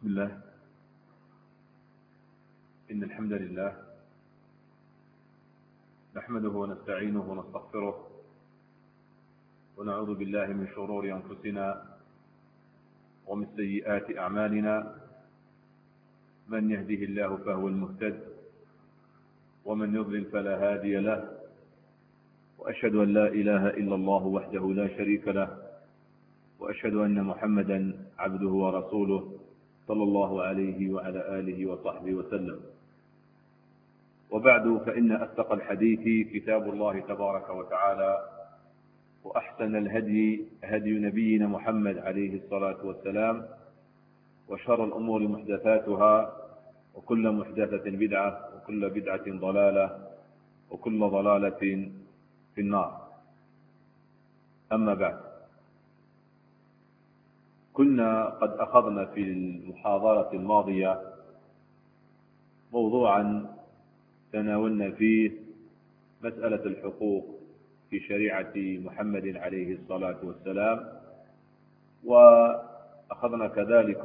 بسم الله. إن الحمد لله نحمده ونستعينه ونستغفره ونعوذ بالله من شرور أنفسنا ومن سيئات أعمالنا. من يهده الله فهو المهتد ومن يضلل فلا هادي له. وأشهد أن لا إله إلا الله وحده لا شريك له. وأشهد أن محمدا عبده ورسوله. صلى الله عليه وعلى آله وصحبه وسلم. وبعد فإن أصدق الحديث كتاب الله تبارك وتعالى وأحسن الهدي هدي نبينا محمد عليه الصلاة والسلام وشر الأمور محدثاتها وكل محدثة بدعة وكل بدعة ضلالة وكل ضلالة في النار. أما بعد كنا قد أخذنا في المحاضرة الماضية موضوعا تناولنا فيه مسألة الحقوق في شريعة محمد عليه الصلاة والسلام وأخذنا كذلك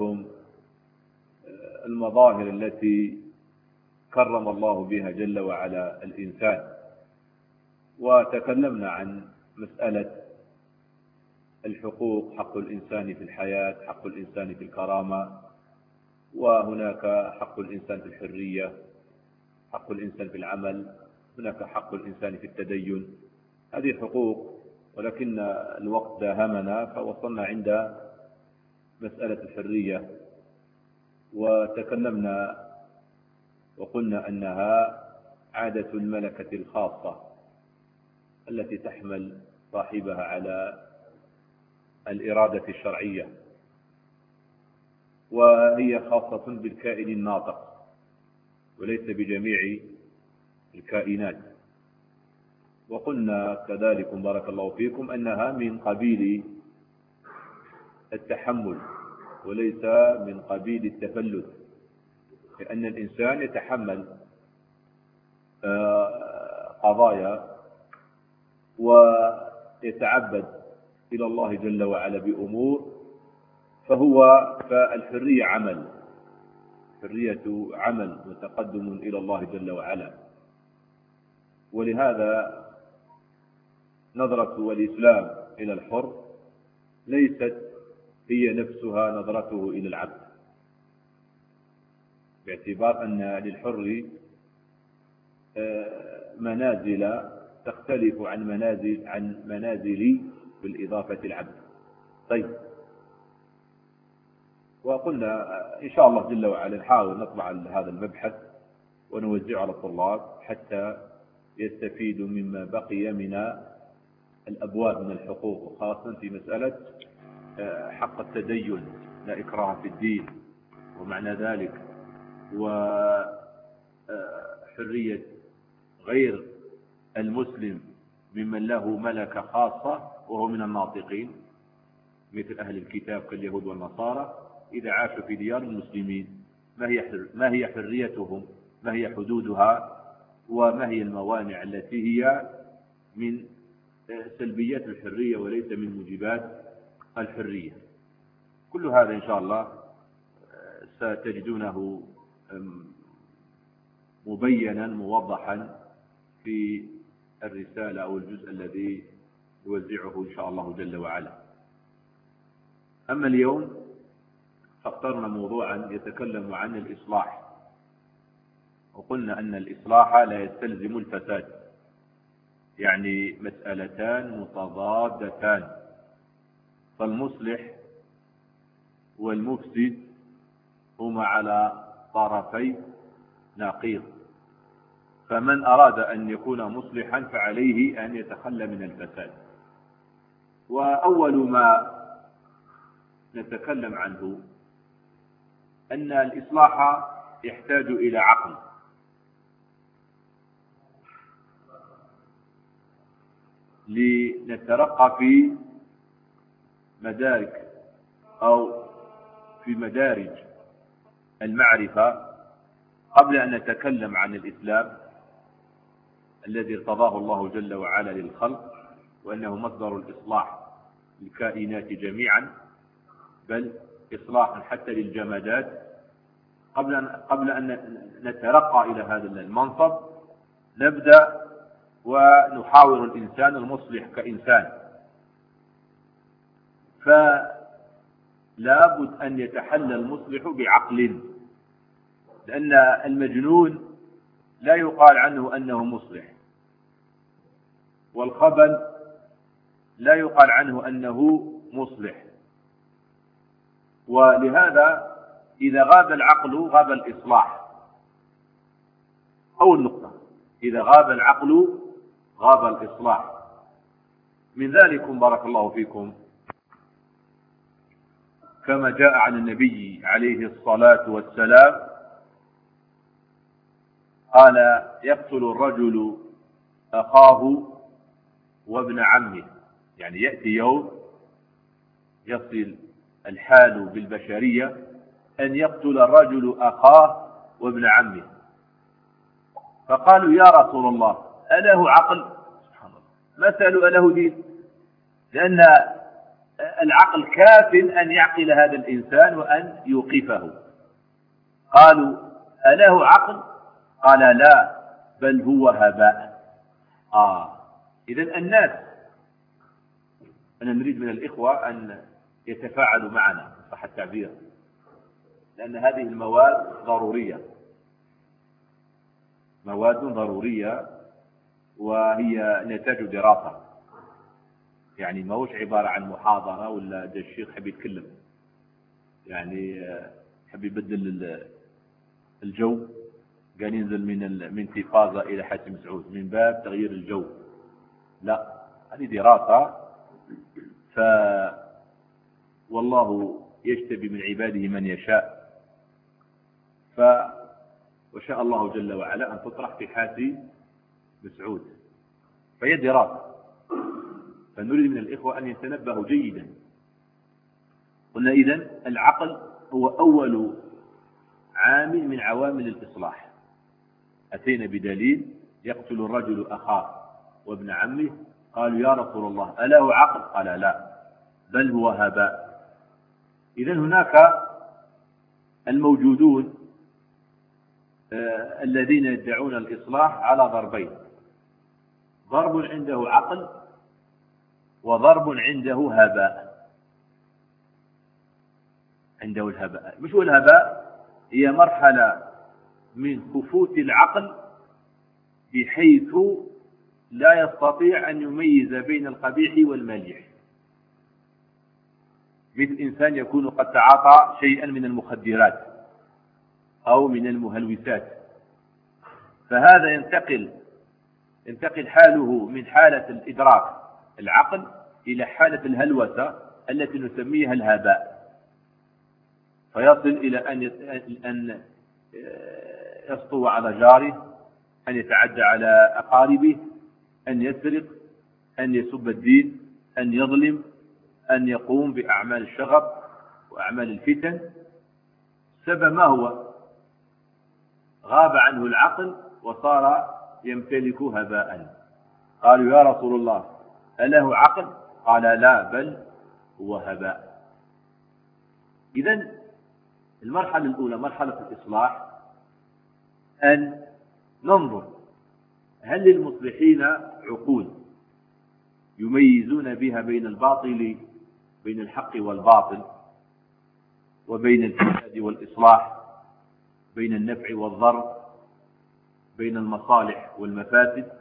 المظاهر التي كرم الله بها جل وعلا الإنسان وتكلمنا عن مسألة الحقوق حق الإنسان في الحياة حق الإنسان في الكرامة وهناك حق الإنسان في الحرية حق الإنسان في العمل هناك حق الإنسان في التدين. هذه حقوق ولكن الوقت داهمنا فوصلنا عند مسألة الحرية. وتكلمنا وقلنا أنها عادة الملكة الخاصة التي تحمل صاحبها على الإرادة الشرعية وهي خاصة بالكائن الناطق وليس بجميع الكائنات. وقلنا كذلك بارك الله فيكم أنها من قبيل التحمل وليس من قبيل التفلت. لأن الإنسان يتحمل قضايا ويتعبد إلى الله جل وعلا بأمور فهو فالحرية عمل الحرية عمل وتقدم إلى الله جل وعلا. ولهذا نظرة والإسلام إلى الحر ليست هي نفسها نظرته إلى العبد باعتبار أن للحر منازل تختلف عن منازل عن منازل بالإضافة العبد. طيب. وقلنا إن شاء الله جل وعلا نحاول نطلع هذا المبحث ونوزعه على الطلاب حتى يستفيدوا مما بقي من الأبواب من الحقوق وخاصة في مسألة حق التدين لا إكراه في الدين ومعنى ذلك وحرية غير المسلم ممن له ملكة خاصة وهو من الناطقين مثل أهل الكتاب كاليهود والنصارى إذا عاشوا في ديار المسلمين ما هي ما هي حريتهم ما هي حدودها وما هي الموانع التي هي من سلبيات الحرية وليس من موجبات الحرية. كل هذا إن شاء الله ستجدونه مبينا موضحا في الرسالة أو الجزء الذي يوزعه إن شاء الله جل وعلا. أما اليوم فأخترنا موضوعا يتكلم عن الإصلاح. وقلنا أن الإصلاح لا يستلزم الفساد. يعني مسألتان متضادتان. فالمصلح والمفسد هما على طرفي ناقيض. فمن أراد أن يكون مصلحا فعليه أن يتخلى من الفساد. وأول ما نتكلم عنه أن الإصلاح يحتاج إلى عقل. لنترقى في مدارك أو في مدارج المعرفة قبل أن نتكلم عن الإسلام الذي ارتضاه الله جل وعلا للخلق. وأنه مصدر الإصلاح للكائنات جميعا بل إصلاحا حتى للجمادات. قبل أن, قبل أن نترقى إلى هذا المنصب نبدأ ونحاور الإنسان المصلح كإنسان. فلا بد أن يتحلى المصلح بعقل لأن المجنون لا يقال عنه أنه مصلح. والخبل لا يقال عنه أنه مصلح. ولهذا إذا غاب العقل غاب الإصلاح. أول نقطة إذا غاب العقل غاب الإصلاح. من ذلك بارك الله فيكم. كما جاء عن النبي عليه الصلاة والسلام قال يقتل الرجل أخاه وابن عمه. يعني يأتي يوم يصل الحال بالبشرية أن يقتل الرجل أخاه وابن عمه. فقالوا يا رسول الله أله عقل؟ سبحان الله. ما أله دين؟ لأن العقل كاف أن يعقل هذا الإنسان وأن يوقفه. قالوا أله عقل؟ قال لا بل هو هباء. آه إذا الناس أنا نريد من الإخوة أن يتفاعلوا معنا صح التعبير. لأن هذه المواد ضرورية. مواد ضرورية وهي نتاج دراسة. يعني ما هوش عبارة عن محاضرة ولا الشيخ حبي يتكلم. يعني حبي يبدل الجو. قال ينزل من من تيفازا إلى حاتم سعود. من باب تغيير الجو. لا هذه دراسة ف والله يجتبي من عباده من يشاء. ف وشاء الله جل وعلا أن تطرح في حاتي مسعود. فهي دراسة فنريد من الإخوة أن يتنبهوا جيدا. قلنا إذن العقل هو أول عامل من عوامل الإصلاح. أتينا بدليل يقتل الرجل أخاه وابن عمه قالوا يا رسول الله أله عقل قال لا بل هو هباء. إذا هناك الموجودون آه الذين يدعون الإصلاح على ضربين. ضرب عنده عقل وضرب عنده هباء. عنده الهباء. مش هو الهباء؟ هي مرحلة من كفوت العقل بحيث لا يستطيع أن يميز بين القبيح والمليح. مثل إنسان يكون قد تعاطى شيئا من المخدرات أو من المهلوسات. فهذا ينتقل ينتقل حاله من حالة الإدراك العقل إلى حالة الهلوسة التي نسميها الهباء. فيصل إلى أن أن يسطو على جاره أن يتعدى على أقاربه أن يسرق أن يسب الدين أن يظلم أن يقوم بأعمال الشغب وأعمال الفتن. سبب ما هو؟ غاب عنه العقل وصار يمتلك هباء. قالوا يا رسول الله أله عقل؟ قال لا بل هو هباء. إذا المرحلة الأولى مرحلة الإصلاح أن ننظر هل للمصلحين عقول يميزون بها بين الباطل بين الحق والباطل وبين الفساد والإصلاح بين النفع والضر بين المصالح والمفاسد؟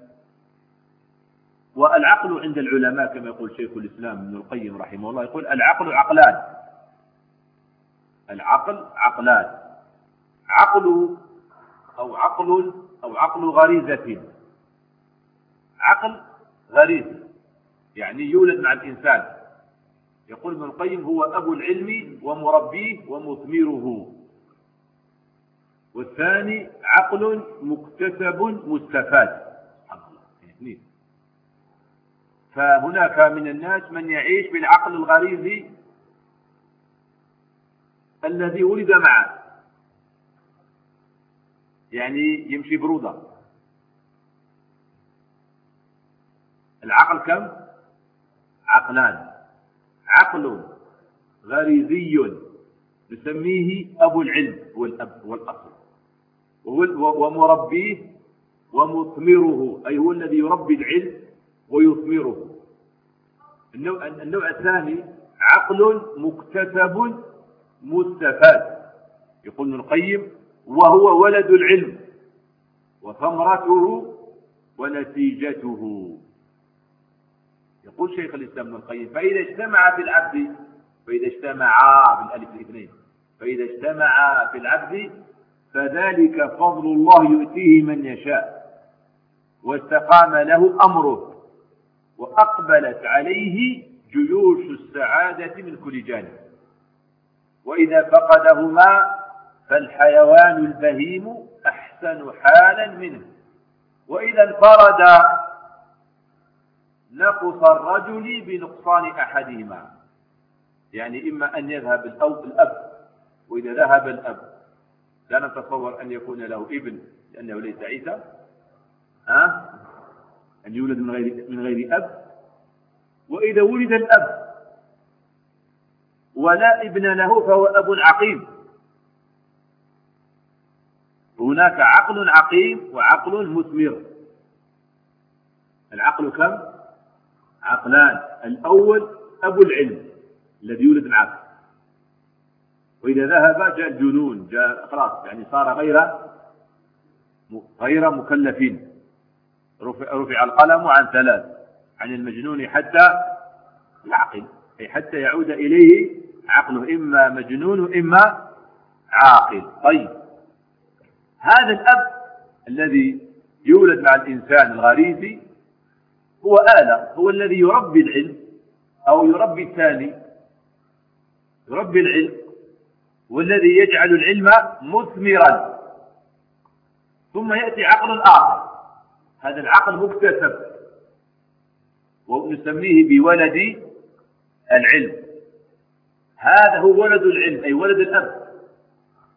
والعقل عند العلماء كما يقول شيخ الإسلام ابن القيم رحمه الله يقول العقل عقلان. العقل عقلان. عقل أو عقل أو عقل غريزة. عقل غريزة يعني يولد مع الإنسان. يقول ابن القيم هو أبو العلم ومربيه ومثمره. والثاني عقل مكتسب مستفاد. اثنين فهناك من الناس من يعيش بالعقل الغريزي الذي ولد معه. يعني يمشي برودة. العقل كم؟ عقلان. عقل غريزي نسميه أبو العلم هو الأب هو الأصل ومربيه ومثمره أي هو الذي يربي العلم ويثمره. النوع, النوع الثاني عقل مكتسب مستفاد. يقول ابن القيم وهو ولد العلم وثمرته ونتيجته. يقول شيخ الإسلام ابن القيم فإذا اجتمع في العبد فإذا اجتمعا بالألف الاثنين فإذا اجتمعا في العبد فذلك فضل الله يؤتيه من يشاء واستقام له أمره وأقبلت عليه جيوش السعادة من كل جانب. وإذا فقدهما فالحيوان البهيم أحسن حالا منه. وإذا انفرد نقص الرجل بنقصان أحدهما. يعني إما أن يذهب الأب. وإذا ذهب الأب لا نتصور أن يكون له ابن لأنه ليس عيسى. ها؟ أن يولد من غير من غير أب. وإذا ولد الأب ولا ابن له فهو أب عقيم. هناك عقل عقيم وعقل مثمر. العقل كم؟ عقلان. الأول أبو العلم الذي يولد العقل. وإذا ذهب جاء الجنون جاء خلاص يعني صار غير غير مكلفين. رفع, القلم عن ثلاث عن المجنون حتى العقل أي حتى يعود إليه عقله إما مجنون إما عاقل. طيب. هذا الأب الذي يولد مع الإنسان الغريزي هو آلة هو الذي يربي العلم أو يربي الثاني. يربي العلم والذي يجعل العلم مثمرا. ثم يأتي عقل آخر. هذا العقل مكتسب ونسميه بولد العلم. هذا هو ولد العلم أي ولد الأب.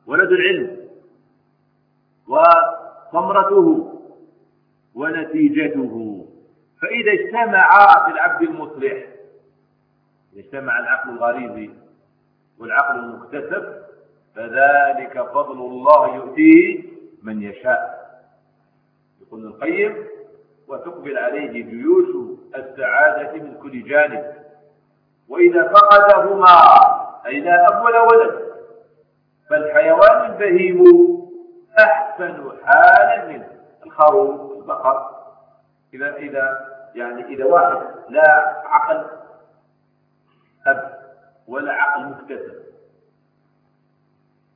ولد العلم. وثمرته ونتيجته. فإذا اجتمعا في العبد المصلح اجتمع العقل الغريزي والعقل المكتسب فذلك فضل الله يؤتيه من يشاء. يقول القيم وتقبل عليه جيوش السعادة من كل جانب وإذا فقدهما أي لا أب ولا ولد فالحيوان البهيم أحسن حالا منه الخروف البقر. إذا إذا يعني إذا واحد لا عقل أب ولا عقل مكتسب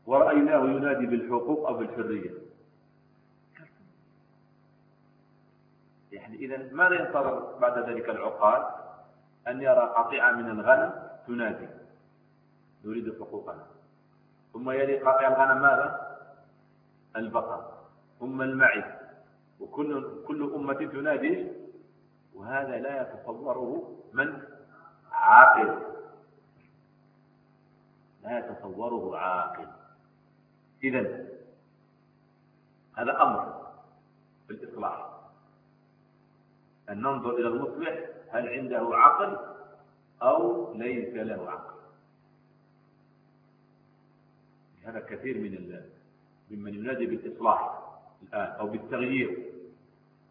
ورأيناه ينادي بالحقوق أو بالحرية. يعني إذا ماذا ينتظر بعد ذلك العقال؟ أن يرى قطيعة من الغنم تنادي نريد حقوقنا. ثم يلي قطيع الغنم ماذا؟ البقر. ثم المعز. وكل كل أمة تنادي وهذا لا يتصوره من؟ عاقل. لا يتصوره عاقل. إذا هذا أمر في الإصلاح. أن ننظر إلى المصلح هل عنده عقل أو ليس له عقل. هذا كثير من ممن ينادي بالإصلاح الآن أو بالتغيير.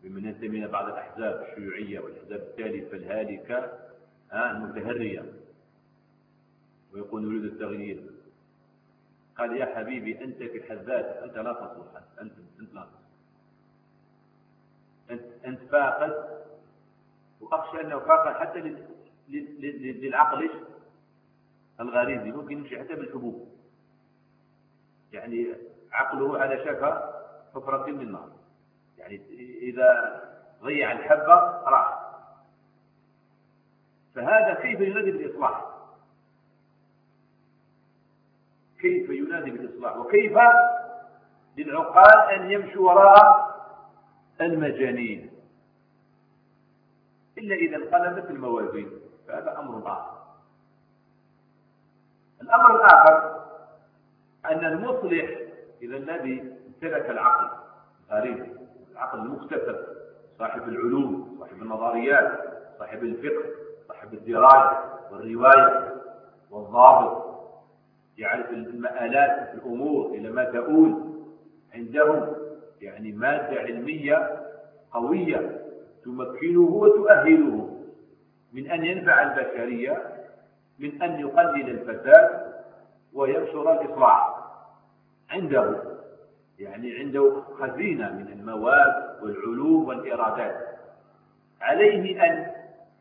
ممن ينتمي بعض الأحزاب الشيوعية والأحزاب التالفة الهالكة المتهرية. ويقول نريد التغيير. قال يا حبيبي أنت كحذات أنت لا تصلح أنت أنت لا تصلح. أنت أنت فاقد وأخشى أنه فاقد حتى للعقل الغريزي. ممكن يمشي حتى بالحبوب. يعني عقله على شفا حفرة من النار يعني إذا ضيع الحبة راح. فهذا كيف ينادي بالإصلاح؟ كيف ينادي بالإصلاح؟ وكيف للعقال أن يمشوا وراء المجانين؟ إلا إذا انقلبت الموازين. فهذا أمر آخر الأمر الآخر أن المصلح إذا الذي امتلك العقل الغريب العقل المكتسب صاحب العلوم صاحب النظريات صاحب الفقه صاحب الدراية والرواية والضابط يعرف المآلات الأمور إلى ما تؤول. عندهم يعني مادة علمية قوية تمكنه وتؤهله من أن ينفع البشرية من أن يقلل الفساد وينشر الإصلاح. عنده يعني عنده خزينة من المواد والعلوم والإرادات. عليه أن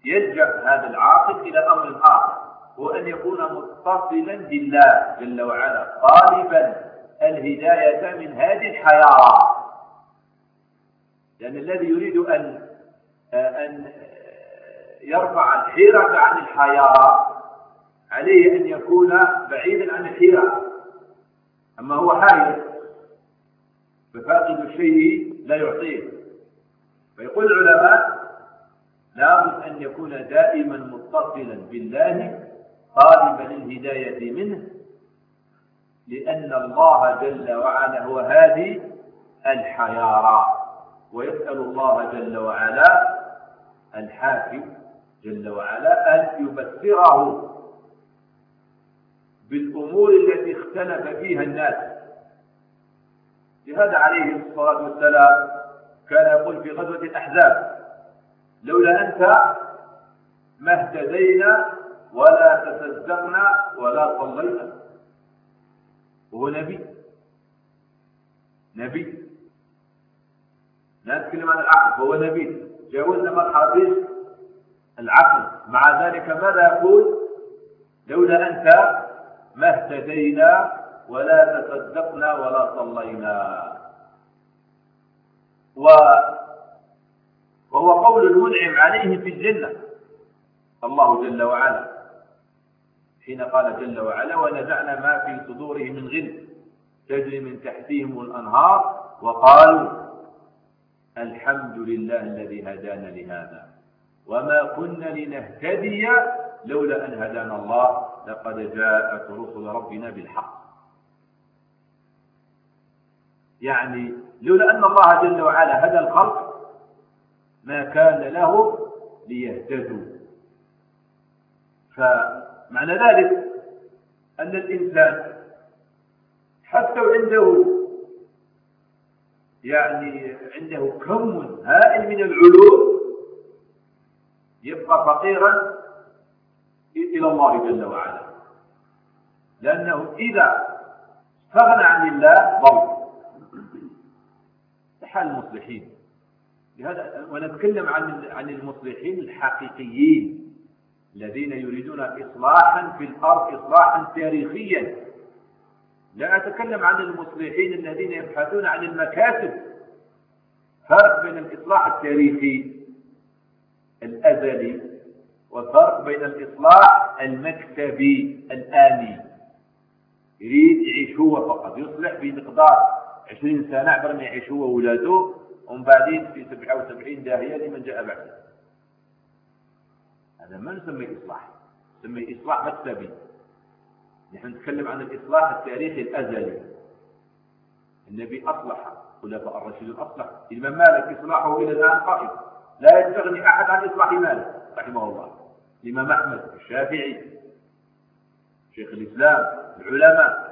يلجأ هذا العاقل إلى أمر آخر هو أن يكون متصلا بالله جل وعلا طالبا الهداية من هذه الحيارات لأن الذي يريد أن أن يرفع الحيرة عن الحيارات عليه أن يكون بعيدا عن الحيرة. أما هو حائر ففاقد الشيء لا يعطيه. فيقول العلماء لابد أن يكون دائما متصلا بالله طالبا الهداية منه لأن الله جل وعلا هو هذه الحيارى ويسأل الله جل وعلا الحاكم جل وعلا أن يبصره بالأمور التي اختلف فيها الناس. لهذا عليه الصلاة والسلام كان يقول في غزوة الأحزاب لولا أنت ما اهتدينا ولا تصدقنا ولا صلينا. وهو نبي نبي. لا نتكلم عن العقل هو نبي. جاوزنا مرحلة العقل. مع ذلك ماذا يقول؟ لولا أنت ما اهتدينا ولا تصدقنا ولا صلينا. و وهو قول المنعم عليه في الجنة. الله جل وعلا. حين قال جل وعلا ونزعنا ما في صدورهم من غل تجري من تحتهم الأنهار وقالوا الحمد لله الذي هدانا لهذا. وما كنا لنهتدي لولا أن هدانا الله. لقد جاءت رسل ربنا بالحق. يعني لولا أن الله جل وعلا هدى الخلق ما كان له ليهتدوا. فمعنى ذلك أن الإنسان حتى عنده يعني عنده كم هائل من العلوم يبقى فقيرا إلى الله جل وعلا. لأنه إذا استغنى عن الله ضل. حال المصلحين. لهذا ونتكلم عن عن المصلحين الحقيقيين الذين يريدون إصلاحا في الأرض إصلاحا تاريخيا. لا أتكلم عن المصلحين الذين يبحثون عن المكاسب. فرق بين الإصلاح التاريخي الأزلي وفرق بين الإصلاح المكتبي الآني يريد يعيش هو فقط يصلح بمقدار عشرين سنة عبر ما يعيش هو وولاده ومن بعدين في سبعة وسبعين داهية لمن جاء بعده. هذا ما نسميه إصلاح. نسميه إصلاح مكتبي. نحن نتكلم عن الإصلاح التاريخي الأزلي. النبي أصلح خلفاء الرشيدون أصلح. الإمام مالك إصلاحه إلى الآن قائم. لا يستغني أحد عن إصلاح مالك رحمه الله. الإمام أحمد الشافعي شيخ الإسلام العلماء.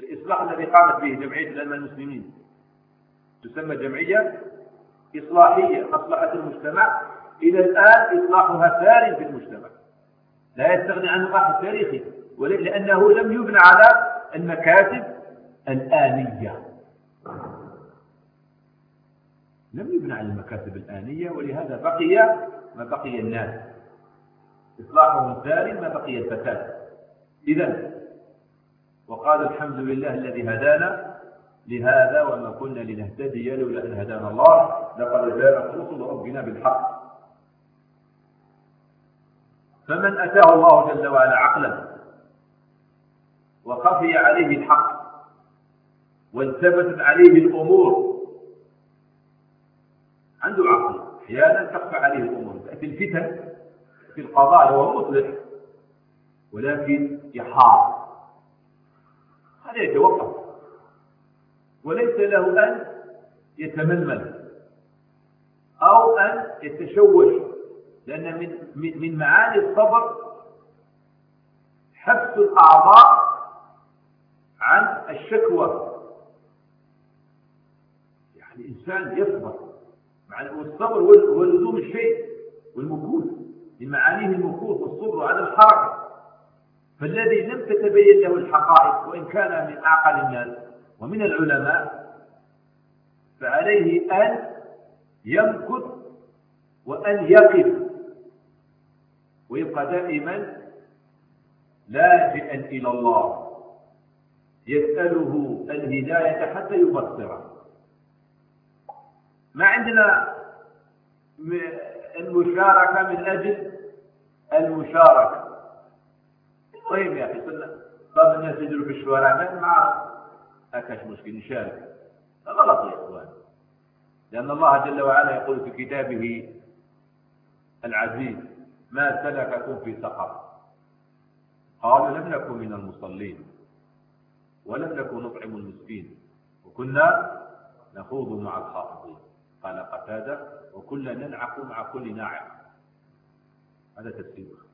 الإصلاح الذي قامت به جمعية الأئمة المسلمين تسمى جمعية إصلاحية أصلحت المجتمع إلى الآن إصلاحها سار في المجتمع. لا يستغني عن الإصلاح التاريخي لأنه لم يبنى على المكاتب الآنية. لم يبنى على المكاتب الآنية ولهذا بقي ما بقي الناس. إصلاحهم سار ما بقي الفساد. إذا وقال الحمد لله الذي هدانا لهذا وما كنا لنهتدي لولا أن هدانا الله. لقد جاءت رسل ربنا بالحق. فمن أتاه الله جل وعلا عقلا وخفي عليه الحق وانثبتت عليه الأمور عنده عقل. أحيانا تخفى عليه الأمور. تأتي الفتن في القضاء وهو مصلح ولكن يحار. هذا يتوقف. وليس له أن يتململ أو أن يتشوش لأن من من معاني الصبر حبس الأعضاء عن الشكوى. يعني الإنسان يصبر مع والصبر هو لزوم الشيء والمكوث من معانيه المكوث والصبر على الحركة. فالذي لم تتبين له الحقائق وإن كان من أعقل الناس ومن العلماء فعليه أن يمكث وأن يقف ويبقى دائما لاجئا إلى الله يسأله الهداية حتى يبصره. ما عندنا المشاركة من أجل المشاركة. طيب يا أخي قلنا بعض الناس يجروا في الشوارع ما مع أكاش مشكل نشارك. غلط يا إخوان. لأن الله جل وعلا يقول في كتابه العزيز ما سلككم في سقر. قالوا لم نكن من المصلين ولم نكن نطعم المسكين وكنا نخوض مع الخائضين قال قتادة وكنا ننعق مع كل ناعق. هذا تفسير.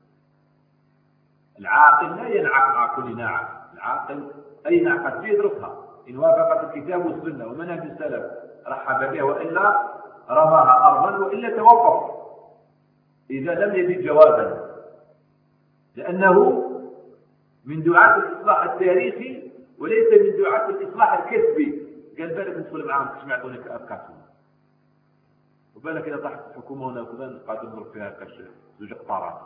العاقل لا ينعق مع كل ناعق العاقل أي ناقة يدركها إن وافقت الكتاب والسنة ومنهج السلف رحب بها وإلا رماها أرضا وإلا توقف. إذا لم يجد جوابا لأنه من دعاة الإصلاح التاريخي وليس من دعاة الإصلاح الكسبي. قال بالك ندخل معاهم تسمع يعطونك أفكارهم وبالك إذا طاحت الحكومة هنا وكذا قاعد نضرب فيها زوج قطارات.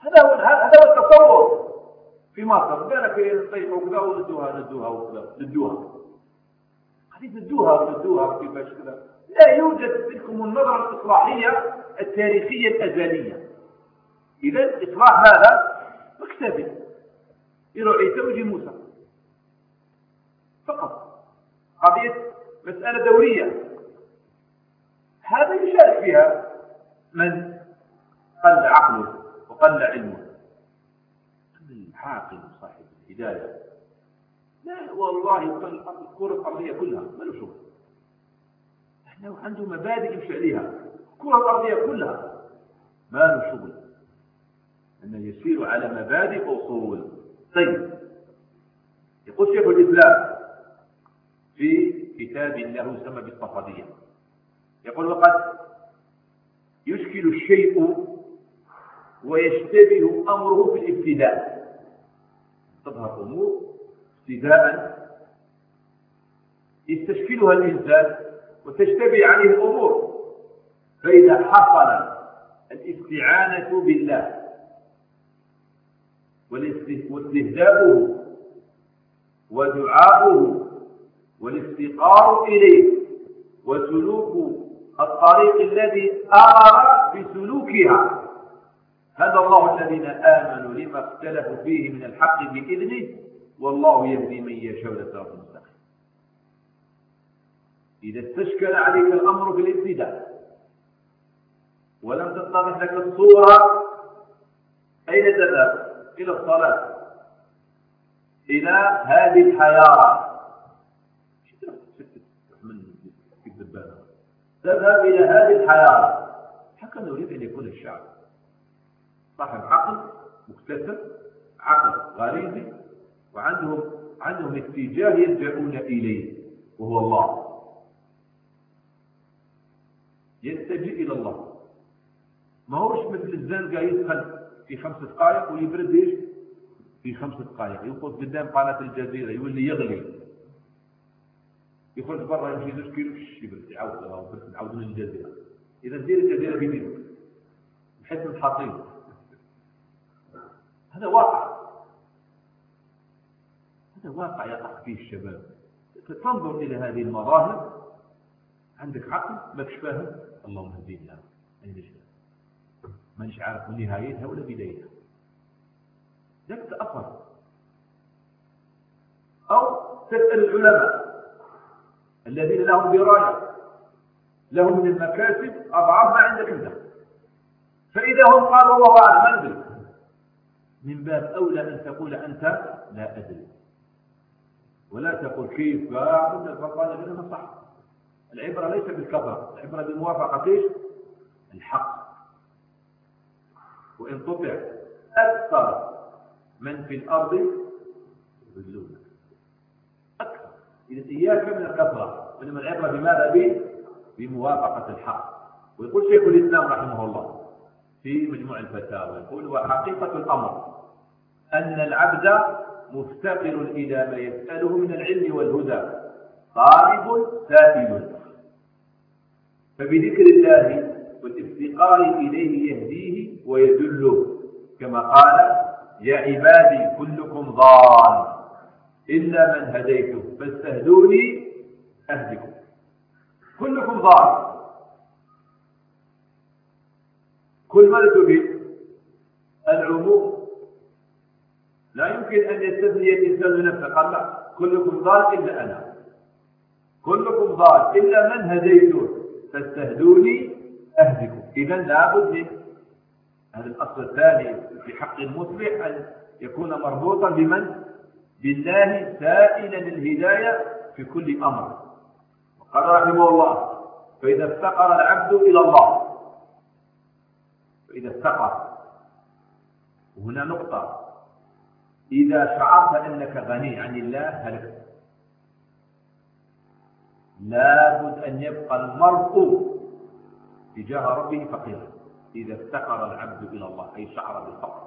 هذا هو هذا هو التصور. في مصر. بالك نطيحوا كذا وندوها ندوها وكذا. ندوها قضية ندوها وندوها كيفاش كذا. لا يوجد تلكم النظرة الإصلاحية التاريخية الأزلية. إذا إصلاح هذا مكتبي يروح عيسى ويجي موسى. فقط. قضية مسألة دورية. هذا يشارك فيها من قل عقله. وقل علمه. العاقل صاحب الهداية. لا والله الكرة الأرضية كلها ما له شغل. إحنا عنده مبادئ يمشي عليها الكرة الأرضية كلها ما له شغل. أنه يسير على مبادئ وأصول طيب. يقول شيخ الإسلام في كتاب له سمى بالصفدية يقول وقد يشكل الشيء ويشتبه أمره في الابتداء. تظهر أمور ابتداء يستشكلها الإنسان وتشتبه عليه الأمور. فإذا حصل الاستعانة بالله واستهدافه ودعاؤه والافتقار إليه وسلوك الطريق الذي أمر بسلوكها هدى الله الذين آمنوا لما اختلفوا فيه من الحق بإذنه والله يهدي من يشاء إلى صراط مستقيم. إذا استشكل عليك الأمر في الابتداء ولم تتضح لك الصورة أين تذهب؟ إلى الصلاة. إلى هذه الحياة. تذهب إلى هذه الحياة. حقا نريد أن يكون الشعب. صاحب عقل مكتسب عقل غريزي وعندهم عندهم اتجاه يلجؤون إليه وهو الله. يتجه إلى الله. ما هوش مثل الزنقة يسخن في خمس دقائق ويبرد إيش؟ في خمس دقائق. يوقف قدام قناة الجزيرة يولي يغلي. يخرج برا يمشي زوج كيلو يبرد يعاود يعاود من الجزيرة. إذا دير الجزيرة بيدك بحيث الحصيل هذا واقع. هذا واقع يقع فيه الشباب. تنظر إلى هذه المظاهر. عندك عقل؟ ما فاهم؟ اللهم اهدينا جاء مانيش عارف نهايتها ولا بدايتها. ذاك تأثر. أو تسأل العلماء الذين لهم دراية لهم من المكاسب أضعاف ما عندك أنت. فإذا هم قالوا الله أعلم ندري. من باب أولى أن تقول أنت لا أدري. ولا تقول كيف لا فقال لنا صح. العبرة ليس بالكفر العبرة بموافقة الحق. وإن تطع أكثر من في الأرض يضلونك إذا إياك من الكثرة وإنما العبرة بماذا؟ به؟ بموافقة الحق. ويقول شيخ الإسلام رحمه الله في مجموع الفتاوى يقول وحقيقة الأمر أن العبد مفتقر إلى ما يسأله من العلم والهدى طالب سائل. فبذكر الله والافتقار إليه يهديه ويدله كما قال يا عبادي كلكم ضال إلا من هديته فاستهدوني أهدكم. كلكم ضال. كل ما تفيد العموم لا يمكن أن يستثني الإنسان نفسه. قال لا كلكم ضال إلا أنا. كلكم ضال إلا من هديته فاستهدوني أهدكم. إذا لابد من هذا الأصل الثاني في حق المصلح أن يكون مربوطا بمن؟ بالله سائلا الهداية في كل أمر. وقال رحمه الله فإذا افتقر العبد إلى الله فإذا افتقر وهنا نقطة. إذا شعرت أنك غني عن الله هلكت لابد أن يبقى المرء تجاه ربه فقيرا إذا افتقر العبد إلى الله أي شعر بالفقر.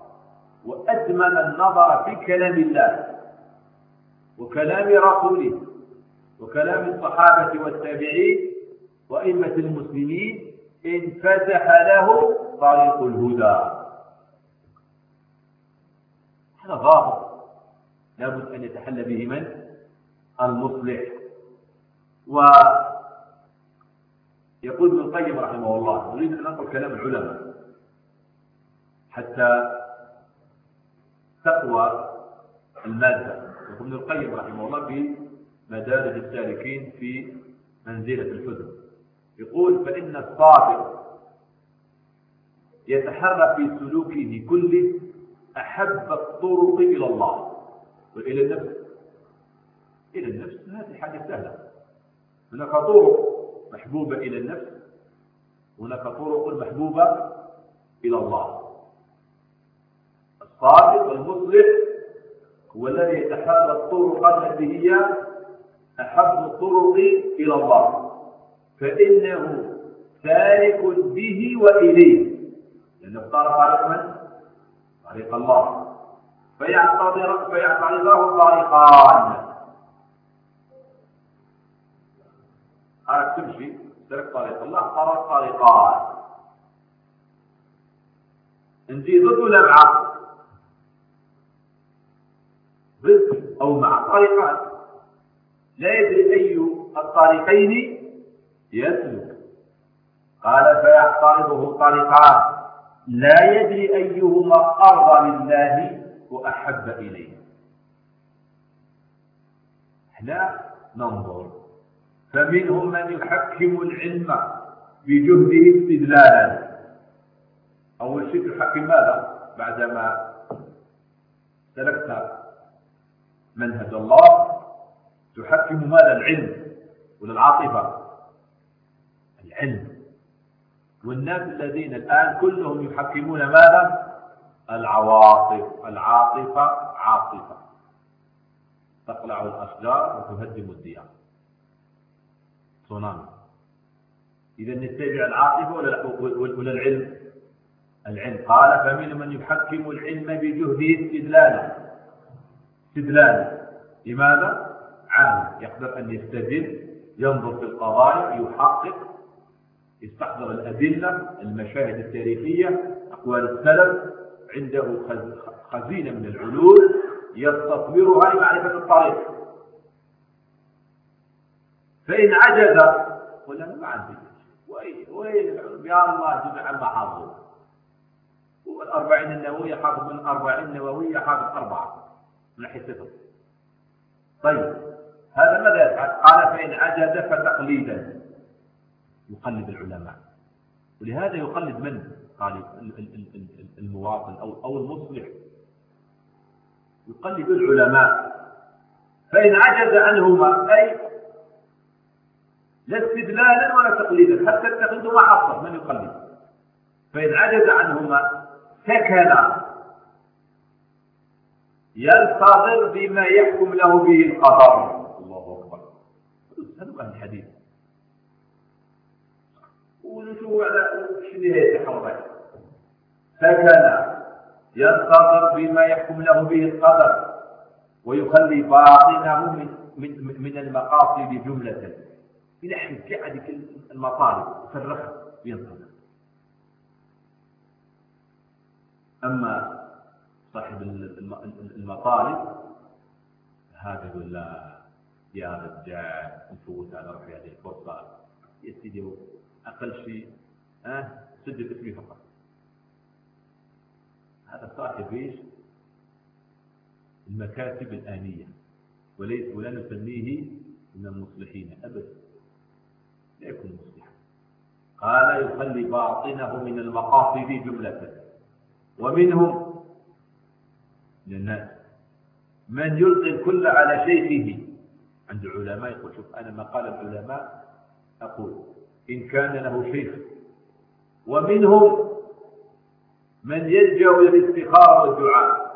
وأدمن النظر في كلام الله وكلام رسوله وكلام الصحابة والتابعين وأئمة المسلمين انفتح له طريق الهدى. هذا ظاهر. لابد أن يتحلى به من؟ المصلح. ويقول ابن القيم رحمه الله نريد أن ننقل كلام العلماء حتى تقوى المادة. يقول ابن القيم رحمه الله في مدارج السالكين في منزلة الحزن. يقول فإن الصابر يتحرى في سلوكه كله أحب الطرق إلى الله وإلى النفس. إلى النفس هذه حاجة سهلة. هناك طرق محبوبة إلى النفس هناك طرق محبوبة إلى الله. الصادق المصلح هو الذي يتحرى الطرق التي هي أحب الطرق إلى الله. فإنه سالك به وإليه. لأنه اختار طريق من؟ طريق الله. فيعترضه طريقان. قالت تمشي ترك طريق الله قرر طريقان. انت ضد ولا مع؟ ضد أو مع طريقان. لا يدري أي الطريقين يسلك قال فيعترضه طريقان لا يدري أيهما أرضى لله وأحب إليه. إحنا ننظر. فمنهم من يحكم العلم بجهده استدلالا. أول شيء تحكم ماذا؟ بعدما سلكت منهج الله تحكم ماذا؟ العلم ولا العاطفة العلم. والناس الذين الآن كلهم يحكمون ماذا؟ العواطف العاطفة عاطفة. تقلع الأشجار وتهدم الديار. تسونامي. إذا نتبع العاطفة ولا, العلم؟ العلم. قال فمن من يحكم العلم بجهده استدلالا استدلالا لماذا؟ عالم يقدر أن يستدل ينظر في القضايا يحقق يستحضر الأدلة المشاهد التاريخية أقوال السلف عنده خزينة من العلوم يستثمرها لمعرفة الطريق. فإن عجز قل ما عندي وين؟ وين العلوم يا الله جمع المحافظ والأربعين النووية حافظ من الأربعين النووية حافظ أربعة. من حصته طيب هذا ماذا يفعل؟ قال فإن عجز فتقليدا. يقلد العلماء. ولهذا يقلد من؟ قال المواطن أو أو المصلح. يقلد العلماء. فإن عجز عنهما أي لا استدلالا ولا تقليدا حتى التقليد ما حصل من يقلد؟ فإن عجز عنهما سكن. ينتظر بما يحكم له به القدر الله أكبر. هذا الحديث. ونشوف على شنو هي التحرك سكن ينتظر بما يحكم له به القدر ويخلي باطنه من من من المقاصد جملة. إلى حد هذيك المطالب فرخها وينتظر أما صاحب المطالب هذا يقول لا يا رجال نفوت على روحي هذه الفرصة. يا سيدي أقل شيء أه سجل اسمي فقط. هذا صاحب إيش؟ المكاتب الآنية. وليس ولا نسميه من المصلحين أبدا لا يكون مصلحا. قال يخلي باطنه من المقاصد جملة. ومنهم من الناس. من يلقي الكل على شيخه. عند العلماء يقول شوف أنا ما قال العلماء أقول. إن كان له شيخ ومنهم من يلجأ إلى الاستخارة والدعاء.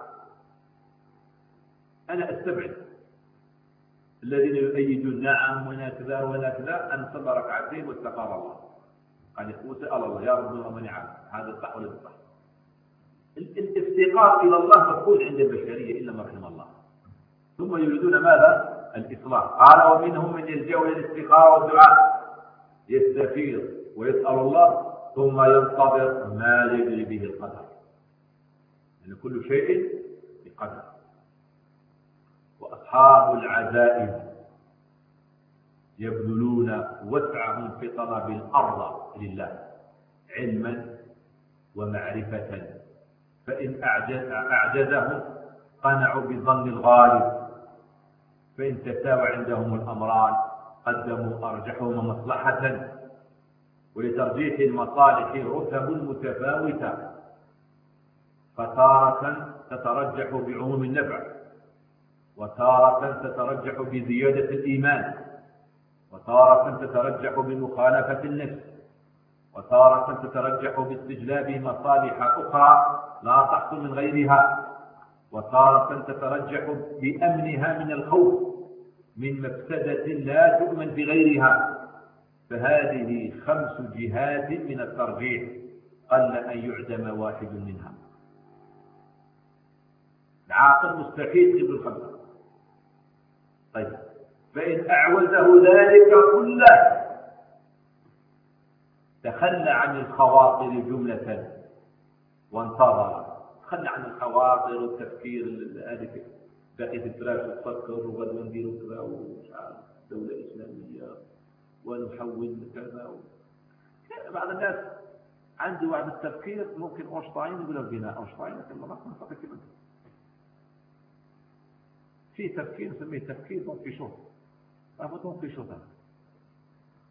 أنا أستبعد الذين يؤيدون نعم ونا كذا ونا كذا أن صلى ركعتين واستخار الله. قال وسأل الله يا رب من يعلم؟ هذا صح ولا صح؟ الافتقار إلى الله مفقود عند البشرية إلا ما رحم الله. ثم يريدون ماذا؟ الإصلاح. قال ومنهم من يلجأ إلى الاستخارة والدعاء. يستفيض ويسأل الله ثم ينتظر ما يجري به القدر. لأن كل شيء بقدر. وأصحاب العزائم يبذلون وسعهم في طلب الأرض لله علما ومعرفة. فإن أعجز أعجزهم قنعوا بظن الغالب. فإن تساوى عندهم الأمران قدموا أرجحهما مصلحة ولترجيح المصالح رتب متفاوتة فتارة تترجح بعموم النفع وتارة تترجح بزيادة الإيمان وتارة تترجح بمخالفة النفس وتارة تترجح باستجلاب مصالح أخرى لا تحصل من غيرها وتارة تترجح بأمنها من الخوف. من مفسدة لا تؤمن بغيرها فهذه خمس جهات من الترجيح قل أن يعدم واحد منها. العاقل مستفيد قبل الخمسة طيب فإن أعوزه ذلك كله تخلى عن الخواطر جملة وانتظر. تخلى عن الخواطر والتفكير هذه بقيت الفراش وتفكر وغدوة نديروا كذا ومش عارف دولة إسلامية ونحول كذا. بعض الناس عندي واحد التفكير ممكن أوشطاين يقول لك بناء. أوشطاين لكن ما نفكر كده في تفكير نسميه تفكير دون كيشوت. هذا دون كيشوت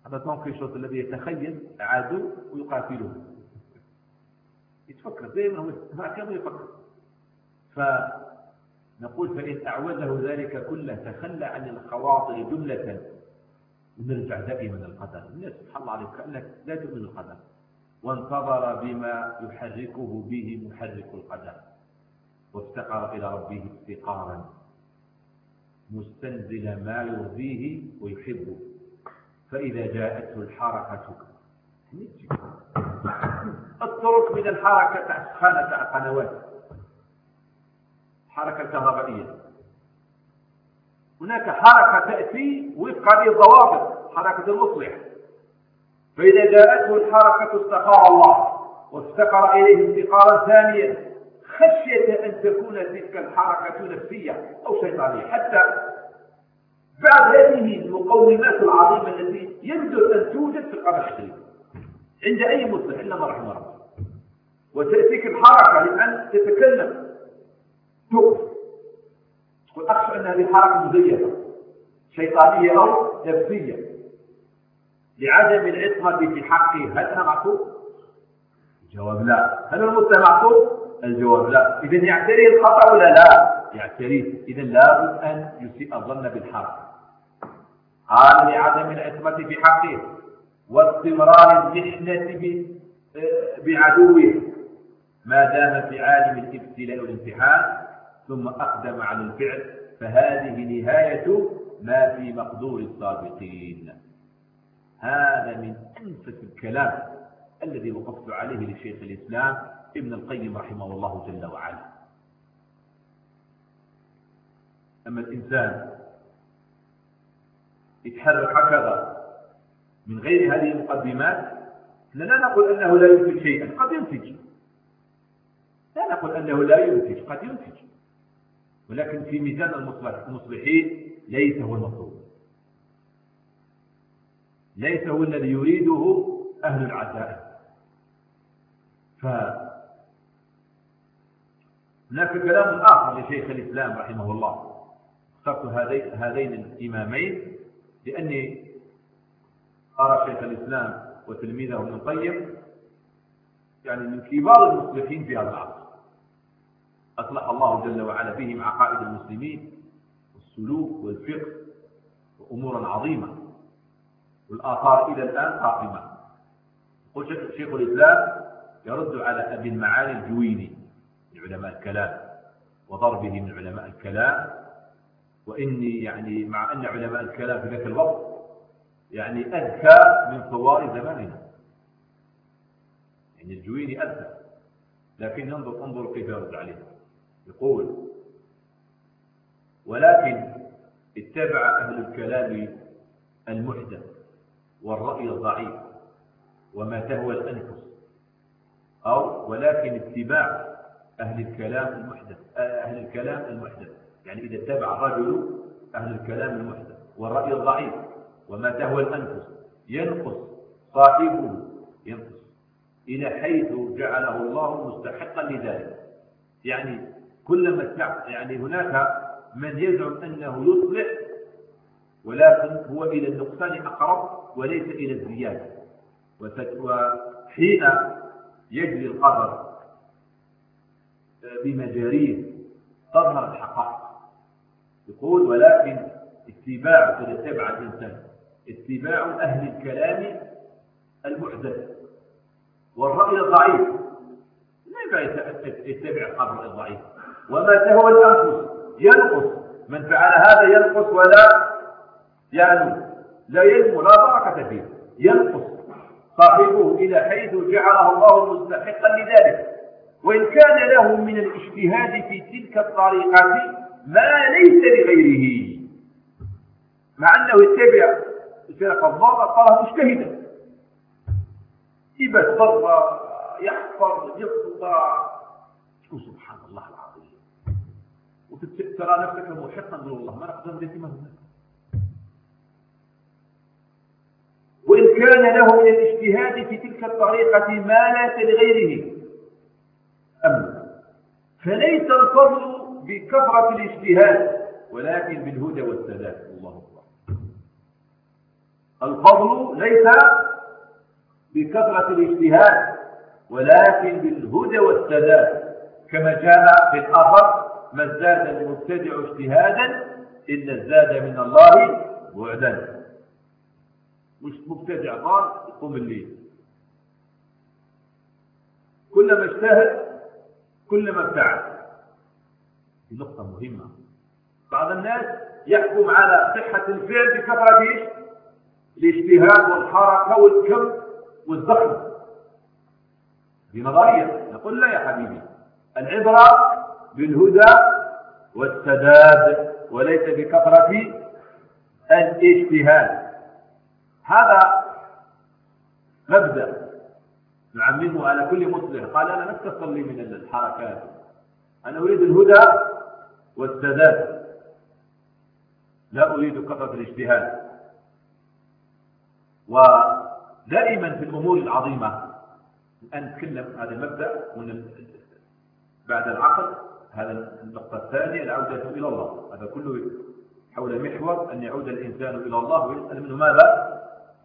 هذا. دون كيشوت الذي يتخيل عدو ويقاتله. يتفكر دائما هو. كان يفكر. فنقول فإن أعوزه ذلك كله تخلى عن الخواطر جملة. ونرجع دائما للقدر الناس سبحان الله عليك كأنك لا تؤمن القدر. وانتظر بما يحركه به محرك القدر. وافتقر إلى ربه افتقارا. مستنزل ما يرضيه ويحبه. فإذا جاءته الحركة الطرق من الحركة خانة قنوات حركة كهربائية. هناك حركة تأتي وفق هذه الضوابط حركة المصلح. فإذا جاءته الحركة استقار الله وافتقر إليه استقارا ثانيا. خشية أن تكون تلك الحركة نفسية أو شيطانية. حتى بعد هذه المقومات العظيمة التي يندر أن توجد في القرن الشريف. عند أي مسلم إلا ما رحم ربه وتأتيك الحركة لأن تتكلم تقول أخشى أن هذه حركة مزيفة شيطانية أو نفسية لعدم العصمة في حقه هل أنا معصوم؟ الجواب لا هل المسلم معصوم؟ الجواب لا إذا يعتريه الخطأ ولا لا؟ يعتريه إذا لابد أن يسيء الظن بالحركة قال لعدم العصمة في حقه واستمرار المحنة بعدوه ما دام في عالم الابتلاء والامتحان ثم أقدم على الفعل فهذه نهاية ما في مقدور السابقين. هذا من أنفس الكلام الذي وقفت عليه لشيخ الإسلام ابن القيم رحمه الله جل وعلا. أما الإنسان يتحرك هكذا من غير هذه المقدمات لا نقول أنه لا ينتج شيئا قد ينتج. لا نقول أنه لا ينتج قد ينتج. ولكن في ميزان المصلحين ليس هو المطلوب. ليس هو الذي يريده أهل العزائم. ف هناك كلام آخر لشيخ الإسلام رحمه الله. اخترت هذين الإمامين لأني أرى شيخ الإسلام وتلميذه ابن القيم يعني من كبار المصلحين في هذا العصر أصلح الله جل وعلا بهم عقائد المسلمين والسلوك والفقه وأمورا عظيمة والآثار إلى الآن قائمة. يقول شيخ الإسلام يرد على أبي المعالي الجويني من علماء الكلام وضربه من علماء الكلام. وإني يعني مع أن علماء الكلام في ذاك الوقت يعني أذكى من ثوار زماننا. يعني الجويني أذكى. لكن انظر انظر كيف يرد عليه. يقول ولكن اتبع أهل الكلام المحدث والرأي الضعيف وما تهوى الأنفس أو ولكن اتباع أهل الكلام المحدث أهل الكلام المحدث. يعني إذا اتبع الرجل أهل الكلام المحدث والرأي الضعيف وما تهوى الأنفس ينقص صاحبه ينقص. إلى حيث جعله الله مستحقا لذلك. يعني كلما يعني هناك من يزعم أنه يصلح ولكن هو إلى النقصان أقرب وليس إلى الزيادة. وحين يجري القدر بمجاريه تظهر الحقائق. يقول ولكن اتباع اتبع الإنسان اتباع أهل الكلام المحدث والرأي الضعيف لا يتبع القبر الضعيف. وما تهوى الأنفس؟ ينقص. من فعل هذا ينقص ولا؟ يعني لا ينمو لا بركة فيه. ينقص. صاحبه إلى حيث جعله الله مستحقا لذلك. وإن كان له من الاجتهاد في تلك الطريقة ما ليس لغيره. مع أنه يتبع الفرق الضالة صار مجتهدا. يبت ضرة يحفظ يقطع. سبحان وترى نفسك محقا من الله ما نقدر ندير ما وإن كان له من الاجتهاد في تلك الطريقة ما ليس لغيره. أما فليس الفضل بكثرة الاجتهاد ولكن بالهدى والسداد. الله أكبر. الفضل ليس بكثرة الاجتهاد ولكن بالهدى والسداد كما جاء في الأثر ما ازداد المبتدع اجتهادا إلا ازداد من الله بعدا. مش مبتدع ضال يقوم الليل. كلما اجتهد كلما ابتعد. دي نقطة مهمة. بعض الناس يحكم على صحة الفعل بكثرة إيش؟ الاجتهاد والحركة والكم والزخم دي نظرية نقول لا يا حبيبي. العبرة بالهدى والسداد وليس بكثرة الاجتهاد. هذا مبدأ نعممه على كل مسلم قال أنا ما لي من الحركات. أنا أريد الهدى والسداد. لا أريد كثرة الاجتهاد. ودائما في الأمور العظيمة الآن نتكلم هذا مبدأ من بعد العقد. هذا النقطة الثانية العودة إلى الله. هذا كله حول محور أن يعود الإنسان إلى الله ويسأل منه ماذا؟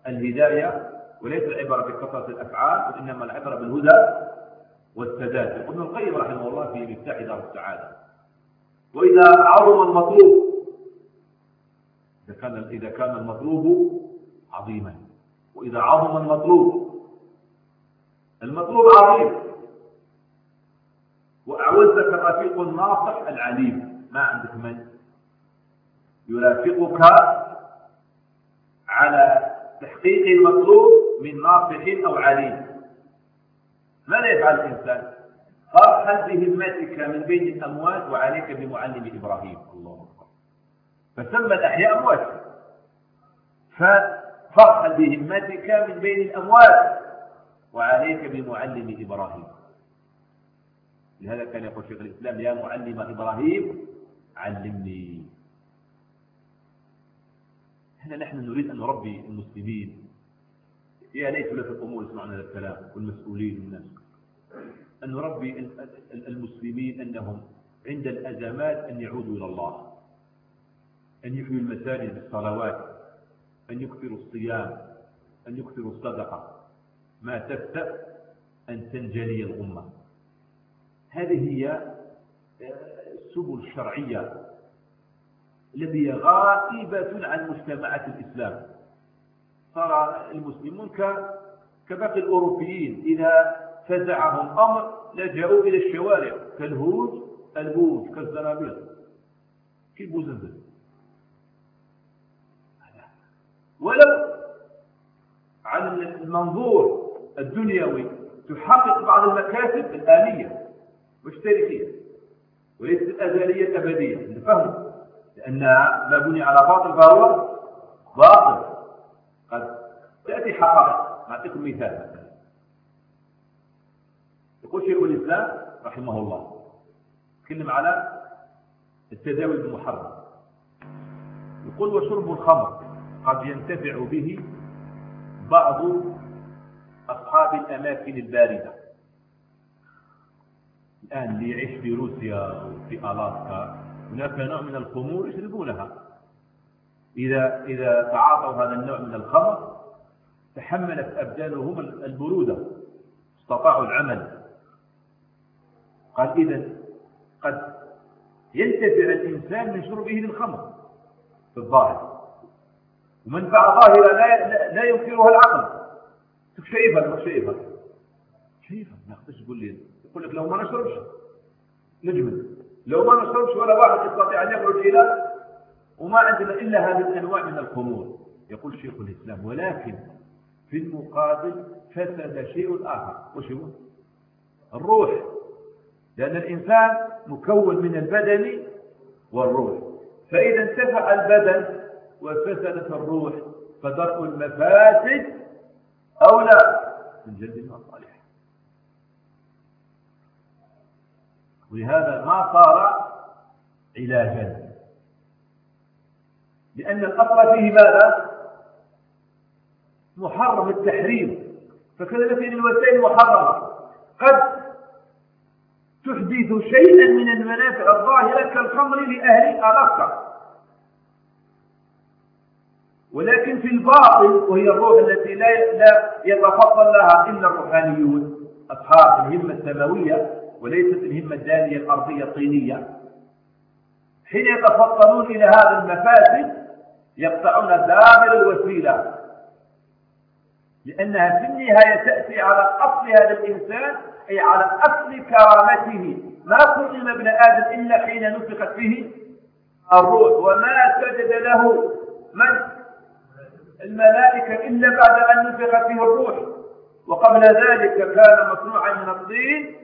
الهداية. وليس العبرة بكثرة الأفعال وإنما العبرة بالهدى والسداد ابن القيم رحمه الله في مفتاح دار السعادة. وإذا عظم المطلوب إذا كان إذا كان المطلوب عظيما. وإذا عظم المطلوب المطلوب عظيم. وأعوزك الرفيق الناصح العليم. ما عندك من؟ يرافقك على تحقيق المطلوب من ناصح أو عليم. ماذا يفعل الإنسان؟ فارحل بهمتك من بين الأموات وعليك بمعلم إبراهيم. الله أكبر. فسمى الأحياء أموات. فارحل بهمتك من بين الأموات وعليك بمعلم إبراهيم. لهذا كان يقول شيخ الإسلام يا معلم إبراهيم علمني. هنا نحن نريد أن نربي المسلمين. يا ليت ولاة الأمور يسمعون هذا الكلام والمسؤولين والناس أن نربي المسلمين أنهم عند الأزمات أن يعودوا إلى الله. أن يحيوا المساجد بالصلوات. أن يكثروا الصيام. أن يكثروا الصدقة. ما تفتأ أن تنجلي الأمة. هذه هي السبل الشرعية التي هي غائبة عن مجتمعات الإسلام. صار المسلمون كباقي الأوروبيين إذا فزعهم أمر لجأوا إلى الشوارع كالهوج البوج كالزنابير كالبوزنزل ولو عن المنظور الدنيوي تحقق بعض المكاسب الآلية مش تاريخية وليست الأزلية الأبدية. نفهم لأن ما بني على باطل فهو باطل. قد تأتي حقائق. نعطيكم مثال. يقول شيخ الإسلام رحمه الله تكلم على التداوي بالمحرم يقول وشرب الخمر قد ينتفع به بعض أصحاب الأماكن الباردة. الآن اللي يعيش في روسيا وفي ألاسكا. هناك نوع من الخمور يشربونها. إذا إذا تعاطوا هذا النوع من الخمر تحملت أبدانهم البرودة. استطاعوا العمل. قال إذا قد ينتفع الإنسان من شربه للخمر في الظاهر. ومنفعة ظاهرة لا, لا ينكرها العقل. شايفها شايفها شايفها ما تقدرش تقول لي يقول لك لو ما نشربش نجمل. لو ما نشربش ولا واحد يستطيع أن يخرج إلى وما عندنا إلا هذه الأنواع من الخمور. يقول شيخ الإسلام ولكن في المقابل فسد شيء آخر. وش هو؟ الروح. لأن الإنسان مكون من البدن والروح. فإذا انتفع البدن وفسدت الروح فدرء المفاسد أولى من جلب المصالح. ولهذا ما صار علاجا. لأن الأصل فيه ماذا؟ محرم التحريم. فكذلك الوسائل محرمة قد تحدث شيئا من المنافع الظاهرة كالخمر لأهل ألاسكا. ولكن في الباطن وهي الروح التي لا لا يتفضل لها إلا الروحانيون أصحاب الهمة السماوية وليست الهمة الدانية الأرضية الطينية. حين يتفطنون إلى هذا المفاسد يقطعون دابر الوسيلة. لأنها في النهاية تأتي على أصل هذا الإنسان أي على أصل كرامته. ما كرم ابن آدم إلا حين نفخت فيه الروح. وما سجد له من؟ الملائكة إلا بعد أن نفخت فيه الروح. وقبل ذلك كان مصنوعا من الطين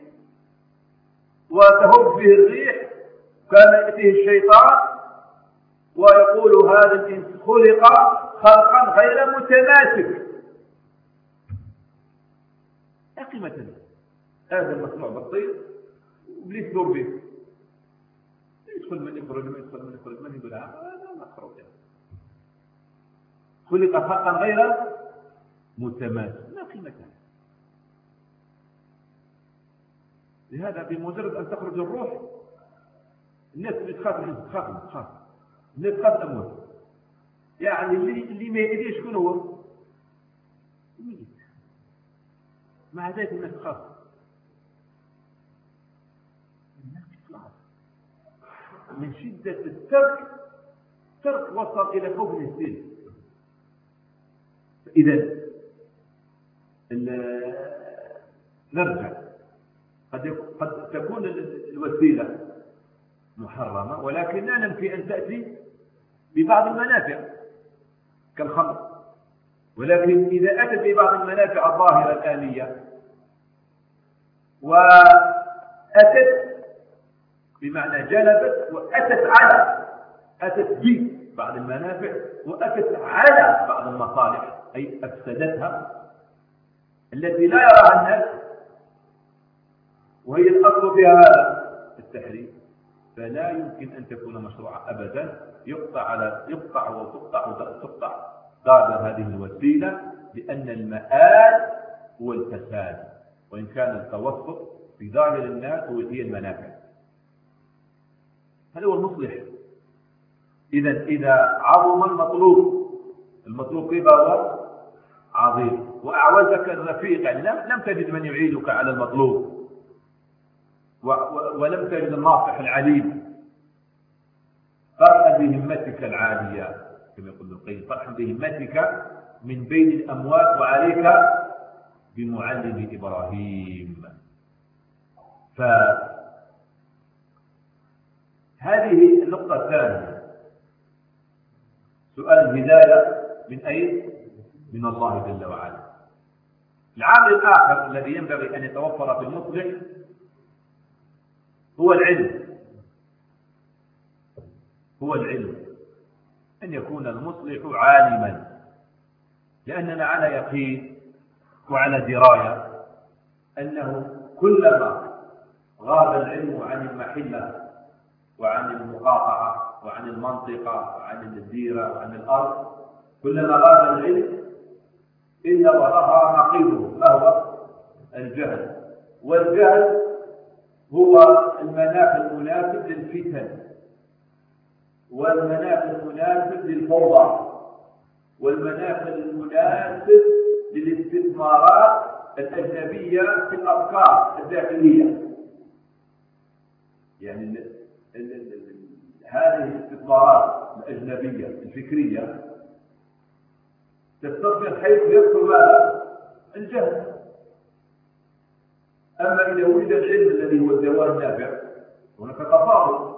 وتهب به الريح كان يأتيه الشيطان ويقول هذا الإنس خلق خلقا غير متماسك. يا قيمة هذا المصنوع بالطير وبليس دور به. يدخل من يخرج من يدخل من يخرج. من يقول هذا؟ مخرج خلق خلقا غير متماسك. لا قيمة. له لهذا بمجرد أن تخرج الروح الناس بتخاف منه تخاف تخاف. الناس تخاف الأموات يعني اللي اللي ما يدري شكون هو. مع ذلك الناس تخاف. الناس تخاف من شدة الترك ترك وصل إلى خوف الإنسان إذا نرجع. قد قد تكون الوسيلة محرمة ولكن لا ننفي أن تأتي ببعض المنافع كالخمر. ولكن إذا أتت ببعض المنافع الظاهرة الآلية وأتت بمعنى جلبت وأتت على أتت ببعض المنافع وأتت على بعض المصالح أي أفسدتها التي لا يراها الناس وهي الأصل فيها هذا التحريم. فلا يمكن أن تكون مشروعة أبدا. يقطع على يقطع وتقطع وتقطع بعد هذه الوسيلة لأن المآل هو الفساد وإن كان التوسط في ظاهر الناس هو هي المنافع. هذا هو المصلح. إذا إذا عظم المطلوب المطلوب كيف هو عظيم وأعوزك الرفيق يعني لم تجد من يعيدك على المطلوب. ولم تجد الناصح العليم. فرحا بهمتك العالية كما يقول القيم. فرحا بهمتك من بين الأموات وعليك بمعلم إبراهيم. فهذه النقطة الثانية. سؤال الهداية من أين؟ من الله جل وعلا. العامل الآخر الذي ينبغي أن يتوفر في المصلح هو العلم. هو العلم. أن يكون المصلح عالما. لأننا على يقين وعلى دراية أنه كلما غاب العلم عن المحلة وعن المقاطعة وعن المنطقة وعن الديرة وعن الأرض كلما غاب العلم إلا وظهر نقيضه ما هو؟ الجهل. والجهل هو المناخ المناسب للفتن والمناخ المناسب للفوضى والمناخ المناسب للاستثمارات الأجنبية في الأفكار الداخلية. يعني هذه الاستثمارات الأجنبية الفكرية. تستثمر حيث يكثر ماذا؟ الجهل. أما إذا وجد العلم الذي هو الدواء النافع هناك تفاضل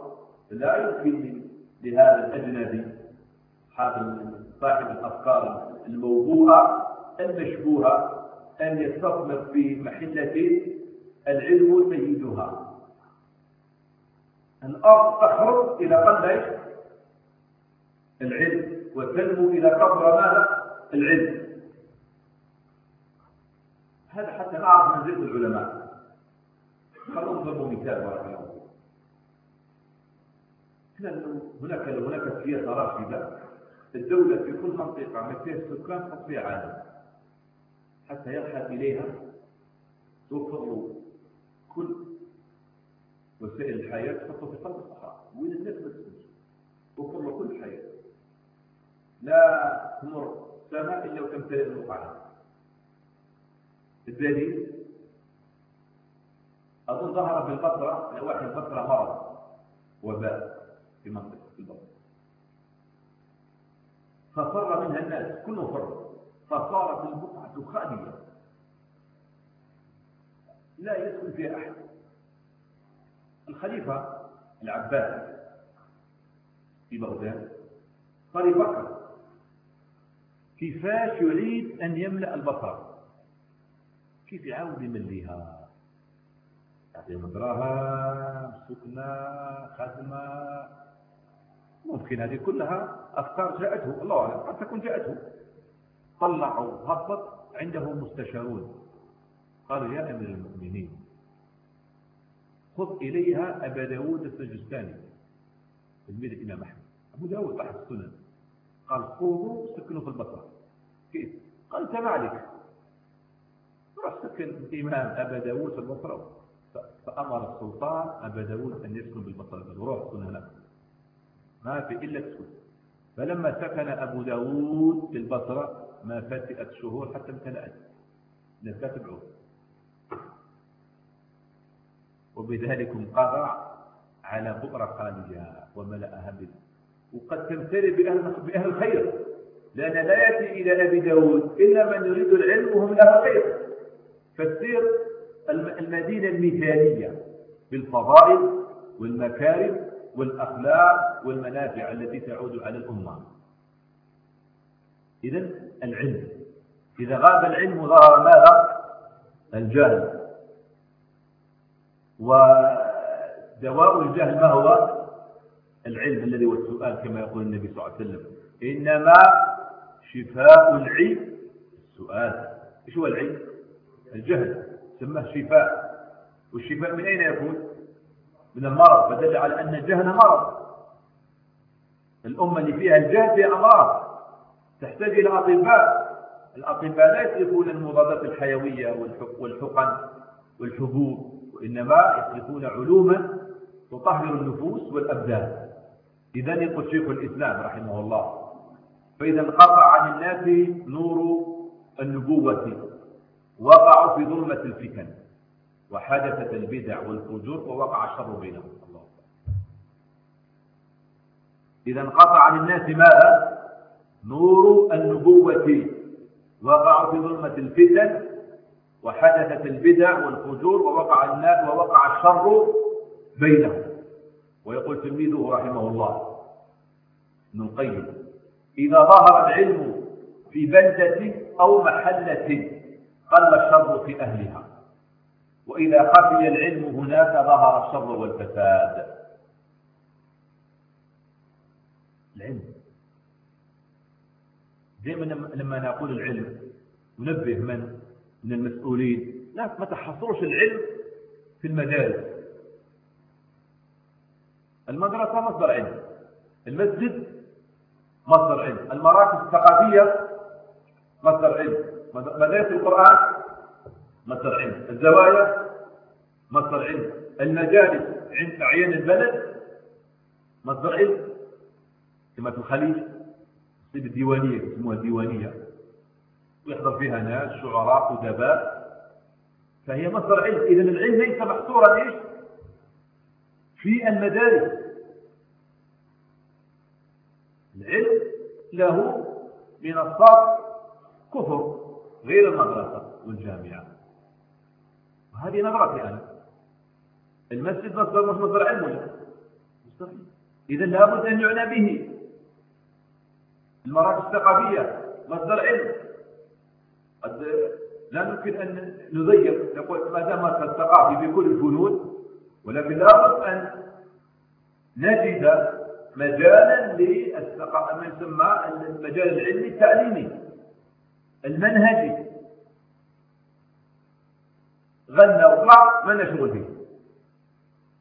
لا يمكن لهذا الأجنبي صاحب الأفكار الموضوعة المشبوهة أن يستثمر في محلة العلم سيدها. الأرض تخرج إلى قل العلم وتنمو إلى كبر ماذا؟ العلم. هذا حتى نعرف منزلة العلماء. خلونا نضرب مثال بارك الله هناك لو هناك سياسة راشدة. الدولة في كل منطقة من فيها السكان تحط فيها عالم حتى يرحل إليها توفر كل وسائل الحياة تحطه في قلب الصحراء. وين الناس بس توفر له كل حياة. لا تمر سنة إلا وتمتلئ المقعدة الدليل أظن ظهر في البصرة نواحي البصرة مرض وباء في منطقة البصرة ففر منها الناس كلهم فروا فصارت البقعة خالية. لا يدخل فيها أحد. الخليفة العباس في بغداد صار يفكر كيفاش يريد أن يملأ البصر؟ كيف يعاود يمليها؟ يعطيهم دراهم سكنة خدمة. ممكن هذه كلها أفكار جاءته الله أعلم قد تكون جاءته. طلعوا هبط عنده مستشارون. قالوا يا أمير المؤمنين خذ إليها أبا داود السجستاني تلميذ الإمام أحمد. أبو داود صاحب السنن. قال خذوا سكنوا في البصرة. كيف؟ قال أنت مالك روح سكن الإمام أبا داود في البصرة. فأمر السلطان أبا داود أن يسكن بالبصرة وروح سكن هناك. ما في إلا تسكن. فلما سكن أبو داود البصرة ما فتئت شهور حتى امتلأت. لا تبعوه وبذلك انقضى على بؤرة خالية وملأها بال وقد تمتلئ بأهل, بأهل الخير. لأن لا يأتي إلى أبي داود إلا من يريد العلم وهم أهل الخير فتصير المدينة المثالية بالفضائل والمكارم والأخلاق والمنافع التي تعود على الأمة. إذا العلم. إذا غاب العلم ظهر ماذا؟ الجهل. ودواء الجهل ما هو؟ العلم الذي هو السؤال كما يقول النبي صلى الله عليه وسلم. إنما شفاء العلم السؤال. إيش هو العلم؟ الجهل. سماه شفاء والشفاء من أين يكون؟ من المرض. فدل على أن الجهل مرض. الأمة اللي فيها الجهل فيها أمراض. تحتاج إلى أطباء. الأطباء لا يصرفون المضادات الحيوية والحقن والحبوب وإنما يصرفون علوما تطهر النفوس والأبدان. إذا يقول شيخ الإسلام رحمه الله فإذا انقطع عن الناس نور النبوة. وقعوا في ظلمة الفتن وحدثت البدع والفجور ووقع الشر بينهم. الله. إذا انقطع عن الناس ماذا؟ نور النبوة. وقعوا في ظلمة الفتن وحدثت البدع والفجور ووقع الناس ووقع الشر بينهم. ويقول تلميذه رحمه الله ابن القيم إذا ظهر العلم في بلدة أو محلة قل الشر في أهلها. وإذا خفي العلم هناك ظهر الشر والفساد. العلم. دائما لما نقول العلم ننبه من؟ من المسؤولين. لا ما تحصرش العلم في المدارس. المدرسة مصدر علم. المسجد مصدر علم. المراكز الثقافية مصدر علم. مدارس القرآن مصدر علم الزوايا مصدر علم المجالس عند أعيان البلد مصدر علم. كما في الخليج تصيب الديوانية يسموها الديوانية ويحضر فيها ناس شعراء أدباء. فهي مصدر علم. إذا العلم ليس محصورا إيش؟ في المدارس. العلم له منصات كفر. غير المدرسة والجامعة. وهذه نظرتي أنا. المسجد مصدر مش مصدر علم مستحيل. إذا لابد أن يعنى به. المراكز الثقافية مصدر علم. قد لا يمكن أن نضيق نقول ما دام الثقافي بكل الفنون ولكن لابد أن نجد مجالا للثقافة ما يسمى المجال العلمي التعليمي. المنهجي غنى وطلع ما نشغل فيه.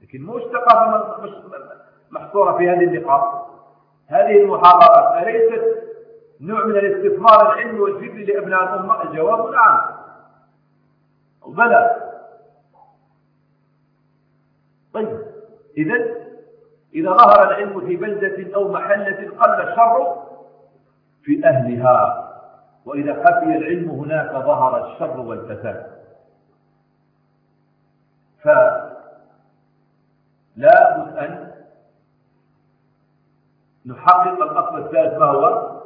لكن مش ثقافة مش محصورة في هذه النقاط. هذه المحاضرات أليست نوع من الاستثمار العلمي والفكري لأبناء الأمة؟ الجواب نعم. بلى. طيب إذا إذا ظهر العلم في بلدة أو محلة قل الشر في أهلها. وإذا خفي العلم هناك ظهر الشر والفساد. فلا بد أن نحقق الأصل الثالث ما هو؟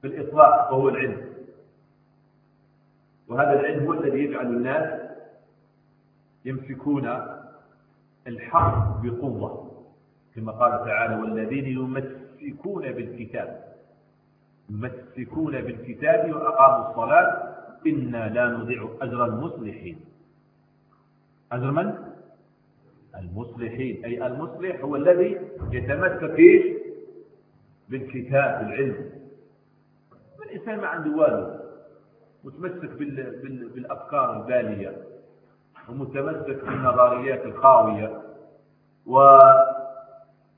في الإطلاق وهو العلم. وهذا العلم هو الذي يجعل الناس يمسكون الحق بقوة كما قال تعالى والذين يمسكون بالكتاب. يمسكون بالكتاب وأقاموا الصلاة إنا لا نضيع أجر المصلحين أجر من؟ المصلحين أي المصلح هو الذي يتمسك إيش؟ بالكتاب بالعلم الإنسان ما عنده والو متمسك بال... بال... بالأفكار البالية ومتمسك بالنظريات الخاوية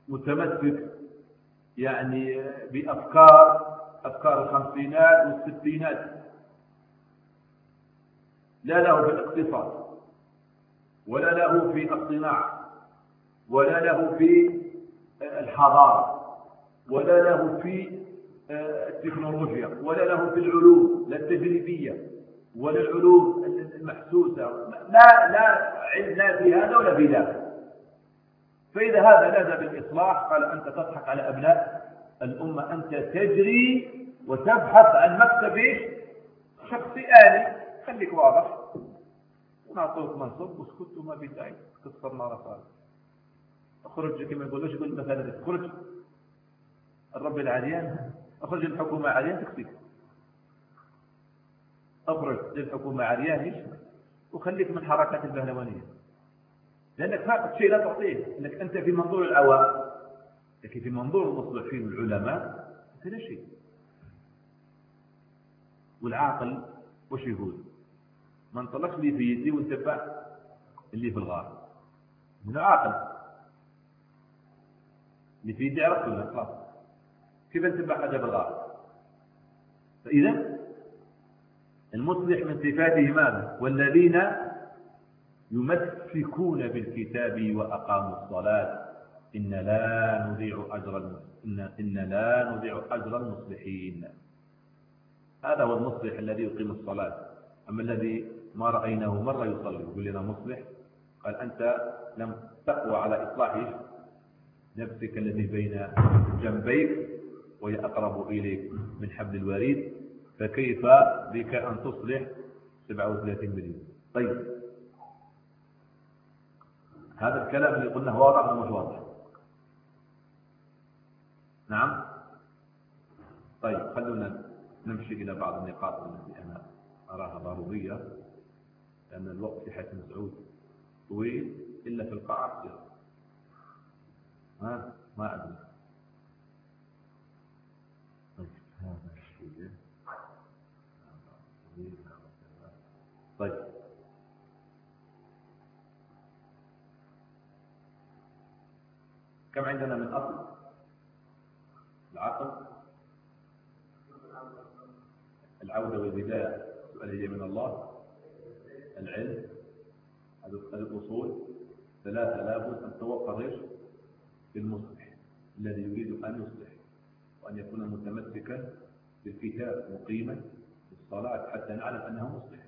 ومتمسك يعني بأفكار أفكار الخمسينات والستينات. لا له في الاقتصاد ولا له في الصناعة ولا له في الحضارة ولا له في التكنولوجيا ولا له في العلوم لا التجريبية ولا العلوم المحسوسة. لا لا علم في هذا ولا في ذاك. فإذا هذا لاذ بالإصلاح قال أنت تضحك على أبناء. الأمة أنت تجري وتبحث عن مكتب شخصي آلي. خليك واضح. ونعطوك منصب واسكت وما بداية كسر نار صار أخرج كما يقول يقول مثلا أخرج. الرب العريان أخرج الحكومة عريان تكفيك. أخرج للحكومة عريان وخليك من حركات البهلوانية. لأنك فاقد شيء لا تعطيه. أنك أنت في منظور العوام. لكن في منظور المصلحين العلماء لا شيء. والعاقل وش يقول؟ ما انطلقش لي في يدي وانتبع اللي في الغار. من عاقل اللي في يدي عرفت ولا خلاص كيف انتبع حاجة في الغار؟ فإذا المصلح من صفاته ماذا؟ والذين يمسكون بالكتاب وأقاموا الصلاة إن لا نضيع إن, إن لا نضيع أجر المصلحين. هذا هو المصلح الذي يقيم الصلاة. أما الذي ما رأيناه مرة يصلي يقول لنا مصلح. قال أنت لم تقوى على اصلاح نفسك الذي بين جنبيك وهي أقرب إليك من حبل الوريد. فكيف بك أن تصلح؟ 37 مليون. طيب. هذا الكلام اللي قلناه واضح ولا مش واضح؟ نعم. طيب خلونا نمشي إلى بعض النقاط التي أنا أراها ضرورية لأن الوقت في حيث مسعود طويل إلا في القاعة كثير ها؟ ما أدري. طيب هذا الشيء. طيب. كم عندنا من أصل؟ العقل العودة والبداية سؤال هي من الله العلم الأصول ثلاثة لابد أن توفر إيش للمصلح الذي يريد أن يصلح وأن يكون متمسكا بالكتاب مقيما بالصلاة حتى نعلم أنه مصلح.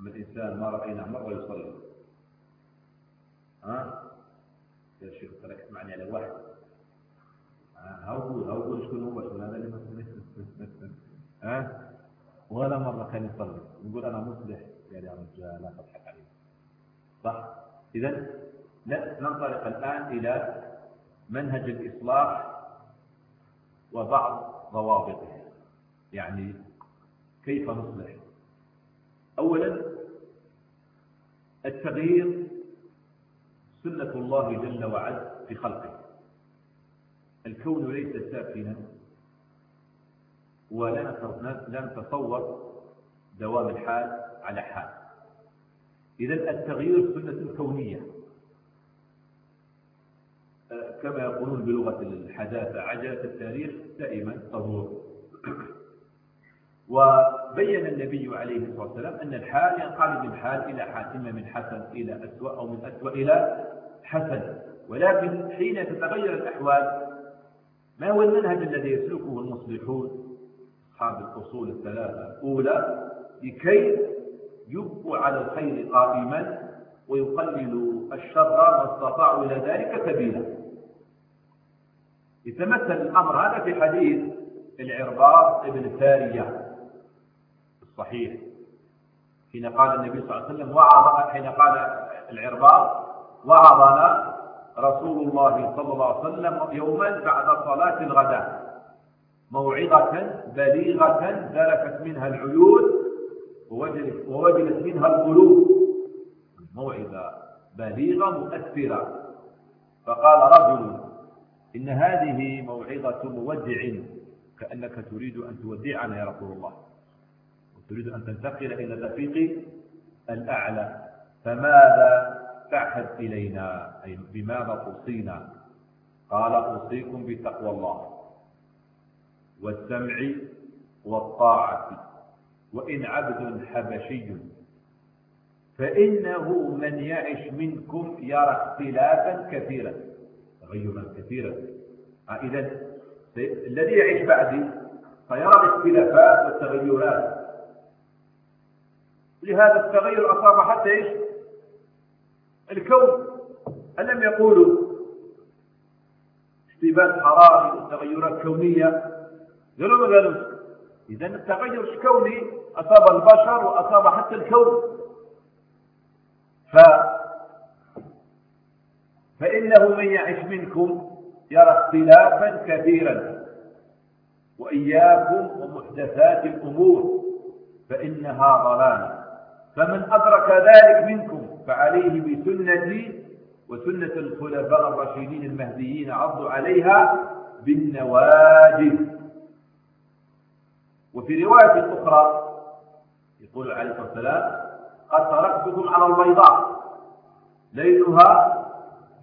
أما الإنسان ما رأينا مرة يصلي. ها؟ يا شيخ تركت معني على واحد. هقول هقول شكون هو شكون هذا اللي ما ها؟ ولا مرة كان يصلي. يقول أنا مصلح. قال يا رجال لا تضحك علي. صح؟ إذا ننطلق الآن إلى منهج الإصلاح وبعض ضوابطه. يعني كيف نصلح؟ أولا التغيير سنة الله جل وعلا في خلقه. الكون ليس ساكنا ولا نتصور دوام الحال على حال. إذا التغيير سنة كونية. كما يقولون بلغة الحداثة عجلة التاريخ دائما تدور. وبين النبي عليه الصلاة والسلام أن الحال ينقلب من حال إلى حال إما من حسن إلى أسوأ أو من أسوأ إلى حسن. ولكن حين تتغير الأحوال ما هو المنهج الذي يسلكه المصلحون؟ أصحاب الأصول الثلاثة. الأولى لكي يبقوا على الخير قائما ويقللوا الشر ما استطاعوا إلى ذلك سبيلا. يتمثل الأمر هذا في حديث العرباط ابن سارية الصحيح حين قال النبي صلى الله عليه وسلم وعظ حين قال العرباط وعظنا رسول الله صلى الله عليه وسلم يوما بعد صلاة الغداء. موعظة بليغة ذلكت منها العيون ووجلت منها القلوب. موعظة بليغة مؤثرة. فقال رجل إن هذه موعظة مودع كأنك تريد أن تودعنا يا رسول الله. وتريد أن تنتقل إلى الرفيق الأعلى. فماذا تعهد إلينا أي بماذا توصينا قال أوصيكم بتقوى الله والسمع والطاعة وإن عبد حبشي. فإنه من يعش منكم يرى اختلافا كثيرا. تغيرا كثيرا. إذا الذي يعيش بعدي فيرى الاختلافات والتغيرات. لهذا التغير أصاب حتى إيش؟ الكون. ألم يقولوا اشتباك حراري وتغيرات كونية؟ قالوا ما قالوا. إذا التغير الكوني أصاب البشر وأصاب حتى الكون. ف فإنه من يعش منكم يرى اختلافا كثيرا. وإياكم ومحدثات الأمور. فإنها ضلال فمن أدرك ذلك منكم فعليه بسنتي وسنة الخلفاء الراشدين المهديين عضوا عليها بالنواجذ. وفي رواية أخرى يقول عليه الصلاة والسلام قد تركتكم على البيضاء ليلها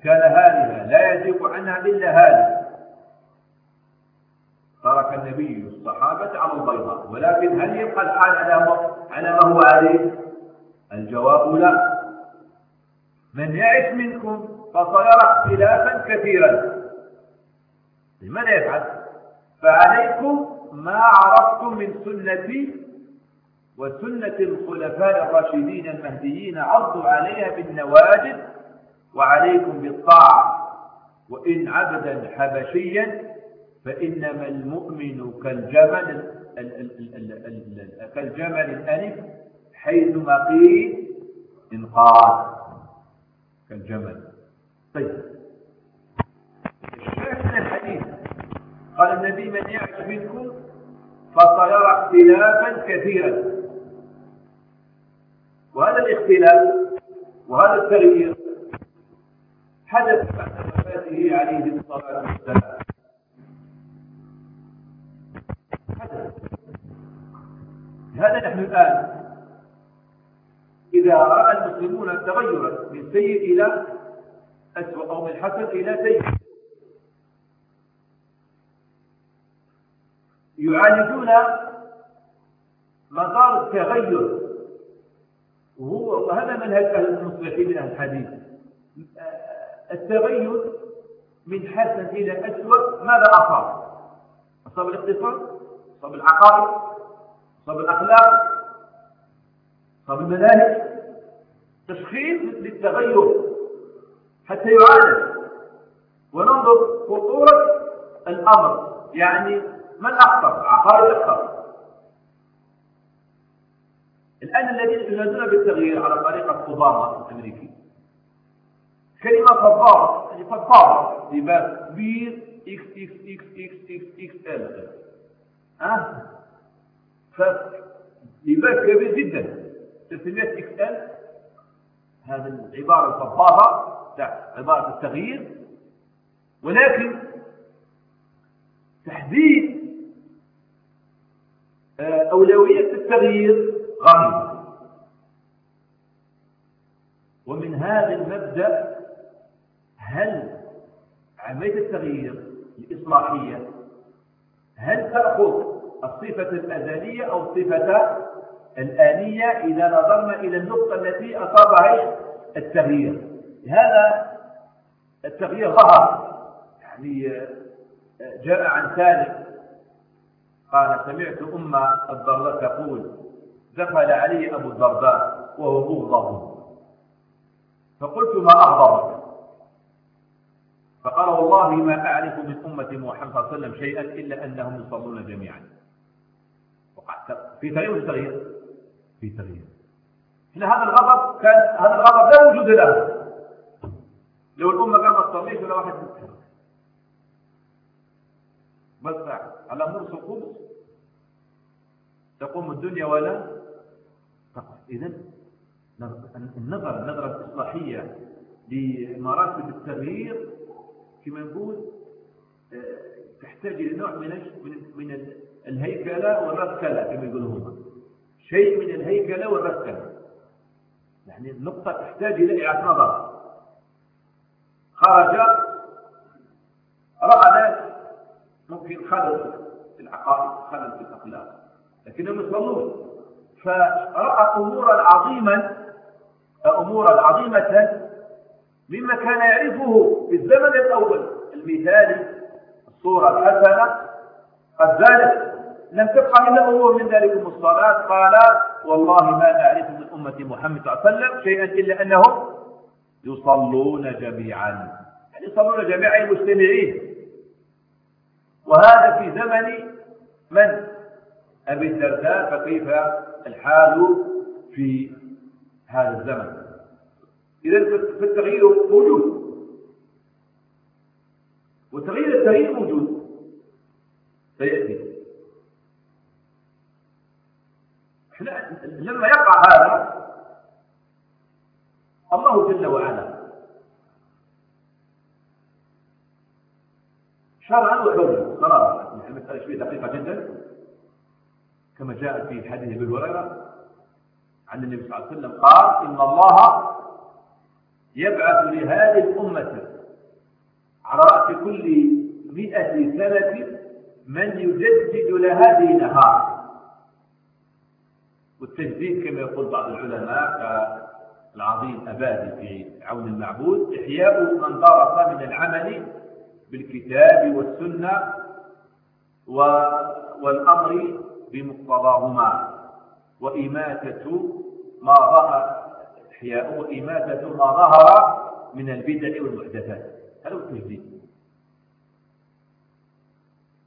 كنهارها لا يزيغ عنها إلا هذا ترك النبي الصحابة على البيضاء ولكن هل يبقى الحال على ما هو عليه؟ الجواب لا. من يعش منكم فسيرى اختلافا كثيرا. لماذا يفعل؟ فعليكم ما عرفتم من سنتي وسنة الخلفاء الراشدين المهديين عضوا عليها بالنواجذ وعليكم بالطاعة. وإن عبدا حبشيا فإنما المؤمن كالجمل كالجمل الألف حيثما قيل انقاذ كالجمل طيب. الشاهد من الحديث. قال النبي من يعش منكم فسيرى اختلافا كثيرا. وهذا الاختلاف وهذا التغيير حدث بعد وفاته عليه الصلاة والسلام. هذا نحن الآن إذا رأى المسلمون تغيرا من سيء إلى أسوأ أو من حسن إلى سيء. يعالجون مدار التغير. وهو وهذا منهج أهل المصلحين من الحديث. التغير من حسن إلى أسوأ ماذا أصاب؟ أصاب الاقتصاد؟ أصاب العقائد؟ أصاب الأخلاق؟ أصاب المناهج تشخيص للتغير حتى يعالج. وننظر خطورة الأمر يعني من أخطر عقائد أخطر الآن الذين ينادون بالتغيير على طريقة اوباما الأمريكي كلمة فضارة يعني فضارة لباس كبير إكس إكس إكس إكس إكس إكس ال ها؟ فلباس كبير جدا. 300 X L هذه العبارة الفضاضة عبارة التغيير. ولكن تحديد آه، أولوية التغيير غريب ومن هذا المبدأ هل عملية التغيير الإصلاحية هل تأخذ الصفة الأزلية أو الصفة الآنية إذا نظرنا إلى النقطة التي أصابها التغيير. هذا التغيير ظهر. يعني جاء عن سالم. قال سمعت أم الدرداء تقول دخل علي أبو الدرداء وهو مغضب فقلت ما أغضبك فقال والله ما أعرف من أمة محمد صلى الله عليه وسلم شيئا إلا أنهم يصلون جميعا. في تغيير التغيير. في تغيير. هنا هذا الغضب كان هذا الغضب لا وجود له. لو الأمة قامت تصلي ولا واحد يتحرك بس على مرس الخبز تقوم الدنيا ولا تقف. إذا النظر النظرة الإصلاحية لمراتب التغيير كما نقول آه، تحتاج إلى نوع من من الهيكلة والرسكلة كما يقولوا هما شيء من الهيكلة والرسكلة يعني النقطة تحتاج إلى إعادة نظر. خرج رأى ناس ممكن خلل في العقائد خلل في الأخلاق لكنهم يصلون فرأى أمورا عظيما أمورا عظيمة مما كان يعرفه في الزمن الأول. المثالي الصورة الحسنة قد زالت لم تبقى إلا أمور من ذلكم الصلاة قال والله ما نعرف من أمة محمد صلى الله عليه وسلم شيئا إلا أنهم يصلون جميعا. يعني يصلون جميعا مجتمعين. وهذا في زمن من؟ أبي الدرداء. فكيف الحال في هذا الزمن؟ إذا فالتغيير موجود. وتغيير التغيير موجود. سيأتي. لما يقع هذا الله جل وعلا شرعا وحكما صراحة المسألة شوية دقيقة جدا. كما جاء في حديث أبي هريرة عن النبي صلى الله عليه وسلم قال إن الله يبعث لهذه الأمة على رأس كل مئة سنة من يجدد لها دينها. والتجديد كما يقول بعض العلماء كالعظيم أبادي في عون المعبود إحياء من درس من العمل بالكتاب والسنة والأمر بمقتضاهما. وإماتة ما ظهر إحياء وإماتة ما ظهر من البدع والمحدثات. هذا هو التجديد.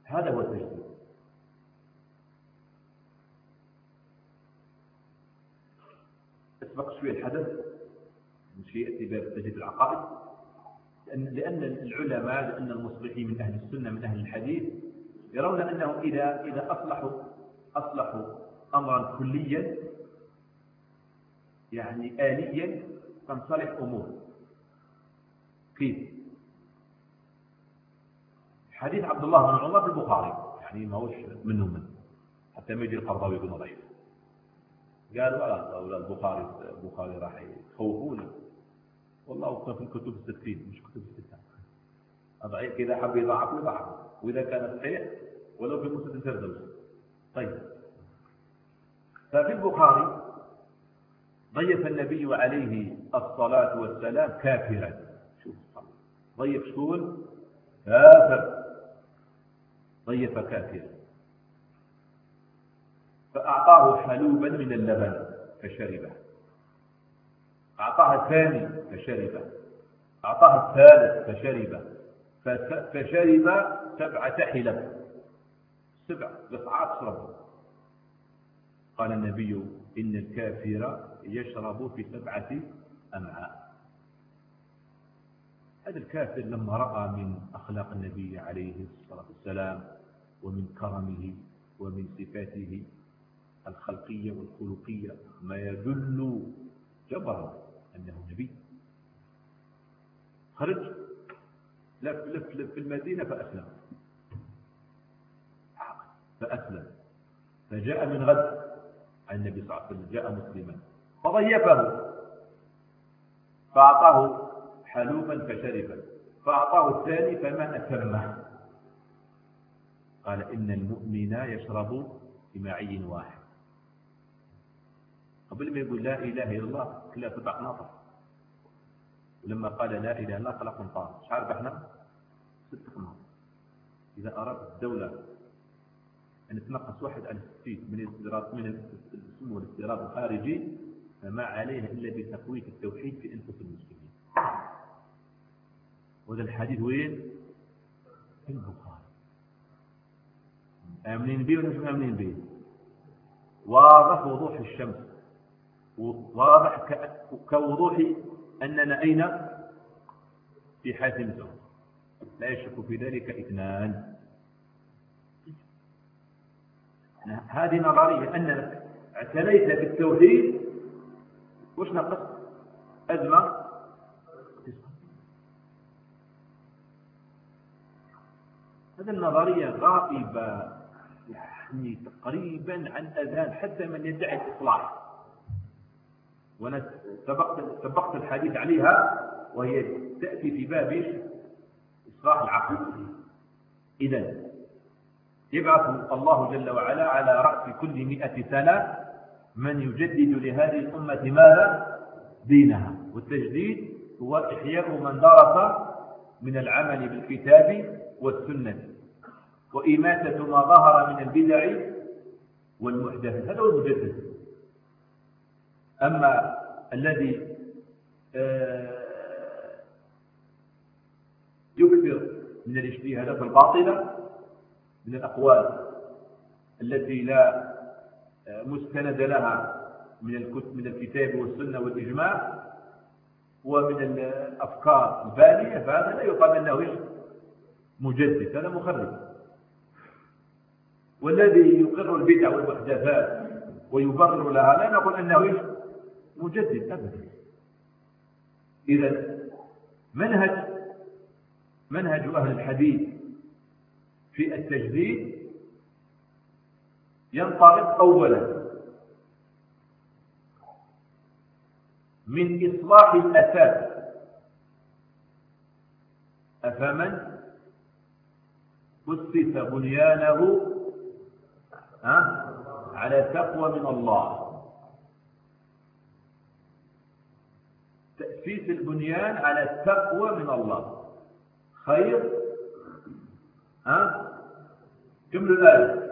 هذا هو التجديد. شوية الحدث من شيء باب تجديد العقائد. لأن, لأن العلماء لأن المصلحين من أهل السنة من أهل الحديث يرون أنهم إذا إذا أصلحوا أصلحوا أمرا كليا يعني آليا تنصلح أمور. كيف؟ حديث عبد الله بن عمر في البخاري يعني ما هوش منه من حتى ما يجي القرضاوي يكون ضعيف قال ولا البخاري البخاري راح يخوفونا. والله في الكتب الستين مش كتب الستة. ضعيف كذا حب يضعف يضعف وإذا كان صحيح ولو في مسند الفردوس. طيب. ففي البخاري ضيف النبي عليه الصلاة والسلام كافرا. شوف ضيف شكون؟ كافر. ضيف كافرا فأعطاه حلوبا من اللبن فشربه. أعطاه الثاني فشربه. أعطاه الثالث فشربه. فشرب سبعة حلب. سبع قطعات شرب قال النبي إن الكافر يشرب في سبعة أمعاء. هذا الكافر لما رأى من أخلاق النبي عليه الصلاة والسلام ومن كرمه ومن صفاته الخلقية والخلقية ما يدل جبرا أنه نبي. خرج لف لف لف في المدينة فأسلم. فأسلم. فجاء من غد النبي صلى الله عليه وسلم جاء مسلما. فضيفه. فأعطاه حلوبا فشرب فأعطاه الثاني فما أتمه. قال إن المؤمن يشرب بمعي واحد. قبل ما يقول لا إله إلا الله كلا سبع ناطر ولما قال لا إله إلا الله خلق طار مش عارف إحنا ست ناطر إذا أردت الدولة أن تنقص واحد على الستين من الاستيراد من السمو والاستيراد الخارجي فما عليها إلا بتقوية التوحيد في أنفس المسلمين وهذا الحديث وين؟ في البخاري آمنين به ولا مش آمنين به؟ واضح وضوح الشمس واضح كوضوح أننا أين؟ في حاتم لا يشك في ذلك إثنان. هذه نظرية أنك اعتنيت بالتوحيد. وش نقص؟ أزمة. هذه النظرية غائبة يعني تقريبا عن أذهان حتى من يدعي الإصلاح. وأنا سبقت, سبقت الحديث عليها وهي تأتي في باب إصلاح العقل. إذا يبعث الله جل وعلا على رأس كل مئة سنة من يجدد لهذه الأمة ماذا؟ دينها. والتجديد هو إحياء من درس من العمل بالكتاب والسنة وإماتة ما ظهر من البدع والمحدثات هذا هو المجدد. أما الذي آه، يكثر من الاجتهادات الباطلة من الأقوال التي لا آه، مستند لها من من الكتاب والسنة والإجماع ومن الأفكار البالية فهذا لا يقال أنه مجدد هذا مخرب. والذي يقر البدع والمحدثات ويبرر لها لا نقول إنه مجدد ابدا. إذا منهج منهج أهل الحديث في التجديد ينطلق اولا من إصلاح الاساس أفمن؟ أسس بنيانه على تقوى من الله. تأسيس البنيان على التقوى من الله. خير؟ ها؟ كملوا الآية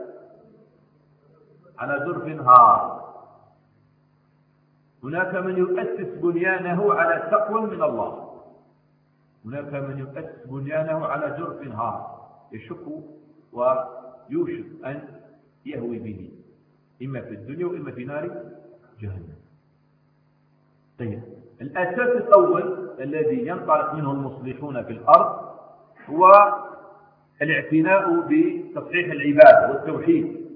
على جرف هار. هناك من يؤسس بنيانه على تقوى من الله. هناك من يؤسس بنيانه على جرف هار. يشك ويوشك أن يهوي به. إما في الدنيا وإما في نار جهنم. طيب. الأساس الأول الذي ينطلق منه المصلحون في الأرض هو الاعتناء بتصحيح العبادة والتوحيد.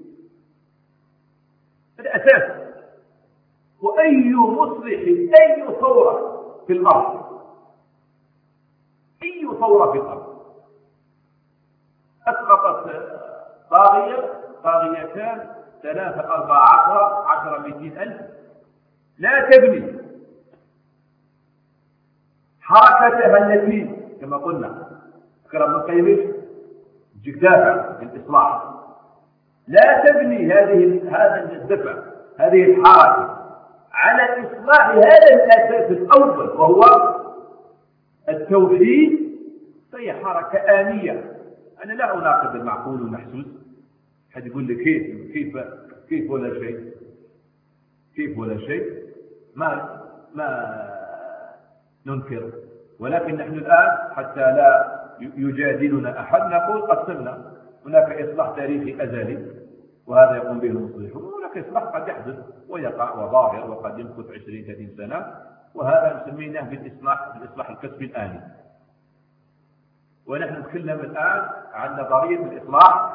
الأساس وأي مصلح أي ثورة في الأرض. أي ثورة في الأرض. أسقطت طاغية طاغيتان ثلاثة أربعة عشرة عشرة مئتين ألف. لا تبني. حركتها التي كما قلنا. كرم القيم تجيك دافع للإصلاح لا تبني هذه هذا الدفع هذه الحركة على إصلاح هذا الأساس الأول وهو التوحيد. فهي حركة آنية. أنا لا أناقض المعقول والمحسوس. حد يقول لي كيف؟ كيف كيف ولا شيء؟ كيف ولا شيء؟ ما ما ننكر. ولكن نحن الآن حتى لا يجادلنا أحد نقول قسمنا هناك إصلاح تاريخي أزلي وهذا يقوم به المصلحون وهناك إصلاح قد يحدث ويقع وظاهر وقد يمكث 20 30 سنة وهذا نسميه بالإصلاح بالإصلاح الكسبي الآني. ونحن نتكلم الآن عن نظرية الإصلاح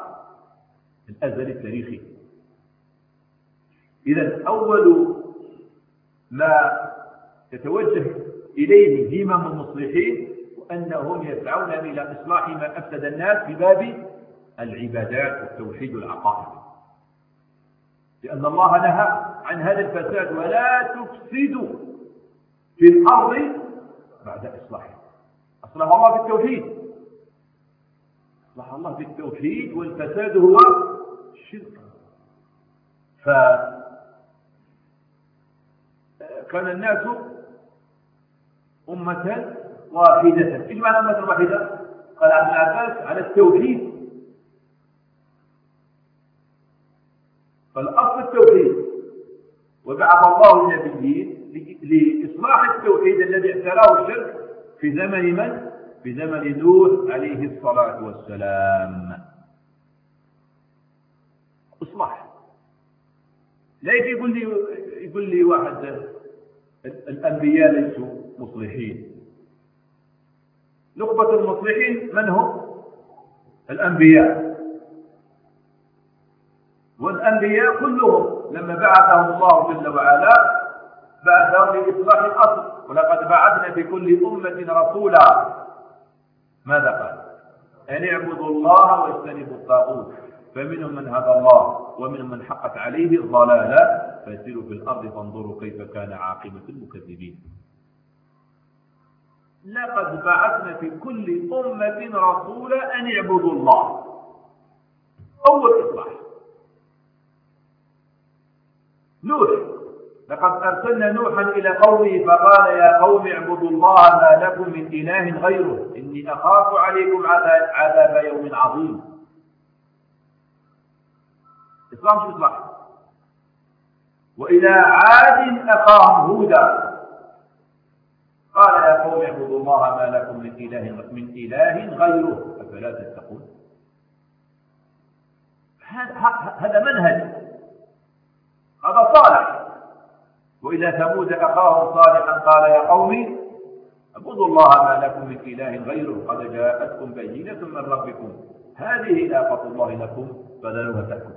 الأزلي التاريخي. إذا أول ما يتوجه إليه همم المصلحين وأنهم يسعون إلى إصلاح ما أفسد الناس في باب العبادات والتوحيد والعقائد. لأن الله نهى عن هذا الفساد ولا تفسدوا في الأرض بعد إصلاحها أصلح الله في التوحيد أصلح الله في التوحيد والفساد هو الشرك فكان الناس أمة واحدة. إيش معنى أمة واحدة؟ قال ابن عباس على التوحيد. فالأصل التوحيد. وبعث الله النبيين لإصلاح التوحيد الذي اعتراه الشرك في زمن من؟ في زمن نوح عليه الصلاة والسلام. إصلاح. لا يقول لي يقول لي واحد الأنبياء ليسوا مصلحين نخبة المصلحين من هم؟ الأنبياء. والأنبياء كلهم لما بعثهم الله جل وعلا بعثهم لإصلاح الأصل. ولقد بعثنا في كل أمة رسولا. ماذا قال؟ أن اعبدوا الله واجتنبوا الطاغوت. فمنهم من هدى الله ومنهم من حقت عليه الضلالة. فسيروا في الأرض فانظروا كيف كان عاقبة المكذبين. لقد بعثنا في كل أمة رسولا أن يعبدوا الله. أول إصلاح. نوح. لقد أرسلنا نوحا إلى قومه فقال يا قوم اعبدوا الله ما لكم من إله غيره. إني أخاف عليكم عذاب يوم عظيم. إصلاح مش إصلاح؟ وإلى عاد أخاهم هودا. قال يا قوم اعبدوا الله ما لكم من إله من إله غيره. أفلا تتقون؟ هذا منهج. هذا صالح. وإلى ثمود أخاهم صالحا قال يا قوم اعبدوا الله ما لكم من إله غيره. قد جاءتكم بينة من ربكم. هذه ناقة الله لكم فذروها تأكل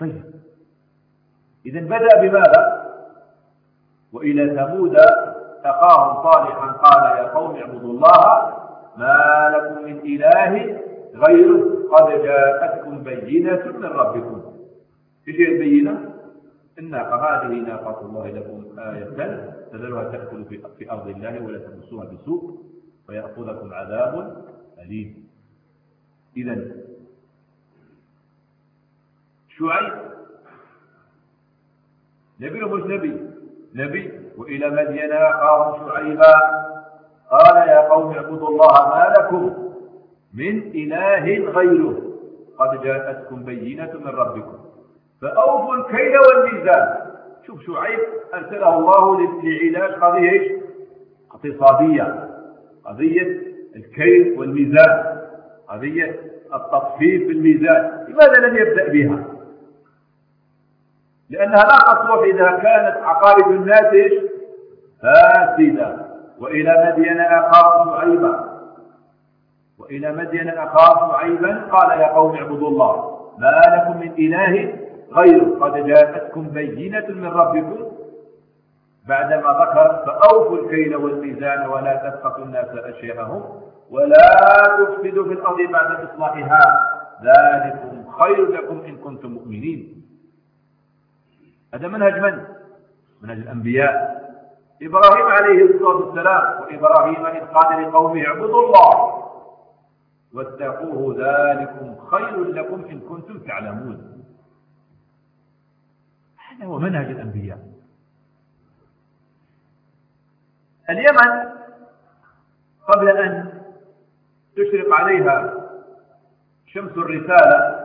طيب. إذا بدأ بماذا؟ وإلى ثمود أخاهم صالحا. قال يا قوم اعبدوا الله ما لكم من إله غيره. قد جاءتكم بينة من ربكم. إيش هي البينة؟ الناقة هذه ناقة الله لكم آية تذرها تأكل في أرض الله ولا تمسوها بسوء ويأخذكم عذاب أليم. إذا شعيب نبي مش نبي نبي وإلى مدين أخاهم شعيبا. قال يا قوم اعبدوا الله ما لكم من إله غيره. قد جاءتكم بينة من ربكم. فأوفوا الكيل والميزان. شوف شعيب أرسله الله لعلاج قضية اقتصادية. قضية الكيل والميزان. قضية التطفيف في الميزان. لماذا لم يبدأ بها؟ لأنها لا تصلح إذا كانت عقائد الناس فاسدة. وإلى مدين أخاهم شعيبا. وإلى مدين أخاهم شعيبا قال يا قوم اعبدوا الله. ما لكم من إله غيره. قد جاءتكم بينة من ربكم. بعدما ذكر فأوفوا الكيل والميزان ولا تبخسوا الناس أشياءهم ولا تفسدوا في الأرض بعد إصلاحها. ذلكم خير لكم إن كنتم مؤمنين. هذا منهج من؟ منهج الأنبياء. إبراهيم عليه الصلاة والسلام وإبراهيم إذ قال لقومه اعبدوا الله واتقوه ذلكم خير لكم إن كنتم تعلمون. هذا هو منهج الأنبياء. اليمن قبل أن تشرق عليها شمس الرسالة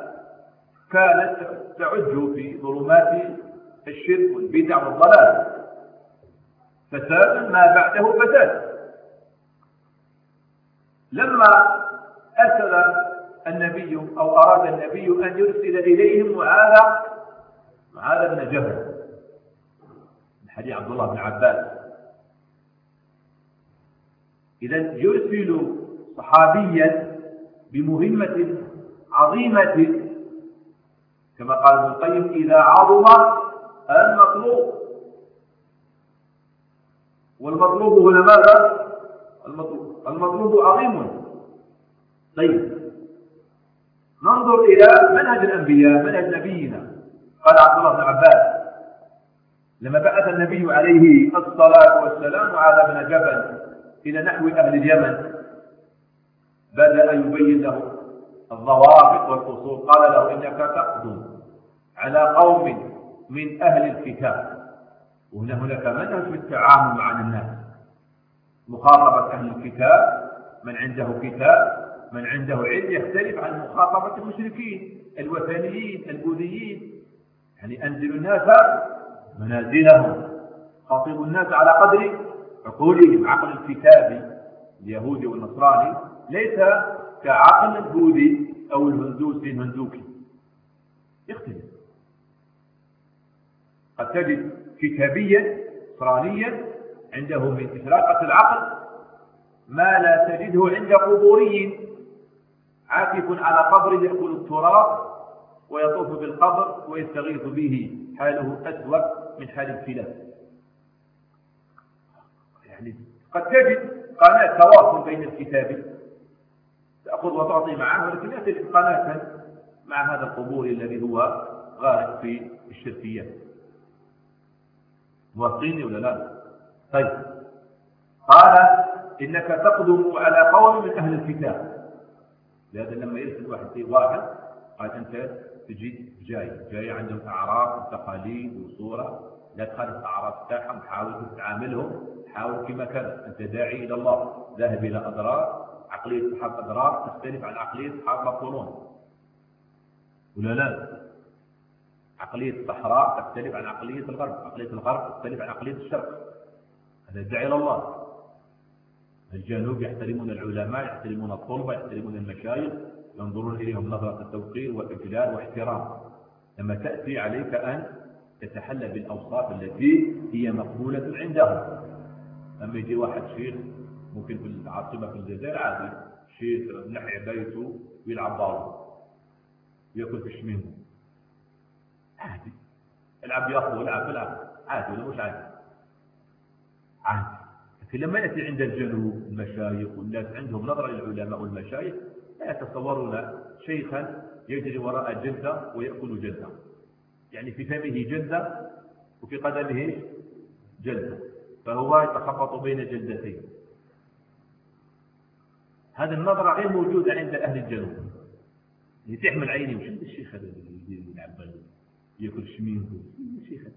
كانت تعج في ظلمات الشرك والبدع والضلال. فساد ما بعده فساد. لما أرسل النبي أو أراد النبي أن يرسل إليهم معاذ معاذ بن جبل من حديث عبد الله بن عباس. إذا يرسل صحابيا بمهمة عظيمة كما قال ابن القيم إذا عظم المطلوب. والمطلوب هنا ماذا؟ المطلوب, المطلوب عظيم. طيب. ننظر إلى منهج الأنبياء منهج نبينا. قال عبد الله بن عباس لما بعث النبي عليه الصلاة والسلام معاذ بن جبل إلى نحو أهل اليمن بدأ يبين له الضوابط والأصول قال له إنك تقدم على قوم من أهل الكتاب. وهنا هناك منهج في التعامل مع الناس. مخاطبة أهل الكتاب من عنده كتاب من عنده علم يختلف عن مخاطبة المشركين الوثنيين البوذيين. يعني أنزلوا الناس منازلهم. خاطبوا الناس على قدر عقولهم. عقل الكتاب اليهودي والنصراني ليس كعقل البوذي أو الهندوسي المندوكي يختلف. قد تجد كتابيا نصرانيا عنده من إشراقة العقل ما لا تجده عند قبوري عاكف على قبر يأكل التراب ويطوف بالقبر ويستغيث به حاله أسوأ من حال الفلاس يعني قد تجد قناة تواصل بين الكتاب. تأخذ وتعطي معه ولكن لا تجد قناة مع هذا القبور الذي هو غارق في الشركيات موافقيني ولا لا؟ طيب. قال إنك تقدم على قوم من أهل الكتاب. لهذا لما يرسل واحد في واحد قال أنت تجي جاي. جاي عندهم أعراف وتقاليد وصورة. لا تخالف الأعراف تاعهم حاول تتعاملهم حاول كما كان. أنت داعي إلى الله. ذاهب إلى أضرار. عقلية أصحاب أضرار تختلف عن عقلية أصحاب مقولون ولا لا؟ عقلية الصحراء تختلف عن عقلية الغرب. عقلية الغرب تختلف عن عقلية الشرق. هذا يدعي إلى الله. الجنوب يحترمون العلماء يحترمون الطلبة يحترمون المشايخ. ينظرون إليهم نظرة التوقير والإجلال واحترام. لما تأتي عليك أن تتحلى بالأوصاف التي هي مقبولة عندهم. أما يجي واحد شيخ ممكن في العاصمة في الجزائر عادي. شيخ نحي بيته ويلعب بارو يأكل في الشميمه عادي. العب يا اخو العب العب عادي ولا مش عادي؟ عادي. لكن لما يأتي عند الجنوب المشايخ والناس عندهم نظرة للعلماء والمشايخ لا يتصورون شيخا يجري وراء جلدة ويأكل جلدة. يعني في فمه جلدة وفي قدمه جلدة. فهو يتخبط بين جلدتين. هذه النظرة غير موجودة عند أهل الجنوب. اللي تحمل عيني وش الشيخ هذا اللي يلعب ياكل شمين الشيخ هذا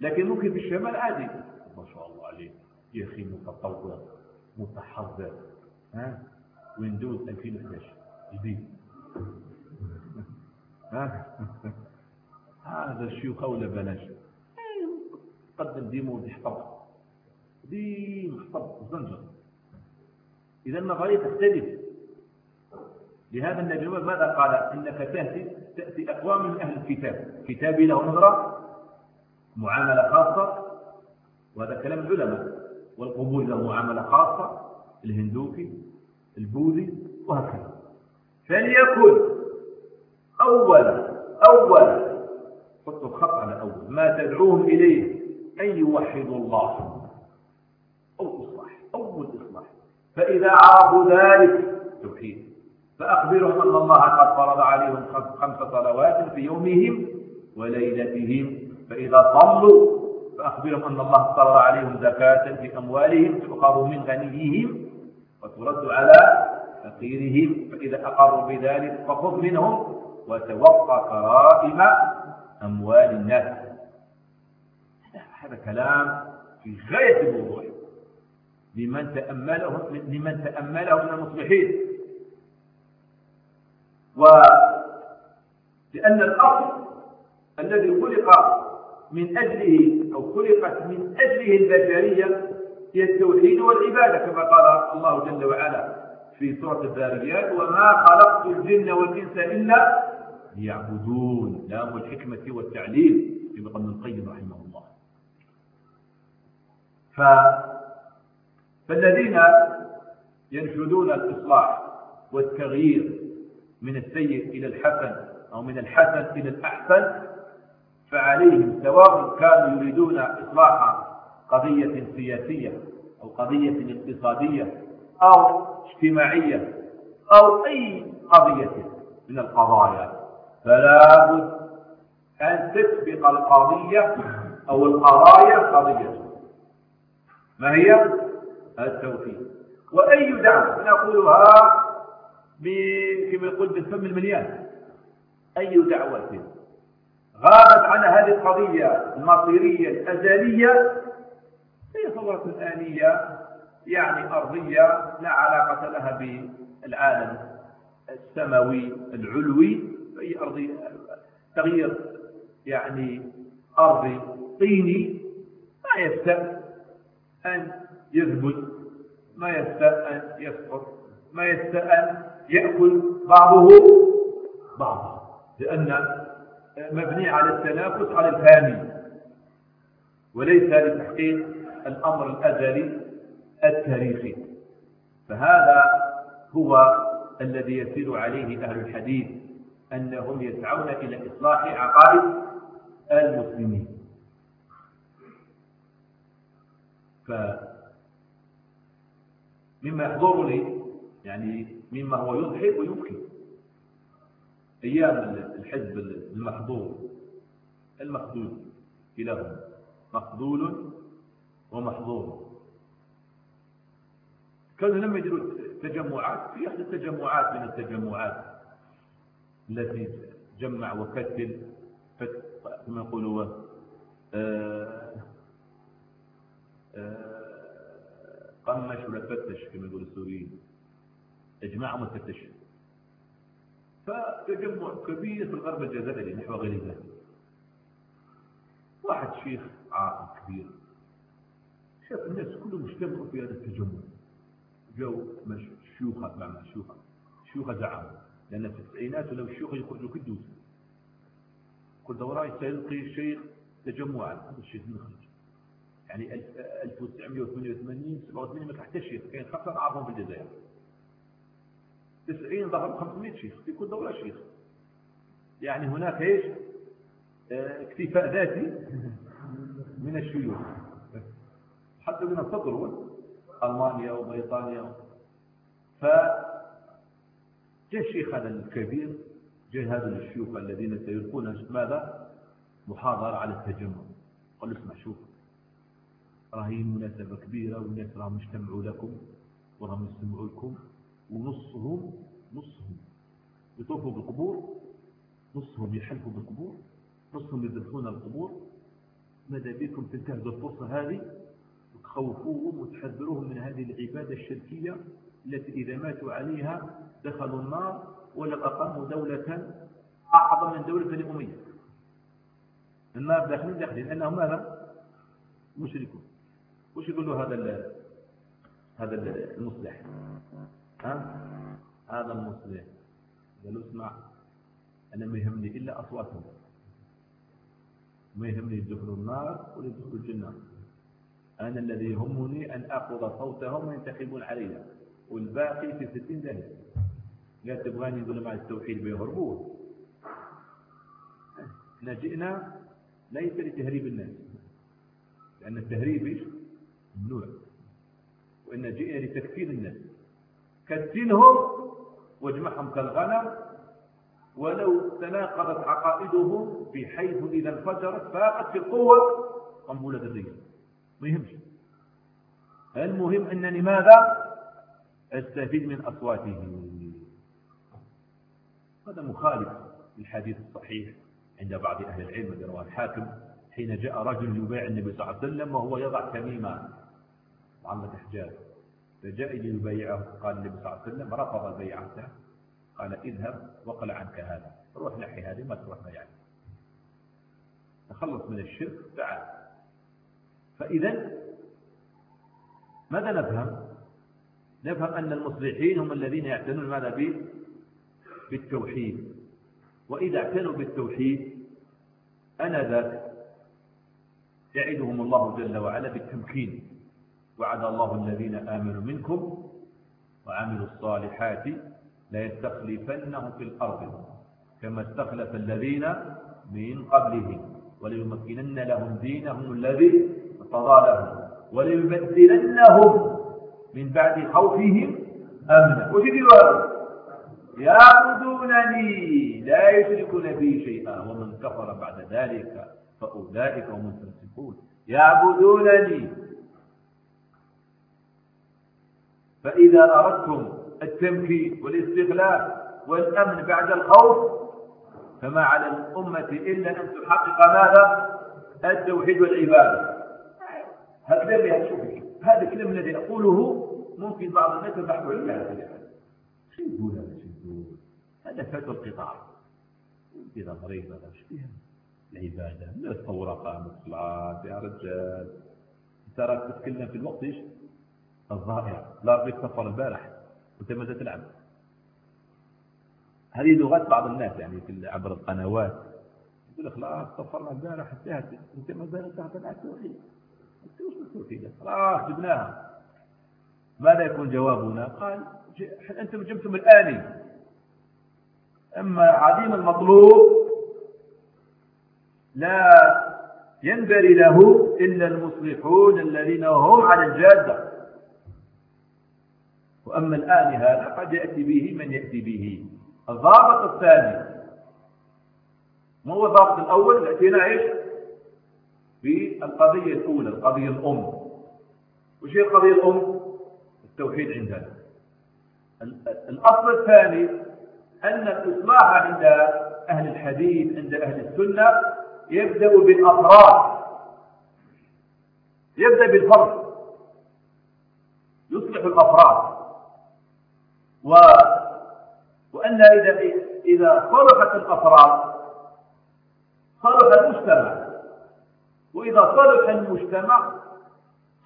لكن ممكن في الشمال عادي. ما شاء الله عليه يا أخي متطور متحضر ها؟ ويندوز 2011 جديد. ها؟ هذا الشيوخ ولا بلاش. قدم ديمو وتحطب ديم حطب زنجر. إذا النظرية تختلف لهذا النبي ماذا قال؟ إنك تأتي تأتي أقوام من أهل الكتاب. كتابي له نظرة معاملة خاصة وهذا كلام العلماء والقبول له معاملة خاصة الهندوكي البوذي وهكذا. فليكن أولا أولا حطوا الخط على أول ما تدعوهم إليه أن يوحدوا الله. أو إصلاح أول إصلاح. فإذا عرفوا ذلك توحيد. فأخبرهم أن الله قد فرض عليهم خمس صلوات في يومهم وليلتهم. فإذا صلوا فأخبرهم أن الله فرض عليهم زكاة في أموالهم تؤخذ من غنيهم وترد على فقيرهم. فإذا أقروا بذلك فخذ منهم وتوقى كرائم أموال الناس. هذا كلام في غاية الوضوح لمن تأمله لمن تأمله من المصلحين. ولأن الأصل الذي خلق من أجله أو خلقت من أجله البشرية هي التوحيد والعبادة كما قال الله جل وعلا في سورة الذاريات وما خلقت الجن والإنس إلا ليعبدون لام الحكمة والتعليم كما قال ابن القيم رحمه الله. ف... فالذين ينشدون الإصلاح والتغيير من السيء إلى الحسن أو من الحسن إلى الأحسن فعليهم سواء كانوا يريدون إصلاح قضية سياسية أو قضية اقتصادية أو اجتماعية أو أي قضية من القضايا. فلا بد أن تسبق القضية أو القضايا القضية ما هي؟ التوحيد وأي دعوة نقولها كما يقول بالفم المليان. أي دعوة؟ غابت عن هذه القضية المصيرية الأزلية هي ثورة آنية يعني أرضية لا علاقة لها بالعالم السماوي العلوي فهي أرضية تغيير يعني أرضي طيني. ما يستأ أن يثبت ما يستأ أن يسقط ما يستأ أن يأكل بعضه بعضا لأن مبني على التنافس على الفاني وليس لتحقيق الأمر الأزلي التاريخي. فهذا هو الذي يسير عليه أهل الحديث أنهم يسعون إلى إصلاح عقائد المسلمين. فمما يحضرني يعني مما هو يضحك ويبكي. أيام الحزب المحظور. المخذول كلاهما مخذول ومحظور. كانوا لما يديروا تجمعات في احدى التجمعات من التجمعات التي جمع وكتل كما يقولوا آه آه قمش ولا فتش كما يقول السوريين. اجمعهم الفتش فتجمع كبير في الغرب الجزائري نحو غريبة واحد شيخ عاقل كبير. شاف الناس كلهم اجتمعوا في هذا التجمع. جو شيوخة مع شيوخة؟ شيوخة زعم لأن في التسعينات لو الشيوخ يخرجوا كدوس كل دورة يستلقي الشيخ تجمعا. هذا الشيخ نخرج يعني 1988 87 ما حتى شيخ. كاين خمسة نعرفهم في الجزائر. 90 ظهر 500 شيخ في كل دولة شيخ. يعني هناك إيش؟ آه، اكتفاء ذاتي من الشيوخ. حتى من التطور ألمانيا وبريطانيا. ف الشيخ هذا الكبير جاء هذا الشيوخ الذين سيلقون ماذا؟ محاضرة على التجمع. قال اسمع شوف راهي مناسبة كبيرة والناس راهم يجتمعوا لكم وراهم يستمعوا لكم. ونصهم نصهم. يطوفوا بالقبور نصهم يحلفوا بالقبور نصهم يذبحون القبور. ماذا بكم تنتهزوا الفرصة هذه؟ وتخوفوهم وتحذروهم من هذه العبادة الشركية التي إذا ماتوا عليها دخلوا النار ولا أقاموا دولة أعظم من دولة بني أمية. النار داخلين داخلين. لأنهم ماذا؟ مشركون. وش يقول له هذا هذا المصلح؟ ها؟ هذا المصلح قال له اسمع أنا ما يهمني إلا أصواتهم. ما يهمني يدخلوا النار ولا يدخلوا الجنة. أنا الذي يهمني أن أخذ صوتهم وينتخبون علي. والباقي في ستين ذلك قال تبغاني مع التوحيد بيهربوه إحنا جئنا ليس لتهريب الناس. لأن التهريب ممنوع وإن جئنا لتكفير الناس. كتنهم واجمعهم كالغنم ولو تناقضت عقائدهم بحيث إذا انفجرت فاقت في القوة قنبلة الرجل ما يهمش المهم أنني ماذا؟ أستفيد من أصواتهم. هذا مخالف للحديث الصحيح عند بعض أهل العلم رواه الحاكم حين جاء رجل يبايع النبي صلى الله عليه وسلم وهو يضع تميمة معلق حجاب فجاء ليبايعه قال النبي صلى الله عليه وسلم رفض البيعة قال اذهب وقل عنك هذا. روح نحي هذه ما تروح ما يعني تخلص من الشرك تعال. فإذا ماذا نفهم؟ نفهم أن المصلحين هم الذين يعتنون ماذا بالتوحيد. وإذا اعتنوا بالتوحيد أنذاك يعدهم الله جل وعلا بالتمكين. وعد الله الذين آمنوا منكم وعملوا الصالحات ليستخلفنهم في الأرض كما استخلف الذين من قبلهم وليمكنن لهم دينهم الذي ارتضى لهم وليبدلنهم من بعد خوفهم أمنا. هذا؟ يعبدونني لا يشركون بي شيئا ومن كفر بعد ذلك فأولئك هم الفاسقون يعبدونني فإذا أردتم التمكين والاستغلال والأمن بعد الخوف فما على الأمة إلا أن تحقق ماذا؟ التوحيد والعبادة. هذا هذا الكلام الذي أقوله ممكن بعض الناس يبحثوا عن هذا شو يقول هذا هذا فات القطاع. إذا مريض هذا إيش فيها العبادة من الثورة قامت يا رجال. راك تتكلم في الوقت إيش الظاهر لا ربي سفر البارح وانت ماذا تلعب؟ هذه لغات بعض الناس يعني في عبر القنوات. يقول لك خلاص سفرنا البارح انتهت. انت ما زالت تهتم على التوحيد. خلاص جبناها. ماذا يكون جوابنا؟ قال أنتم جبتم الآني أما عديم المطلوب لا ينبري له إلا المصلحون الذين هم على الجادة. وأما الآن هذا قد يأتي به من يأتي به. الضابط الثاني. ما هو الضابط الأول يأتينا إيش؟ في القضية الأولى القضية الأم. وش هي القضية الأم؟ التوحيد عندنا. الأصل الثاني أن الإصلاح عند أهل الحديث عند أهل السنة يبدأ بالأفراد. يبدأ بالفرد. يصلح الأفراد. و... وأن إذا إذا صلحت الأفراد صلح المجتمع. وإذا صلح المجتمع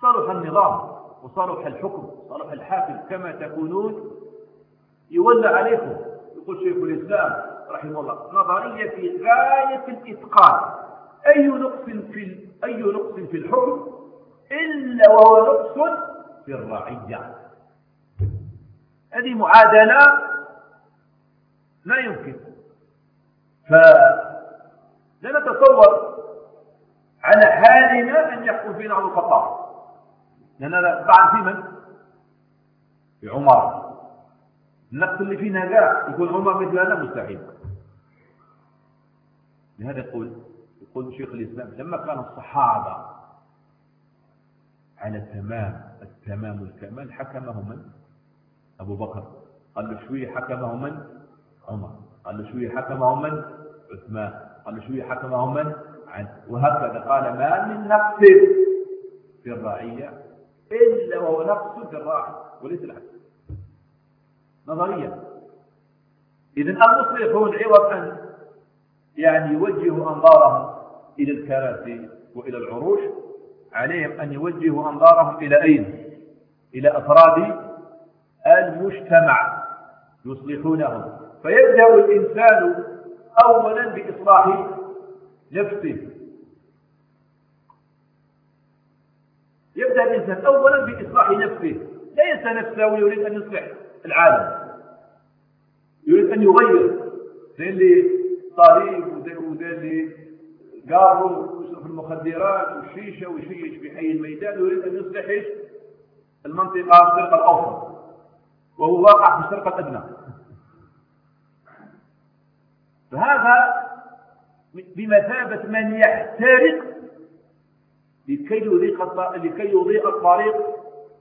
صلح النظام وصلح الحكم صلح الحاكم. كما تكونون يولى عليكم. يقول شيخ الإسلام رحمه الله نظرية في غاية الإتقان. أي نقص في أي نقص في الحكم؟ إلا وهو نقص في الرعية. هذه معادلة لا يمكن فلا نتصور على حالنا أن يحكم فينا عمر الخطاب لأننا بعد في من؟ في عمر النقص اللي فينا كاع يكون عمر مثل هذا مستحيل لهذا يقول يقول شيخ الإسلام لما كان الصحابة على تمام التمام والكمال حكمه من؟ أبو بكر قال له شوية حكمه من؟ عمر قال له شوية حكمه من؟ عثمان قال له شوية حكمه من؟ عن وهكذا قال ما من نقص في الرعية إلا وهو نقص في الراعي وليس العكس نظريا إذا المصلحون عوض أن يعني يوجهوا أنظارهم إلى الكراسي وإلى العروش عليهم أن يوجهوا أنظارهم إلى أين؟ إلى أفراد المجتمع يصلحونهم فيبدأ الإنسان أولا بإصلاح نفسه. يبدأ الإنسان أولا بإصلاح نفسه. لا ينسى نفسه ويريد أن يصلح العالم. يريد أن يغير. زي اللي طريق وزي اللي قارو ويشرب المخدرات والشيشة ويشيش في حي الميدان. ويريد أن يصلح المنطقة الشرق الأوسط. وهو واقع في الشرق الأدنى. فهذا بمثابة من يحترق لكي يضيق لكي يضيق الطريق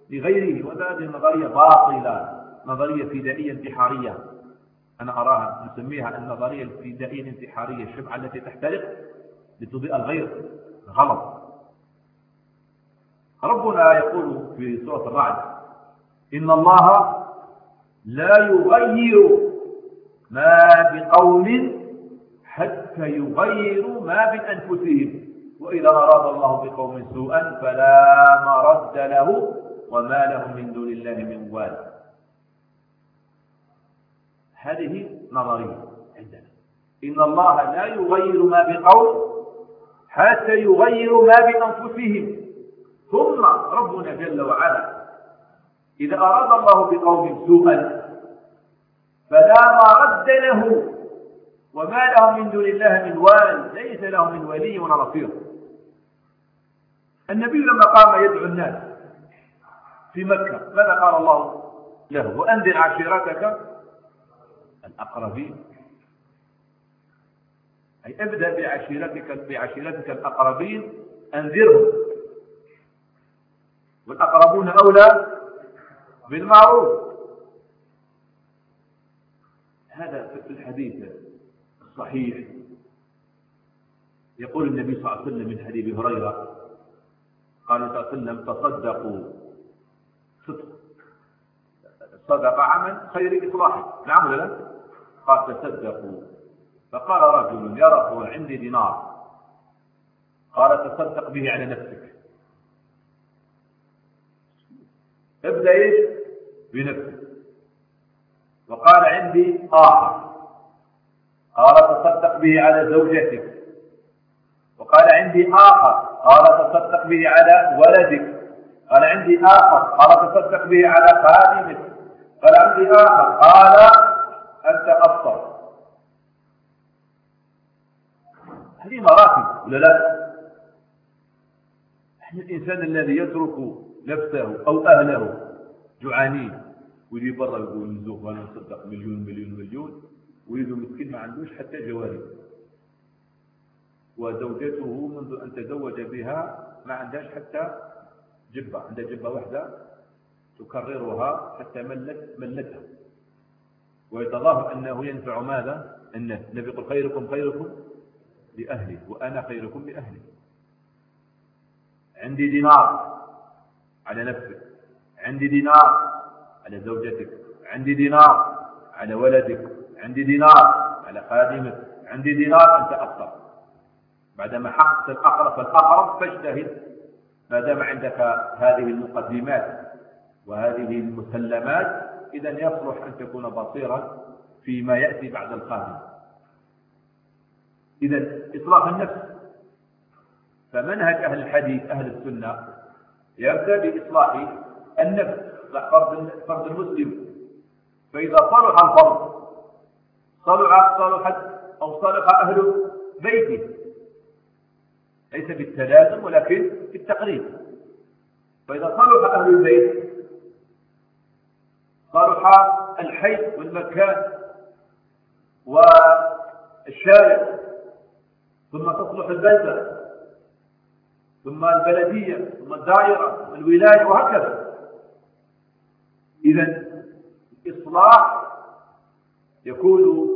لغيره. وهذه النظرية باطلة نظرية فدائية انتحارية. أنا أراها نسميها النظرية الفدائية الانتحارية الشمعة التي تحترق لتضيء الغير غلط ربنا يقول في سورة الرعد إن الله لا يغير ما بقوم حتى يغيروا ما بأنفسهم. وإذا أراد الله بقوم سوءا فلا مرد له وما لهم من دون الله من وال. هذه نظرية عندنا. إن الله لا يغير ما بقوم حتى يغيروا ما بأنفسهم. ثم ربنا جل وعلا إذا أراد الله بقوم سوءا فلا مرد له وما لهم من دون الله من وال ليس لهم من ولي ولا نصير النبي لما قام يدعو الناس في مكة ماذا قال الله له؟ وأنذر عشيرتك الأقربين. أي ابدأ بعشيرتك بعشيرتك الأقربين أنذرهم. والأقربون أولى بالمعروف. هذا في الحديث الصحيح. يقول النبي صلى الله عليه وسلم من حديث هريرة قال صلى الله عليه وسلم تصدقوا صدق صدق عمل خير إصلاح نعم ولا لا؟ قال تصدقوا. فقال رجل يا رسول عندي دينار. قال تصدق به على نفسك. ابدأ إيش؟ بنفسك وقال عندي آخر. قال تصدق به على زوجتك. وقال عندي آخر. قال تصدق به على ولدك. قال عندي آخر. قال تصدق به على خادمك. قال عندي آخر. قال أنت أفطر هذه مراتب ولا لا؟ الإنسان الذي يترك نفسه أو أهله جوعانين ويجي برا يقول نزوق وأنا نصدق مليون مليون مليون ويجي مسكين ما عندوش حتى جواري وزوجته منذ أن تزوج بها ما عندهاش حتى جبة عندها جبة واحدة تكررها حتى ملت ملتها. ويتظاهر أنه ينفع ماذا؟ الناس النبي يقول خيركم خيركم لأهلي وأنا خيركم لأهلي. عندي دينار على نفسك عندي دينار. على زوجتك عندي دينار على ولدك عندي دينار على خادمك عندي دينار أنت أفطر بعدما حققت الأقرب فالأقرب فاجتهد. ما دام عندك هذه المقدمات وهذه المسلمات إذا يصلح أن تكون بصيرا فيما يأتي بعد القادم إذا إصلاح النفس. فمنهج أهل الحديث أهل السنة يبدأ بإصلاح النفس. فرد فرد المسلم. فإذا صلح الفرد صلح صلحت أو صلح أهل بيته. ليس بالتلازم ولكن بالتقريب. فإذا صلح أهل البيت صلح الحي والمكان والشارع ثم تصلح البلدة ثم البلدية ثم الدائرة ثم الولاية وهكذا. إذا الإصلاح يكون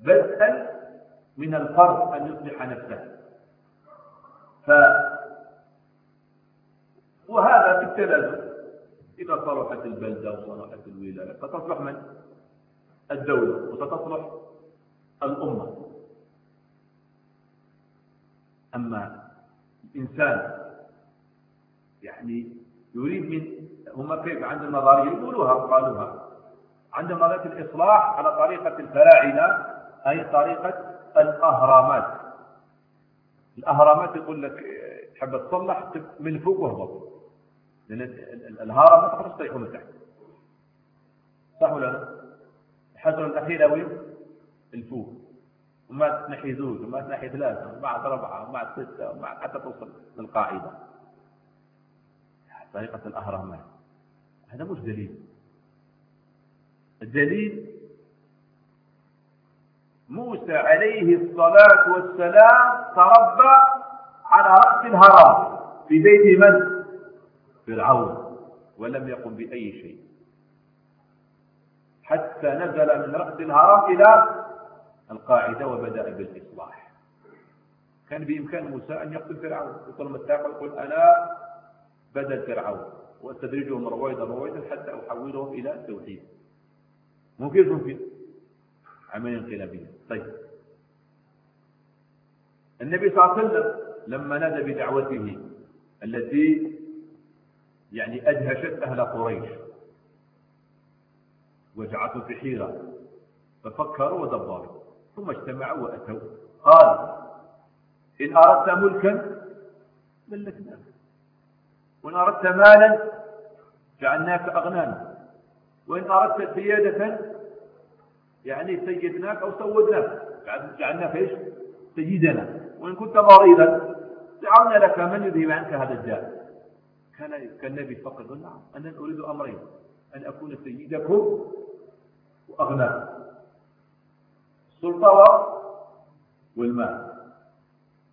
بدءا من الفرد أن يصلح نفسه. ف وهذا بالتلازم إذا صلحت البلدة وصلحت الولاية فتصلح من؟ الدولة وستصلح الأمة. أما الإنسان يعني يريد من هم كيف عند النظرية يقولوها قالوها. عند نظرية الإصلاح على طريقة الفراعنة أي طريقة الأهرامات. الأهرامات يقول لك تحب تصلح من فوق وهبط لأن الهرم ما تقدر تطيحه من تحت. صح ولا لا؟ الحجر الأخيرة وين؟ الفوق وما تنحي زوج وما تنحي ثلاثة وما أربعة وما ستة وما حتى توصل للقاعدة. طريقة الأهرامات. هذا مش دليل. الدليل موسى عليه الصلاة والسلام تربى على رأس الهرم. في بيت من؟ فرعون ولم يقم بأي شيء. حتى نزل من رأس الهرم إلى القاعدة وبدأ بالإصلاح. كان بإمكان موسى أن يقتل فرعون. يقول متاقل يقول أنا بدل فرعون. واستدرجهم رويدا رويدا حتى أحولهم إلى التوحيد ممكن ممكن عملية انقلابية. طيب. النبي صلى الله عليه وسلم لما نادى بدعوته التي يعني أدهشت أهل قريش وجعته في حيرة ففكروا ودبروا ثم اجتمعوا وأتوا. قال إن أردت ملكا ملكناك. وإن أردت مالا جعلناك أغنانا. وإن أردت سيادة يعني سيدناك أو سودناك. جعلناك إيش؟ سيدنا. وإن كنت مريضا جعلنا لك من يذهب عنك هذا الداء كان كالنبي فقط. نعم أنا أريد أمرين. أن أكون سيدكم وأغناكم السلطة والمال.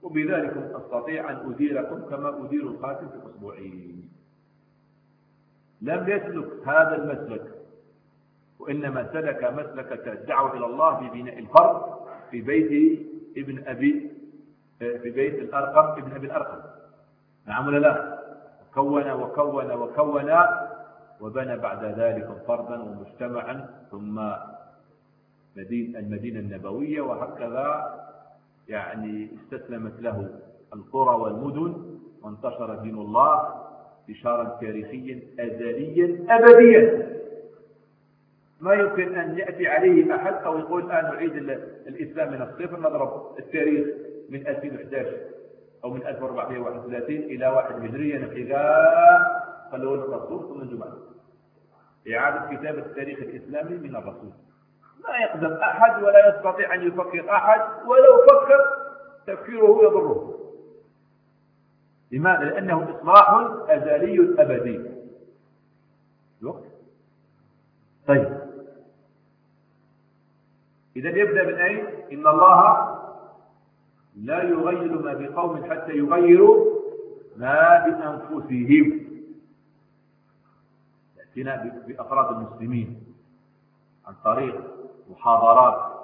وبذلك أستطيع أن أديركم كما أدير القاتل في أسبوعين. لم يسلك هذا المسلك وإنما سلك مسلك الدعوة إلى الله ببناء الفرد في بيت ابن أبي في بيت الأرقم ابن أبي الأرقم. نعم ولا لا؟ كون وكون وكون وبنى بعد ذلك فردا ومجتمعا ثم المدينة النبوية وهكذا يعني استسلمت له القرى والمدن وانتشر دين الله انتشارا تاريخيا أزليا أبديا. ما يمكن أن يأتي عليه أحد أو يقول الآن نعيد الإسلام من الصفر نضرب التاريخ من 2011 أو من 1431 إلى 1 هجرية نبقى خلوه الرسول ثم الجمعة. إعادة كتابة التاريخ الإسلامي من الرسول. ما يقدم أحد ولا يستطيع أن يفكر أحد ولو فكر تفكيره يضره. لماذا؟ لأنه إصلاح أزلي أبدي. الوقت؟ طيب. إذا يبدأ من أين؟ إن الله لا يغير ما بقوم حتى يغيروا ما بأنفسهم. يأتينا بأفراد المسلمين عن طريق محاضرات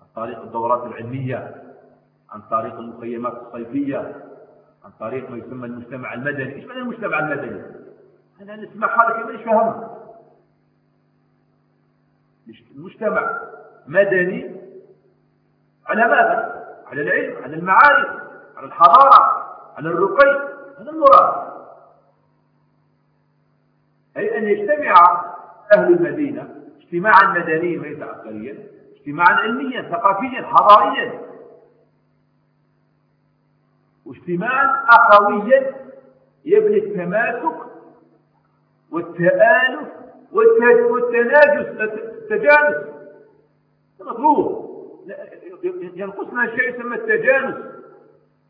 عن طريق الدورات العلمية عن طريق المخيمات الصيفية عن طريق ما يسمى المجتمع المدني. إيش معنى المجتمع المدني؟ أنا نسمع هذا كيف إيش فهمه؟ المجتمع مدني على ماذا؟ على العلم على المعارف على الحضارة على الرقي. هذا المراد. أي أن يجتمع أهل المدينة اجتماعا مدنيا وليس عسكريا اجتماعا علميا ثقافيا حضاريا. واجتماعا أخويا يبني التماسك والتآلف والتناجس التجانس. مطلوب. ينقصنا شيء يسمى التجانس.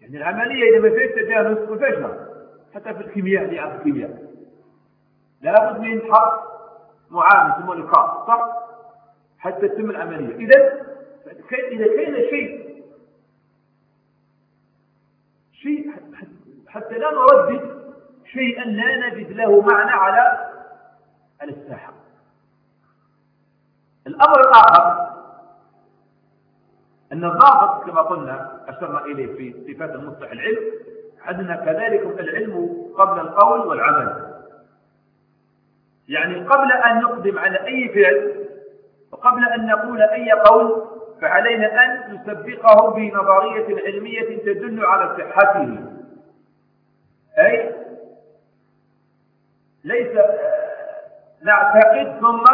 يعني العملية إذا ما فيش تجانس فيش حتى في الكيمياء يعرف الكيمياء. لابد من حرف معامل يسموه الكار صح؟ حتى تتم العملية. إذا إذا كان شيء شيء حتى لا نردد شيئا لا نجد له معنى على الساحة الأمر الآخر أن الضابط كما قلنا أشرنا إليه في صفات المصلح العلم عندنا كذلك العلم قبل القول والعمل. يعني قبل أن نقدم على أي فعل وقبل أن نقول أي قول فعلينا أن نسبقه بنظرية علمية تدل على صحته. أي؟ ليس نعتقد ثم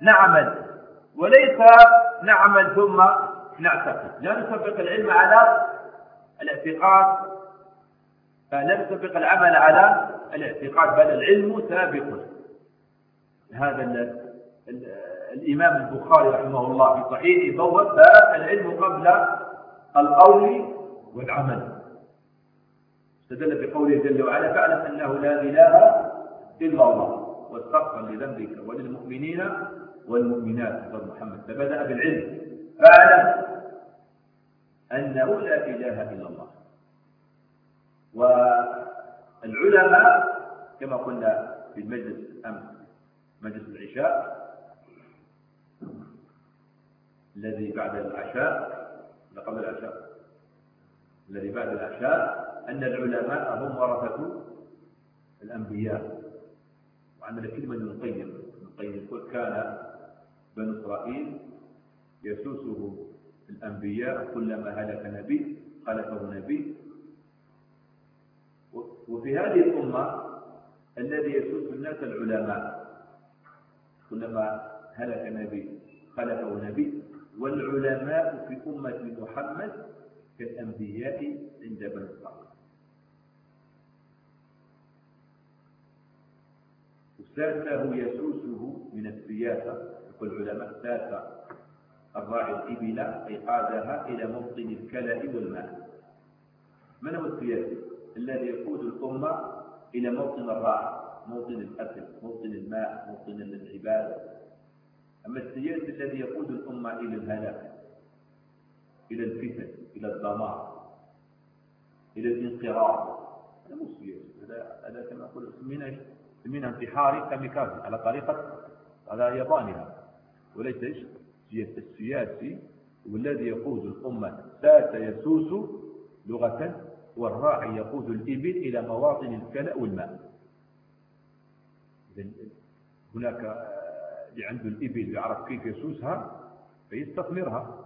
نعمل وليس نعمل ثم نعتقد. لا نسبق العلم على الاعتقاد لا نسبق العمل على الاعتقاد بل العلم سابق. هذا الإمام البخاري رحمه الله في صحيحه بوب العلم قبل القول والعمل. استدل بقوله جل وعلا فاعلم أنه لا إله إلا الله واستغفر لذنبك وللمؤمنين والمؤمنات. قال محمد. فبدأ بالعلم. فاعلم أنه لا إله إلا الله. والعلماء كما قلنا في المجلس أمس مجلس العشاء الذي بعد العشاء قبل العشاء الذي بعد العشاء أن العلماء هم ورثة الأنبياء. وعندنا كلمة ابن القيم ابن القيم كان بنو إسرائيل يسوسه الأنبياء كلما هلك نبي خلفه نبي وفي هذه الأمة الذي يسوس الناس العلماء. كلما هلك نبي خلفه نبي. والعلماء في أمة محمد كالأنبياء عند بني إسرائيل. ساسه يسوسه من السياسة يقول العلماء ساس الراعي الإبل أي قادها إلى موطن الكلأ والماء. من هو السياسي الذي يقود الأمة إلى موطن الراحة موطن الأكل موطن الماء موطن العبادة أما السياسي الذي يقود الأمة إلى الهلاك إلى الفتن إلى الدمار إلى الانقراض. هذا مو السياسي هذا كما أقول سمينا من انتحار كاميكازي على طريقة على يابانها. وليس إيش؟ السياسي والذي يقود الأمة ساس يسوس لغة والراعي يقود الإبل إلى مواطن الكلأ والماء. هناك اللي عنده الإبل يعرف كيف يسوسها فيستثمرها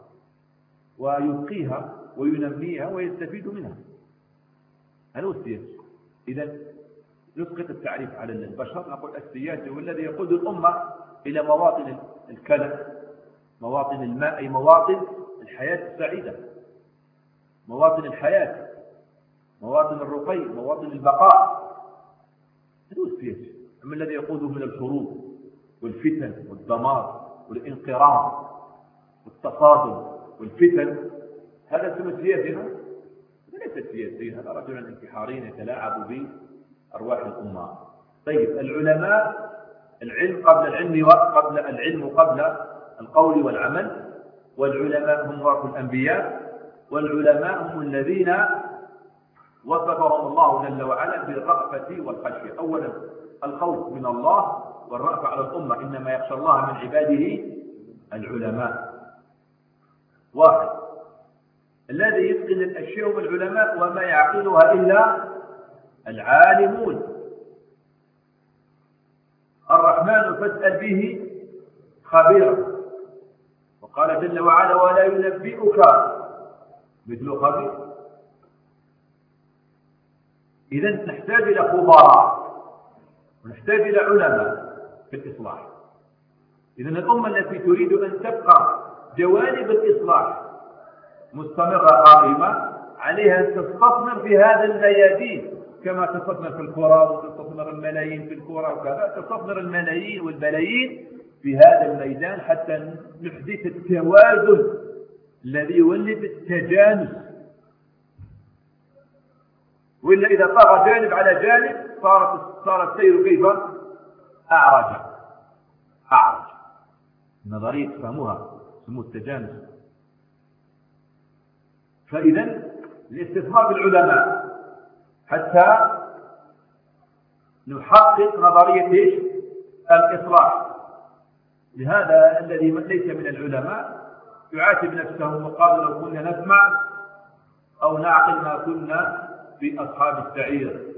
ويبقيها وينميها ويستفيد منها. هذا هو السياسي إذا نسقط التعريف على البشر نقول السياسي هو الذي يقود الأمة إلى مواطن الكلف مواطن الماء أي مواطن الحياة السعيدة. مواطن الحياة. مواطن الرقي مواطن البقاء. هو السياسي أما الذي يقوده من الحروب والفتن والدمار والانقراض والتصادم والفتن هذا اسمه سياسي. ليس سياسي هذا رجل انتحاري يتلاعب به أرواح الأمة. طيب العلماء العلم قبل العلم قبل العلم قبل القول والعمل والعلماء هم ورث الأنبياء والعلماء هم الذين وصفهم الله جل وعلا بالرأفة والخشية. أولا الخوف من الله والرأفة على الأمة. إنما يخشى الله من عباده العلماء. واحد الذي يتقن الأشياء والعلماء وما يعقلها إلا العالمون. الرحمن فاسأل به خبيرا. وقال جل وعلا ولا ينبئك مثل خبير. إذا نحتاج إلى خبراء ونحتاج إلى علماء في الإصلاح. إذا الأمة التي تريد أن تبقى جوانب الإصلاح مستمرة قائمة عليها أن تستثمر في هذا الميادين كما تستثمر في الكرة وتستثمر الملايين في الكرة وكذا تستثمر الملايين والبلايين في هذا الميدان حتى نحدث التوازن الذي يولد التجانس وإلا إذا طغى جانب على جانب صارت صار السير كيف؟ أعرج. أعرج. نظرية فهموها سموه التجانس. فإذا الاستثمار بالعلماء حتى نحقق نظرية إيش؟ الإصلاح. لهذا الذي ليس من العلماء يعاتب نفسه وقال لو كنا نسمع أو نعقل ما كنا في أصحاب السعير.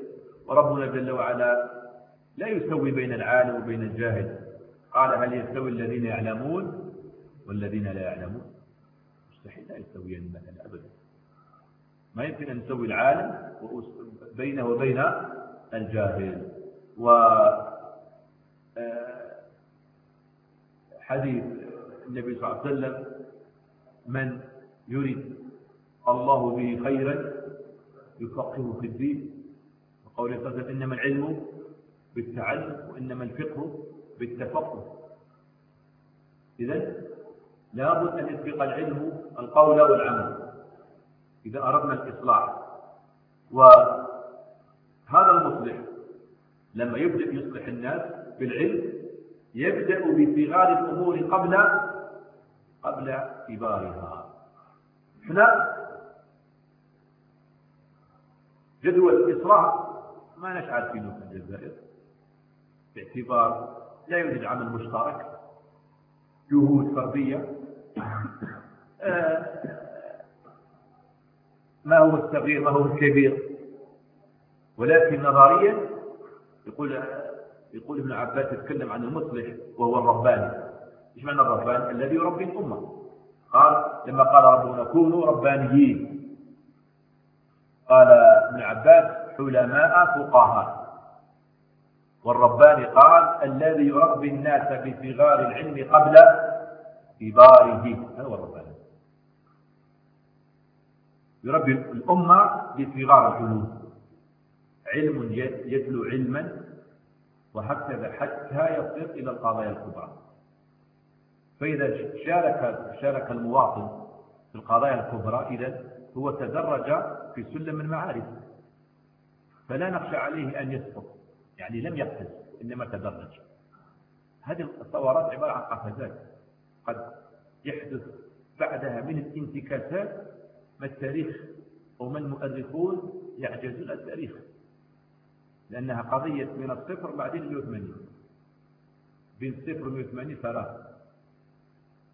وربنا جل وعلا لا يسوي بين العالم وبين الجاهل. قال هل يستوي الذين يعلمون والذين لا يعلمون؟ مستحيل لا يستويان مثلا أبدا. ما يمكن أن نسوي العالم بينه وبين الجاهل. و آه، حديث النبي صلى الله عليه وسلم من يريد الله به خيرا يفقهه في الدين وقوله صلى إنما العلم بالتعلم وإنما الفقه بالتفقه. إذا لابد أن يسبق العلم القول والعمل إذا أردنا الإصلاح. وهذا المصلح لما يبدأ يصلح الناس بالعلم يبدأ بصغار الأمور قبل قبل كبارها. إحنا جدول الإصلاح ما نشعر فيه في الجزائر باعتبار لا يوجد عمل مشترك. جهود فردية. آه، ما هو الصغير ما هو الكبير. ولكن نظريا يقول يقول ابن عباس يتكلم عن المصلح وهو الرباني. إيش معنى الرباني؟ الذي يربي الأمة. قال لما قال ربنا كونوا ربانيين. قال ابن عباس حلماء فقهاء. والرباني قال الذي يربي الناس بصغار العلم قبل كباره. هذا هو الرباني. يربي الأمة بصغار العلوم. علم يتلو علما وهكذا حتى يصل إلى القضايا الكبرى. فإذا شارك شارك المواطن في القضايا الكبرى إذا هو تدرج في سلم المعارف فلا نخشى عليه أن يسقط يعني لم يقفز إنما تدرج. هذه الثورات عبارة عن قفزات. قد يحدث بعدها من الانتكاسات ما التاريخ وما المؤرخون يعجزون التاريخ لأنها قضية من الصفر بعدين 180 بين الصفر و 180 ثلاثة.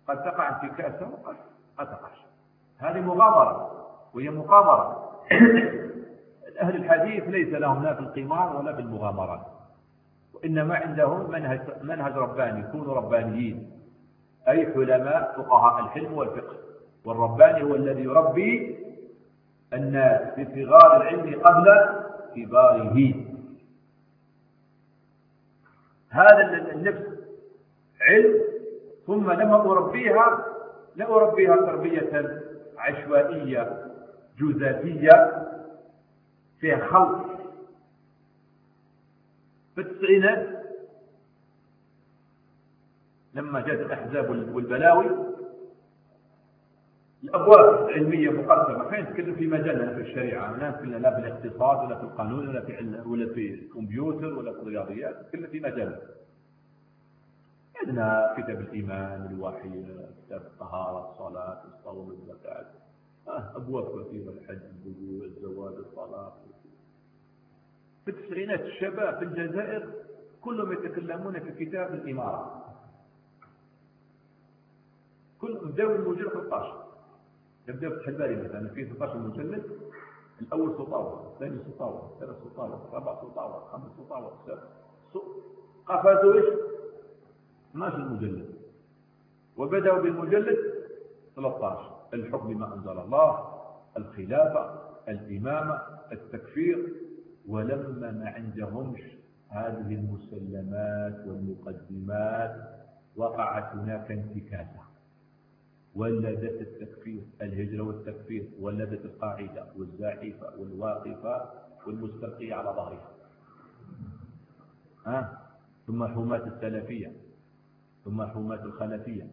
قد تقع انتكاسة وقد قد تقعش هذه مغامرة. وهي مغامرة. أهل الحديث ليس لهم لا في القمار ولا في المغامرات. وإنما عندهم منهج, منهج رباني يكونوا ربانيين أي حلماء فقهاء الحلم والفقه. والرباني هو الذي يربي الناس في صغار العلم قبل كباره. هذا النفس. علم. ثم لما أربيها لا أربيها تربية عشوائية. جزافية فيها خلط في التسعينات لما جاءت الأحزاب والبلاوي الأبواب العلمية مقسمة. كان نتكلم في مجالنا في الشريعة لا نتكلم لا في الاقتصاد ولا في القانون ولا في ولا في الكمبيوتر ولا في الرياضيات. نتكلم في مجالنا عندنا كتاب الإيمان الوحي كتاب الطهارة الصلاة الصوم الزكاة. أبواب كثيرة الحج البيوع الزواج الطلاق. في التسعينات الشباب في الجزائر كلهم يتكلمون في كتاب الإمارة. كلهم بداوا الموجود 13 يبدأ فتح الباري مثلا في 16 مجلد الأول سطاوة الثاني سطاوة الثالث سطاوة الرابع سطاوة الخامس سطاوة قفزوا إيش؟ 12 مجلد وبدأوا بالمجلد 13 الحكم بما أنزل الله الخلافة الإمامة التكفير. ولما ما عندهمش هذه المسلمات والمقدمات وقعت هناك انتكاسة. ولدت التكفير الهجرة والتكفير ولدت القاعدة والزاحفة والواقفة والمستلقية على ظهرها. ها؟ ثم حماة السلفية ثم حماة الخلفية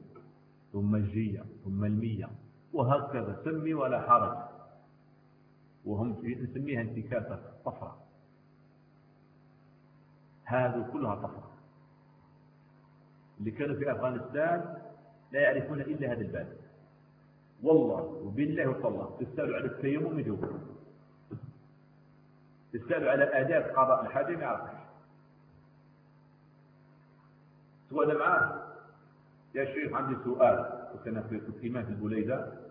ثم الجية ثم المية. وهكذا سمي ولا حرج. وهم نسميها انتكاسة طفرة. هذه كلها طفرة. اللي كانوا في أفغانستان لا يعرفون إلا هذا الباب. والله وبالله والله تسألوا على التيمم يجوبوا تسألوا على آداب قضاء الحاجة ما يعرفش. سؤال معاه. يا شيخ عندي سؤال. أنا في الإمام في البليدة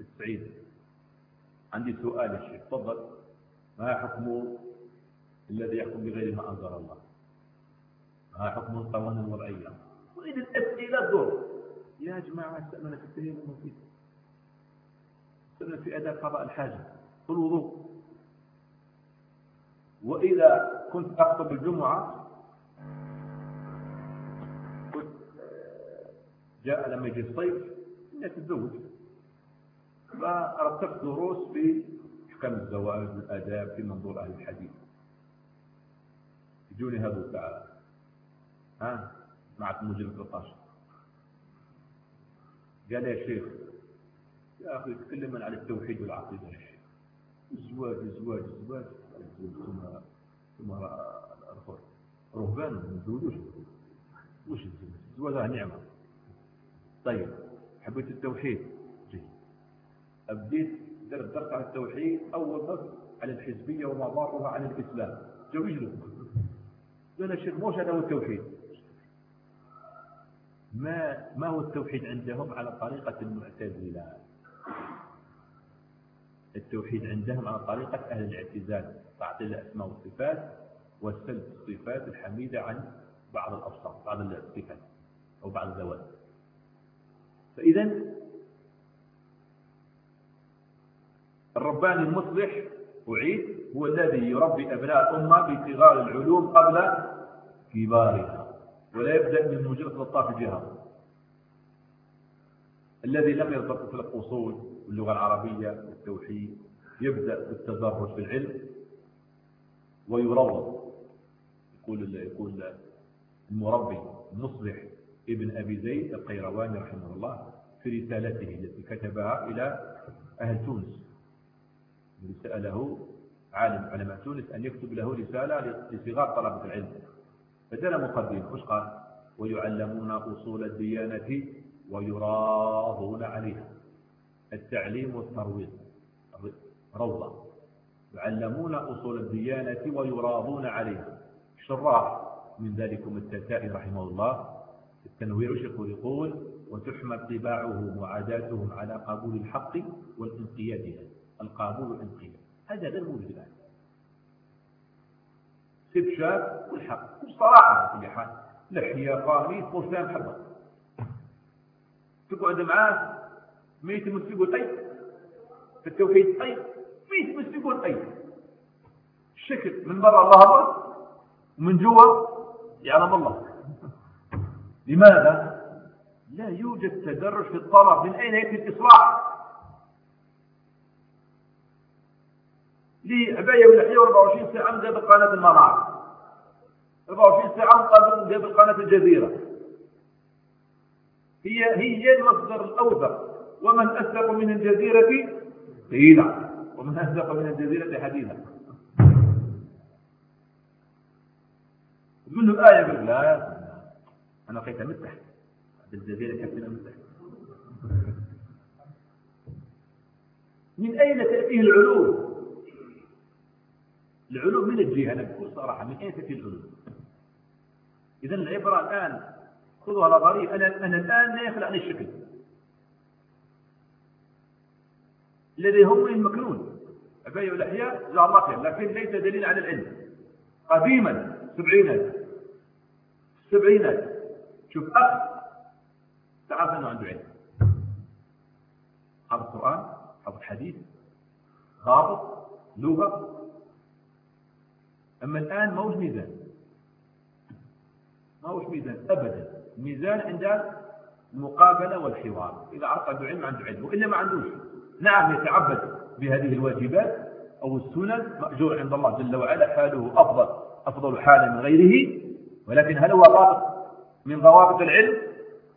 السعيد. عندي سؤال يا شيخ تفضل. ما حكم الذي يحكم بغير ما أنزل الله؟ ما حكم القوانين الوضعية؟ وإذا الأسئلة دور يا جماعة سألنا في التيمم وفيه سألنا في أداء قضاء الحاجة. في الوضوء. وإذا كنت أخطب الجمعة كنت جاء لما يجي الصيف الناس تتزوج فرتبت دروس في احكام الزواج والآداب في منظور أهل الحديث. يجوني هذا تعالى ها؟ معك مجرد 13 قال يا شيخ يا أخي تكلم على التوحيد والعقيدة يا شيخ. الزواج الزواج الزواج ثم ثم الأخر. رهبان ما يتزوجوش وش الزواج؟ الزواج نعمة. طيب حبيت التوحيد. أبديت درس على التوحيد أول درس على الحزبية وما ضارها عن الإسلام. جو يجلس. قال الشيخ موش هو التوحيد. ما ما هو التوحيد عندهم على طريقة المعتزلة؟ التوحيد عندهم على طريقة أهل الاعتزال تعطيل الأسماء والصفات وسلب الصفات الحميدة عن بعض الأوصاف بعض الصفات أو بعض الذوات. فإذا الرباني المصلح أعيد هو الذي يربي أبناء الأمة بصغار العلوم قبل كبارها ولا يبدأ من مجرد لطاف الجهة الذي لم يرتبط في الأصول واللغة العربية والتوحيد يبدأ بالتدرج في العلم ويروض. يقول يقول المربي المصلح ابن أبي زيد القيرواني رحمه الله في رسالته التي كتبها إلى أهل تونس. سأله عالم علماء تونس أن يكتب له رسالة لصغار طلبة العلم. فدنا مقدمة وش قال؟ ويعلمون أصول الديانة ويراهون عليها. التعليم والترويض روضة. يعلمون أصول الديانة ويراضون عليها. شراح من ذلكم التتائي رحمه الله. التنوير يقول يقول وتحمى طباعهم وعاداتهم على قبول الحق والانقياد له القبول والانقياد هذا غير موجود الآن. سب شاب والحق. بصراحة في حال لحية قاميص فستان حبة تقعد معاه ما يتمس يقول طيب. في التوحيد طيب ما يتمس يقول طيب. الشكل من برا الله الله ومن جوا يعلم الله. لماذا؟ لا يوجد تدرج في الطلب من أين يأتي الإصلاح. لي عباية ولحية 24 ساعة من قناة المنار 24 ساعة من قبل قناة الجزيرة. هي هي المصدر الأوثق. ومن أثق من الجزيرة قيل. ومن أثق من الجزيرة حديثا. منه الآية يقول لا أنا لقيتها من تحت الجزيرة كانت من تحت من أين تأتيه العلوم؟ العلوم من الجهة بكل صراحة من أين تأتي العلوم. إذا العبرة الآن خذوها نظرية أنا, أنا الآن لا يخلع عن الشكل. الذي هو المكنون أبي الأحياء جزاه الله خير لكن ليس دليل على العلم. قديما سبعينات السبعينات شوف أخ تعرف أنه عنده علم. حفظ القرآن حفظ الحديث ضابط لغة. أما الآن ما هوش ميزان؟ ما هوش ميزان؟ أبدا. الميزان عند المقابلة والحوار. إذا عرف عنده علم عنده علم وإلا ما عندوش نعم يتعبد بهذه الواجبات أو السنن. مأجور عند الله جل وعلا حاله أفضل أفضل حالا من غيره. ولكن هل هو ضابط من ضوابط العلم؟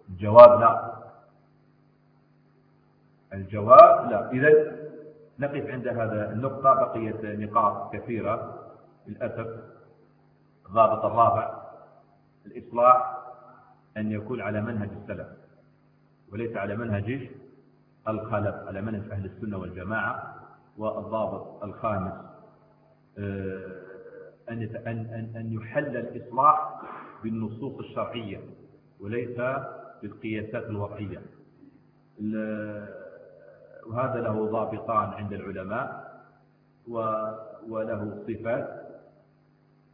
الجواب لا. الجواب لا. إذا نقف عند هذا النقطة بقيت نقاط كثيرة. للأسف الضابط الرابع الإصلاح أن يكون على منهج السلف وليس على منهج الخلف على منهج أهل السنة والجماعة. والضابط الخامس آه، أن أن أن يحل الإصلاح بالنصوص الشرعية وليس بالقياسات الوضعية وهذا له ضابطان عند العلماء وله صفات.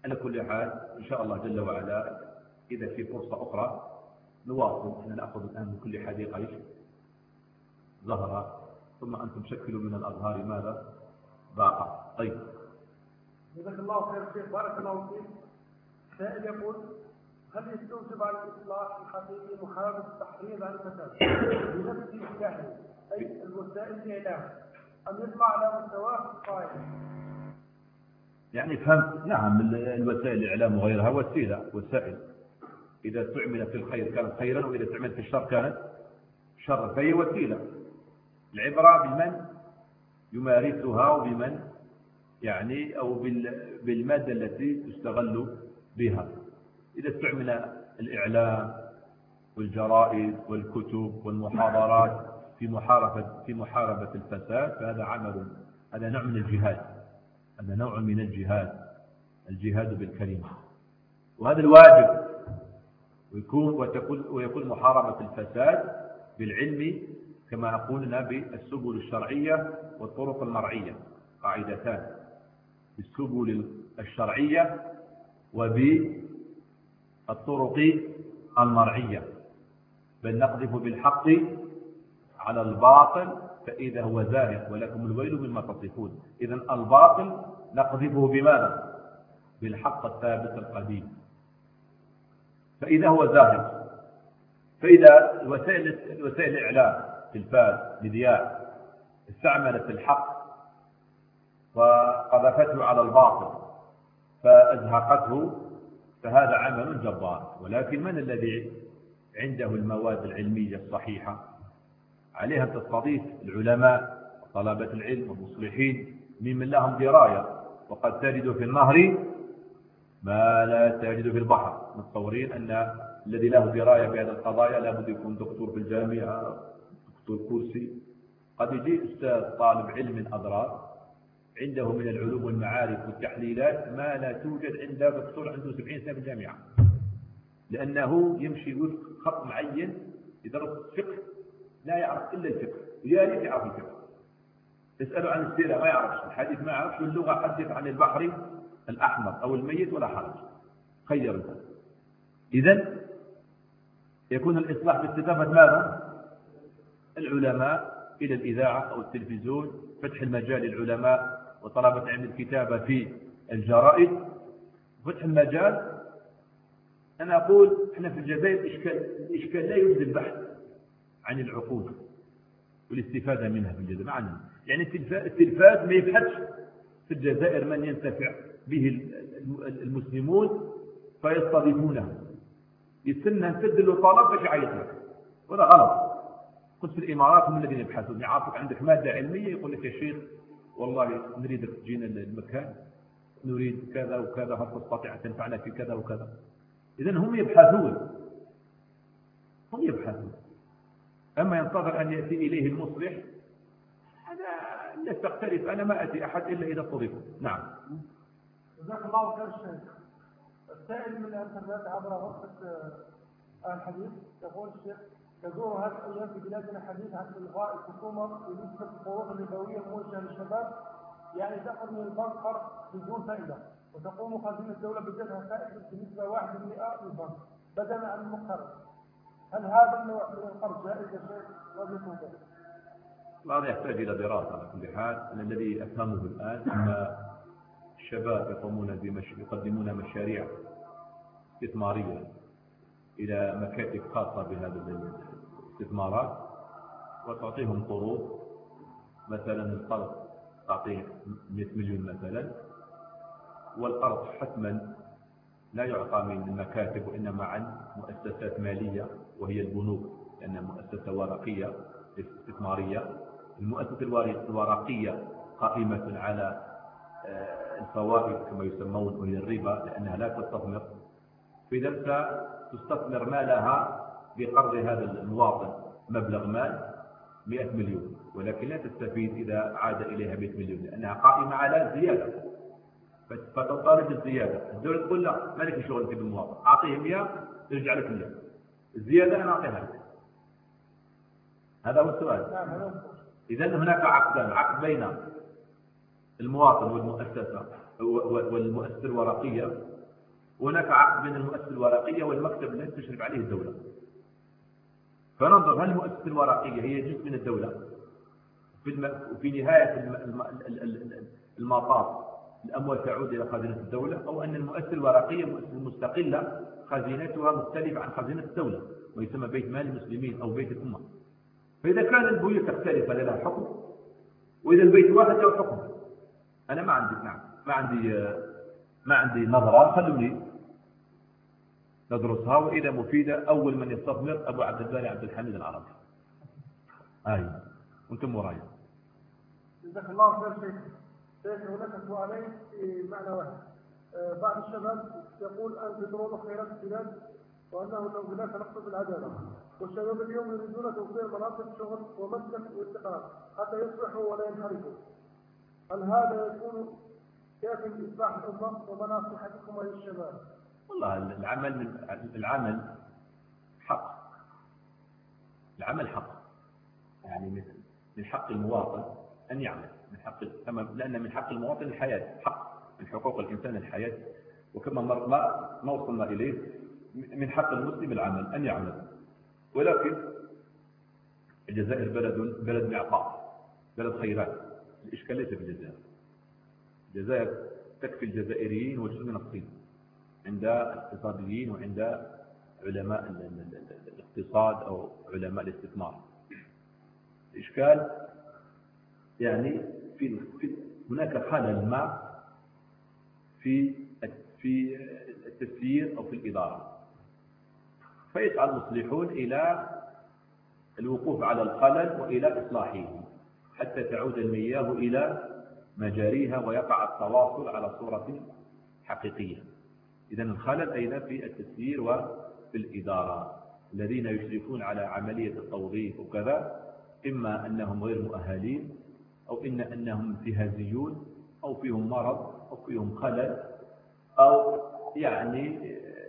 على كل حال إن شاء الله جل وعلا إذا في فرصة أخرى نواصل أن نأخذ الآن من كل حديقة زهرة ثم أنتم شكلوا من الأزهار ماذا؟ باقة. طيب. جزاك الله خير شيخ بارك الله فيك. سائل يقول هل يستوجب على الإصلاح الحقيقي محاربة التحريض على الفساد بنفس الجهل أي الوسائل الإعلام أم يطلع على مستواه الصائم يعني فهمت نعم الوسائل الإعلام وغيرها وسيلة وسائل إذا استعملت في الخير كانت خيرا وإذا استعملت في الشر كانت شرا فهي وسيلة. العبرة بمن يمارسها وبمن يعني أو بالمادة التي تستغل بها. إذا استعمل الإعلام والجرائد والكتب والمحاضرات في محاربة في محاربة الفساد فهذا عمل هذا نوع من الجهاد. هذا نوع من الجهاد الجهاد بالكلمة. وهذا الواجب. ويكون وتكون ويكون محاربة الفساد بالعلم كما قلنا بالسبل الشرعية والطرق المرعية قاعدتان. بالسبل الشرعية وبالطرق المرعية. بل نقذف بالحق على الباطل فإذا هو زاهق ولكم الويل مما تصفون. إذا الباطل نقذفه بماذا؟ بالحق الثابت القديم. فإذا هو زاهق فإذا وسائل وسائل الإعلام تلفاز مذياع استعملت الحق وقذفته على الباطل فأزهقته فهذا عمل جبار. ولكن من الذي عنده المواد العلمية الصحيحة؟ عليها تستضيف العلماء وطلبة العلم والمصلحين ممن لهم دراية وقد تجد في النهر ما لا تجد في البحر. متصورين أن الذي له دراية بهذه القضايا لابد يكون دكتور في الجامعة دكتور كرسي. قد يجي أستاذ طالب علم من أضرار عنده من العلوم والمعارف والتحليلات ما لا توجد عند دكتور عنده 70 سنة في الجامعة. لأنه يمشي وفق خط معين يدرس فقه. لا يعرف إلا الفقه ريت يعرف الفقه. تسأله عن السيرة ما يعرفش الحديث ما يعرفش واللغة حدث عن البحر الأحمر أو الميت ولا حرج. خير إذا يكون الإصلاح باستضافة ماذا؟ العلماء إلى الإذاعة أو التلفزيون فتح المجال للعلماء وطلبة علم الكتابة في الجرائد. فتح المجال أنا أقول إحنا في الجزائر الإشكال, الإشكال لا يوجد البحث. عن العقود والاستفادة منها في الجزائر معنا يعني التلفاز ما يبحثش في الجزائر من ينتفع به المسلمون فيستضيفونه. يستنى نسد له طلب باش يعيط لك. وهذا غلط. قلت في الإمارات هم الذين يبحثون يعرفك عندك مادة علمية يقول لك يا شيخ والله نريدك تجينا المكان نريد كذا وكذا هل تستطيع أن تنفعنا في كذا وكذا؟ اذا هم يبحثون. هم يبحثون. أما ينتظر أن يأتي إليه المصلح هذا لا تختلف. أنا ما أتي أحد إلا إذا استضيف نعم. جزاك الله خير الشيخ السائل من الإنترنت عبر غرفه آه الحديث. يقول الشيخ تدور هذه الأيام في بلادنا حديث عن إلغاء الحكومة بنسبة القروض الربويه الموجهه للشباب يعني تاخذ من البنك قرض بدون فائدة. وتقوم خزينه الدولة بدفع فائدة بنسبة 1% للبنك بدلا عن المقترض. هل هذا النوع من القرض جائز يا شيخ؟ هذا يحتاج إلى دراسة على كل حال. أنا الذي أفهمه الآن أن الشباب يقومون بمش... يقدمون مشاريع استثمارية إلى مكاتب خاصة بهذه الاستثمارات وتعطيهم قروض. مثلا القرض تعطيه 100 مليون مثلا والقرض حتما لا يعطى من المكاتب وإنما عن مؤسسات مالية. وهي البنوك لأنها مؤسسة ورقية استثمارية المؤسسة الورقية قائمة على آه، الفوائد كما يسمون وهي الربا لأنها لا تستثمر. فإذا تستثمر مالها بقرض هذا المواطن مبلغ مال 100 مليون ولكن لا تستفيد إذا عاد إليها 100 مليون لأنها قائمة على زيادة فتطالب الزيادة. الدولة تقول لا ما لك شغل في المواطن أعطيه 100 يرجع لك 100 الزيادة أنا أعطيها لك هذا هو السؤال. نعم، إذا هناك عقدان عقد بين المواطن والمؤسسة والمؤسسة الورقية. وهناك عقد بين المؤسسة الورقية والمكتب الذي تشرف عليه الدولة. فننظر هل المؤسسة الورقية هي جزء من الدولة؟ وفي نهاية المطاف الأموال تعود إلى خزينة الدولة أو أن المؤسسة الورقية مؤسسة مستقلة خزينتها مختلفة عن خزينة الدولة ويسمى بيت مال المسلمين أو بيت الأمة. فإذا كان البيوت تختلف لها حكم. وإذا البيت واحد له حكم. أنا ما عندي نعم ما عندي ما عندي نظرة. خلوني ندرسها وإذا مفيدة أول من يستثمر أبو عبد الباري عبد الحميد العربي. أي وأنتم وراي. جزاك الله خير شيخ. شيخ هناك سؤالين في معنى واحد. بعض الشباب يقول أن تدرون خيرات البلاد وأنه لو هناك نقص العدالة. والشباب اليوم يريدون توفير مناطق شغل ومسكن واستقرار حتى يصلحوا ولا ينحرفوا. هل هذا يكون كيف إصلاح الأمة وما نصيحتكم للشباب؟ والله العمل العمل حق. العمل حق. يعني من حق المواطن أن يعمل من حق لأن من حق المواطن الحياة حق. من حقوق الإنسان الحياة وكما ما ما وصلنا إليه من حق المسلم العمل أن يعمل. ولكن الجزائر بلد بلد معطاء بلد خيرات. الإشكال ليس في الجزائر الجزائر تكفي الجزائريين وجزء من الصين عند الاقتصاديين وعند علماء الاقتصاد أو علماء الاستثمار. الإشكال يعني في, في هناك خلل ما في في التسيير أو في الإدارة. فيسعى المصلحون إلى الوقوف على الخلل وإلى إصلاحه حتى تعود المياه إلى مجاريها ويقع التواصل على صورة حقيقية. إذا الخلل أيضا في التسيير وفي الإدارة. الذين يشرفون على عملية التوظيف وكذا إما أنهم غير مؤهلين أو إن أنهم انتهازيون أو فيهم مرض فيهم خلل أو يعني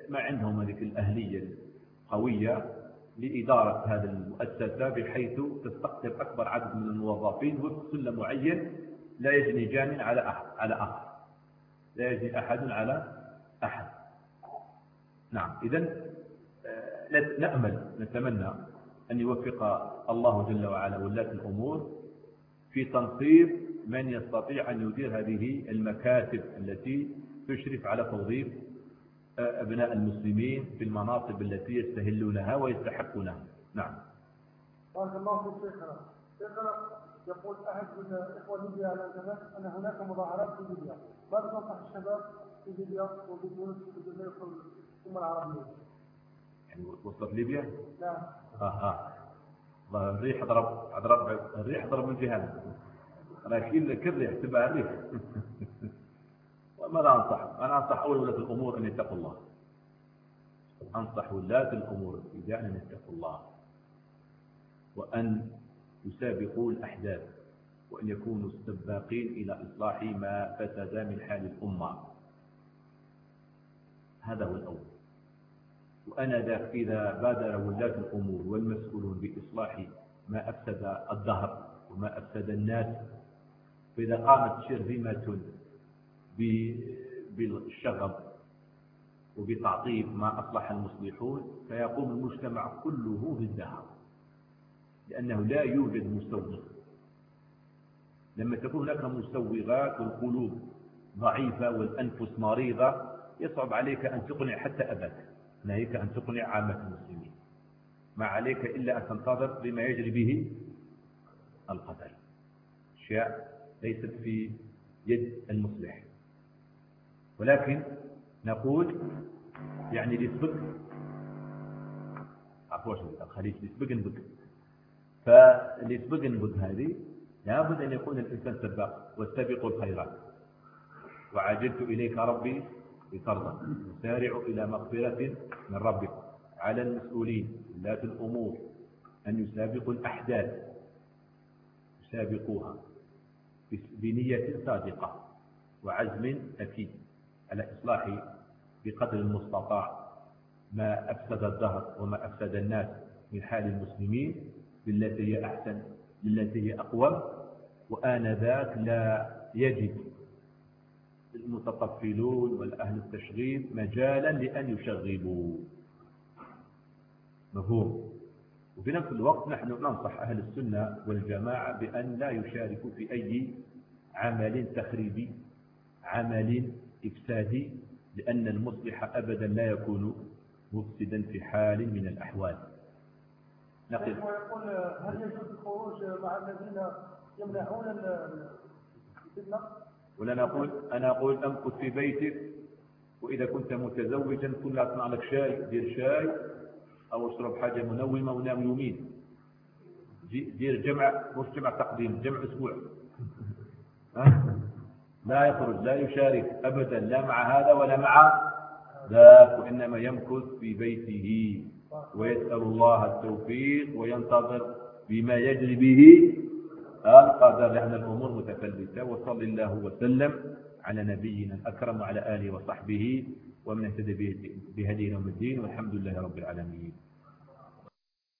ما عندهم هذه الأهلية القوية لإدارة هذه المؤسسة بحيث تستقطب أكبر عدد من الموظفين وفق سلم معين لا يجني جان على أحد على آخر لا يجني أحد على أحد. نعم إذا آه، نأمل نتمنى أن يوفق الله جل وعلا ولاة الأمور في تنصيب من يستطيع أن يدير هذه المكاتب التي تشرف على توظيف آه، أبناء المسلمين في المناصب التي يستهلونها ويستحقونها. نعم. بارك الله فيك شيخنا. شيخنا يقول أحد من إخوة ليبيا على الإنترنت أن هناك مظاهرات في ليبيا. ماذا تنصح الشباب في ليبيا وفي تونس وفي الجزائر الأمة العربية؟ يعني وصلت ليبيا؟ نعم. آه آه. الريح ضرب ضرب الريح ضرب من جهة. أنا كل كل ريح تبع الريح وماذا أنصح؟ أنا أنصح اول ولاة الأمور أن يتقوا الله. أنصح ولاة الأمور ابتداء أن يتقوا الله. وأن يسابقوا الأحداث وأن يكونوا السباقين إلى إصلاح ما فسد من حال الأمة. هذا هو الأول. وأنا ذاك إذا بادر ولاة الأمور والمسؤولون بإصلاح ما أفسد الدهر وما أفسد الناس فإذا قامت شرذمة بالشغب وبتعطيب ما أصلح المصلحون فيقوم المجتمع كله بالذهب لأنه لا يوجد مسوغ لما تكون هناك مسوغات والقلوب ضعيفة والأنفس مريضة يصعب عليك أن تقنع حتى أباك ناهيك أن تقنع عامة المسلمين. ما عليك إلا أن تنتظر بما يجري به القدر أشياء ليست في يد المصلح. ولكن نقول يعني لسبق عفوا الخليج لسبق نبق فلسبق نبق هذه لابد أن يكون الإنسان سباق واستبقوا الخيرات. وعجلت إليك ربي بترضى نسارع إلى مغفرة من ربكم على المسؤولين. ولاة الأمور أن يسابقوا الأحداث. يسابقوها. بنية صادقة وعزم أكيد على إصلاح بقدر المستطاع ما أفسد الدهر وما أفسد الناس من حال المسلمين بالتي هي أحسن بالتي هي أقوم وآنذاك لا يجد المتطفلون والأهل التشغيب مجالا لأن يشغبوا مفهوم؟ وفي نفس الوقت نحن ننصح أهل السنة والجماعة بأن لا يشاركوا في أي عمل تخريبي عمل إفسادي لأن المصلح أبدا لا يكون مفسدا في حال من الأحوال. نقل ويقول هل يجوز الخروج مع الذين يمنعون الفتنة؟ ولا نقول أنا أقول أمكث في بيتك وإذا كنت متزوجا كل أصنع لك شاي دير شاي. أو أشرب حاجة منومة ونام يومين. دير جمع مش جمع تقديم جمع أسبوع. لا يخرج لا يشارك أبدا لا مع هذا ولا مع ذاك وإنما يمكث في بيته. ويسأل الله التوفيق وينتظر بما يجري به القدر. لأن الأمور متفلتة وصلى الله وسلم على نبينا الأكرم وعلى آله وصحبه ومن اهتدى بهدينا يوم الدين والحمد لله رب العالمين.